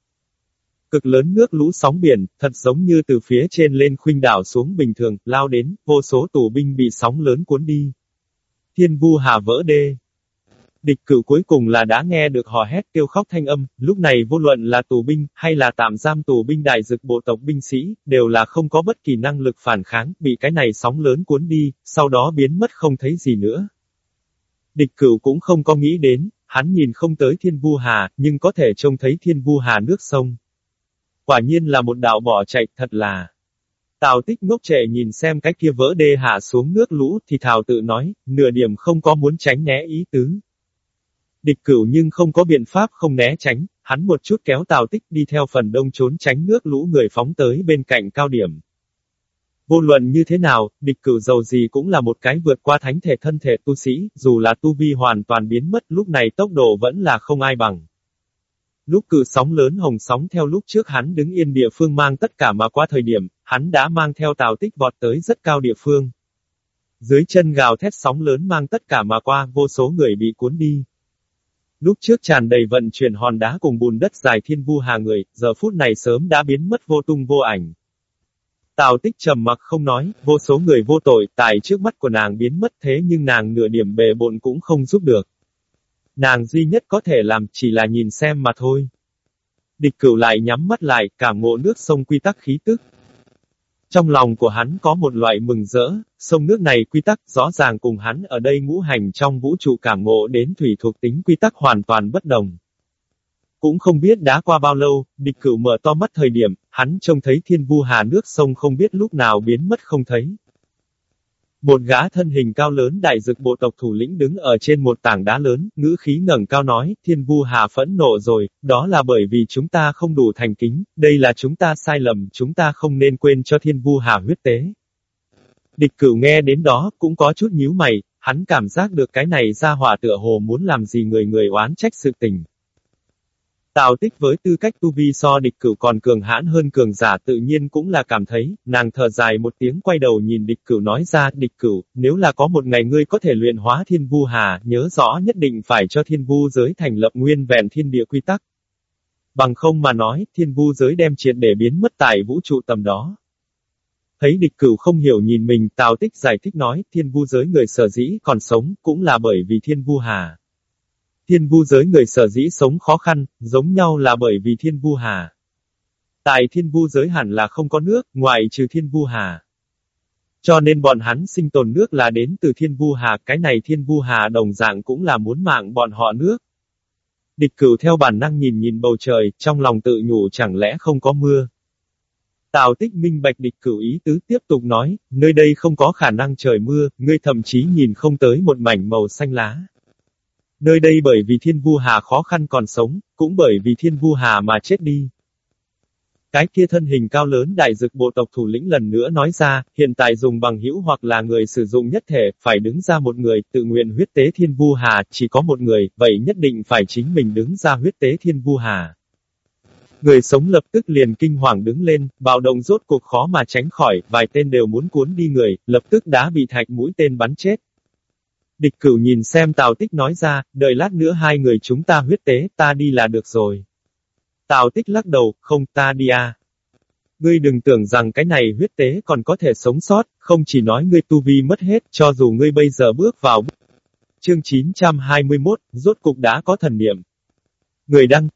Cực lớn nước lũ sóng biển, thật giống như từ phía trên lên khuynh đảo xuống bình thường, lao đến, vô số tù binh bị sóng lớn cuốn đi. Thiên vu hà vỡ đê. Địch cửu cuối cùng là đã nghe được hò hét kêu khóc thanh âm, lúc này vô luận là tù binh, hay là tạm giam tù binh đại dực bộ tộc binh sĩ, đều là không có bất kỳ năng lực phản kháng, bị cái này sóng lớn cuốn đi, sau đó biến mất không thấy gì nữa. Địch cửu cũng không có nghĩ đến, hắn nhìn không tới thiên vu hà, nhưng có thể trông thấy thiên vu hà nước sông. Quả nhiên là một đạo bỏ chạy, thật là. Tào tích ngốc trệ nhìn xem cái kia vỡ đê hạ xuống nước lũ, thì thảo tự nói, nửa điểm không có muốn tránh né ý tứ. Địch cửu nhưng không có biện pháp không né tránh, hắn một chút kéo tào tích đi theo phần đông trốn tránh nước lũ người phóng tới bên cạnh cao điểm. Vô luận như thế nào, địch cửu giàu gì cũng là một cái vượt qua thánh thể thân thể tu sĩ, dù là tu vi hoàn toàn biến mất lúc này tốc độ vẫn là không ai bằng. Lúc cử sóng lớn hồng sóng theo lúc trước hắn đứng yên địa phương mang tất cả mà qua thời điểm, hắn đã mang theo tào tích vọt tới rất cao địa phương. Dưới chân gào thét sóng lớn mang tất cả mà qua, vô số người bị cuốn đi. Lúc trước tràn đầy vận chuyển hòn đá cùng bùn đất dài thiên vu hà người, giờ phút này sớm đã biến mất vô tung vô ảnh. Tào tích trầm mặc không nói, vô số người vô tội, tại trước mắt của nàng biến mất thế nhưng nàng nửa điểm bề bộn cũng không giúp được. Nàng duy nhất có thể làm chỉ là nhìn xem mà thôi. Địch cửu lại nhắm mắt lại, cảm ngộ nước sông quy tắc khí tức. Trong lòng của hắn có một loại mừng rỡ, sông nước này quy tắc rõ ràng cùng hắn ở đây ngũ hành trong vũ trụ cảm ngộ đến thủy thuộc tính quy tắc hoàn toàn bất đồng. Cũng không biết đã qua bao lâu, địch cửu mở to mắt thời điểm, hắn trông thấy thiên vu hà nước sông không biết lúc nào biến mất không thấy. Một gã thân hình cao lớn đại dực bộ tộc thủ lĩnh đứng ở trên một tảng đá lớn, ngữ khí ngẩng cao nói, thiên vu hà phẫn nộ rồi, đó là bởi vì chúng ta không đủ thành kính, đây là chúng ta sai lầm, chúng ta không nên quên cho thiên vu hà huyết tế. Địch cửu nghe đến đó, cũng có chút nhíu mày, hắn cảm giác được cái này ra hỏa tựa hồ muốn làm gì người người oán trách sự tình. Tào tích với tư cách tu vi so địch cửu còn cường hãn hơn cường giả tự nhiên cũng là cảm thấy, nàng thở dài một tiếng quay đầu nhìn địch cửu nói ra, địch cửu, nếu là có một ngày ngươi có thể luyện hóa thiên vu hà, nhớ rõ nhất định phải cho thiên vu giới thành lập nguyên vẹn thiên địa quy tắc. Bằng không mà nói, thiên vu giới đem triệt để biến mất tại vũ trụ tầm đó. Thấy địch cửu không hiểu nhìn mình, Tào tích giải thích nói, thiên vu giới người sở dĩ còn sống, cũng là bởi vì thiên vu hà. Thiên vu giới người sở dĩ sống khó khăn, giống nhau là bởi vì thiên vu hà. Tại thiên vu giới hẳn là không có nước, ngoại trừ thiên vu hà. Cho nên bọn hắn sinh tồn nước là đến từ thiên vu hà, cái này thiên vu hà đồng dạng cũng là muốn mạng bọn họ nước. Địch cửu theo bản năng nhìn nhìn bầu trời, trong lòng tự nhủ chẳng lẽ không có mưa. Tào tích minh bạch địch cửu ý tứ tiếp tục nói, nơi đây không có khả năng trời mưa, ngươi thậm chí nhìn không tới một mảnh màu xanh lá. Nơi đây bởi vì thiên vu hà khó khăn còn sống, cũng bởi vì thiên vu hà mà chết đi. Cái kia thân hình cao lớn đại dực bộ tộc thủ lĩnh lần nữa nói ra, hiện tại dùng bằng hữu hoặc là người sử dụng nhất thể, phải đứng ra một người, tự nguyện huyết tế thiên vu hà, chỉ có một người, vậy nhất định phải chính mình đứng ra huyết tế thiên vu hà. Người sống lập tức liền kinh hoàng đứng lên, bạo động rốt cuộc khó mà tránh khỏi, vài tên đều muốn cuốn đi người, lập tức đã bị thạch mũi tên bắn chết. Địch cửu nhìn xem Tào Tích nói ra, đợi lát nữa hai người chúng ta huyết tế, ta đi là được rồi. Tào Tích lắc đầu, không ta đi à. Ngươi đừng tưởng rằng cái này huyết tế còn có thể sống sót, không chỉ nói ngươi tu vi mất hết, cho dù ngươi bây giờ bước vào. Chương 921, rốt cục đã có thần niệm. Người đăng,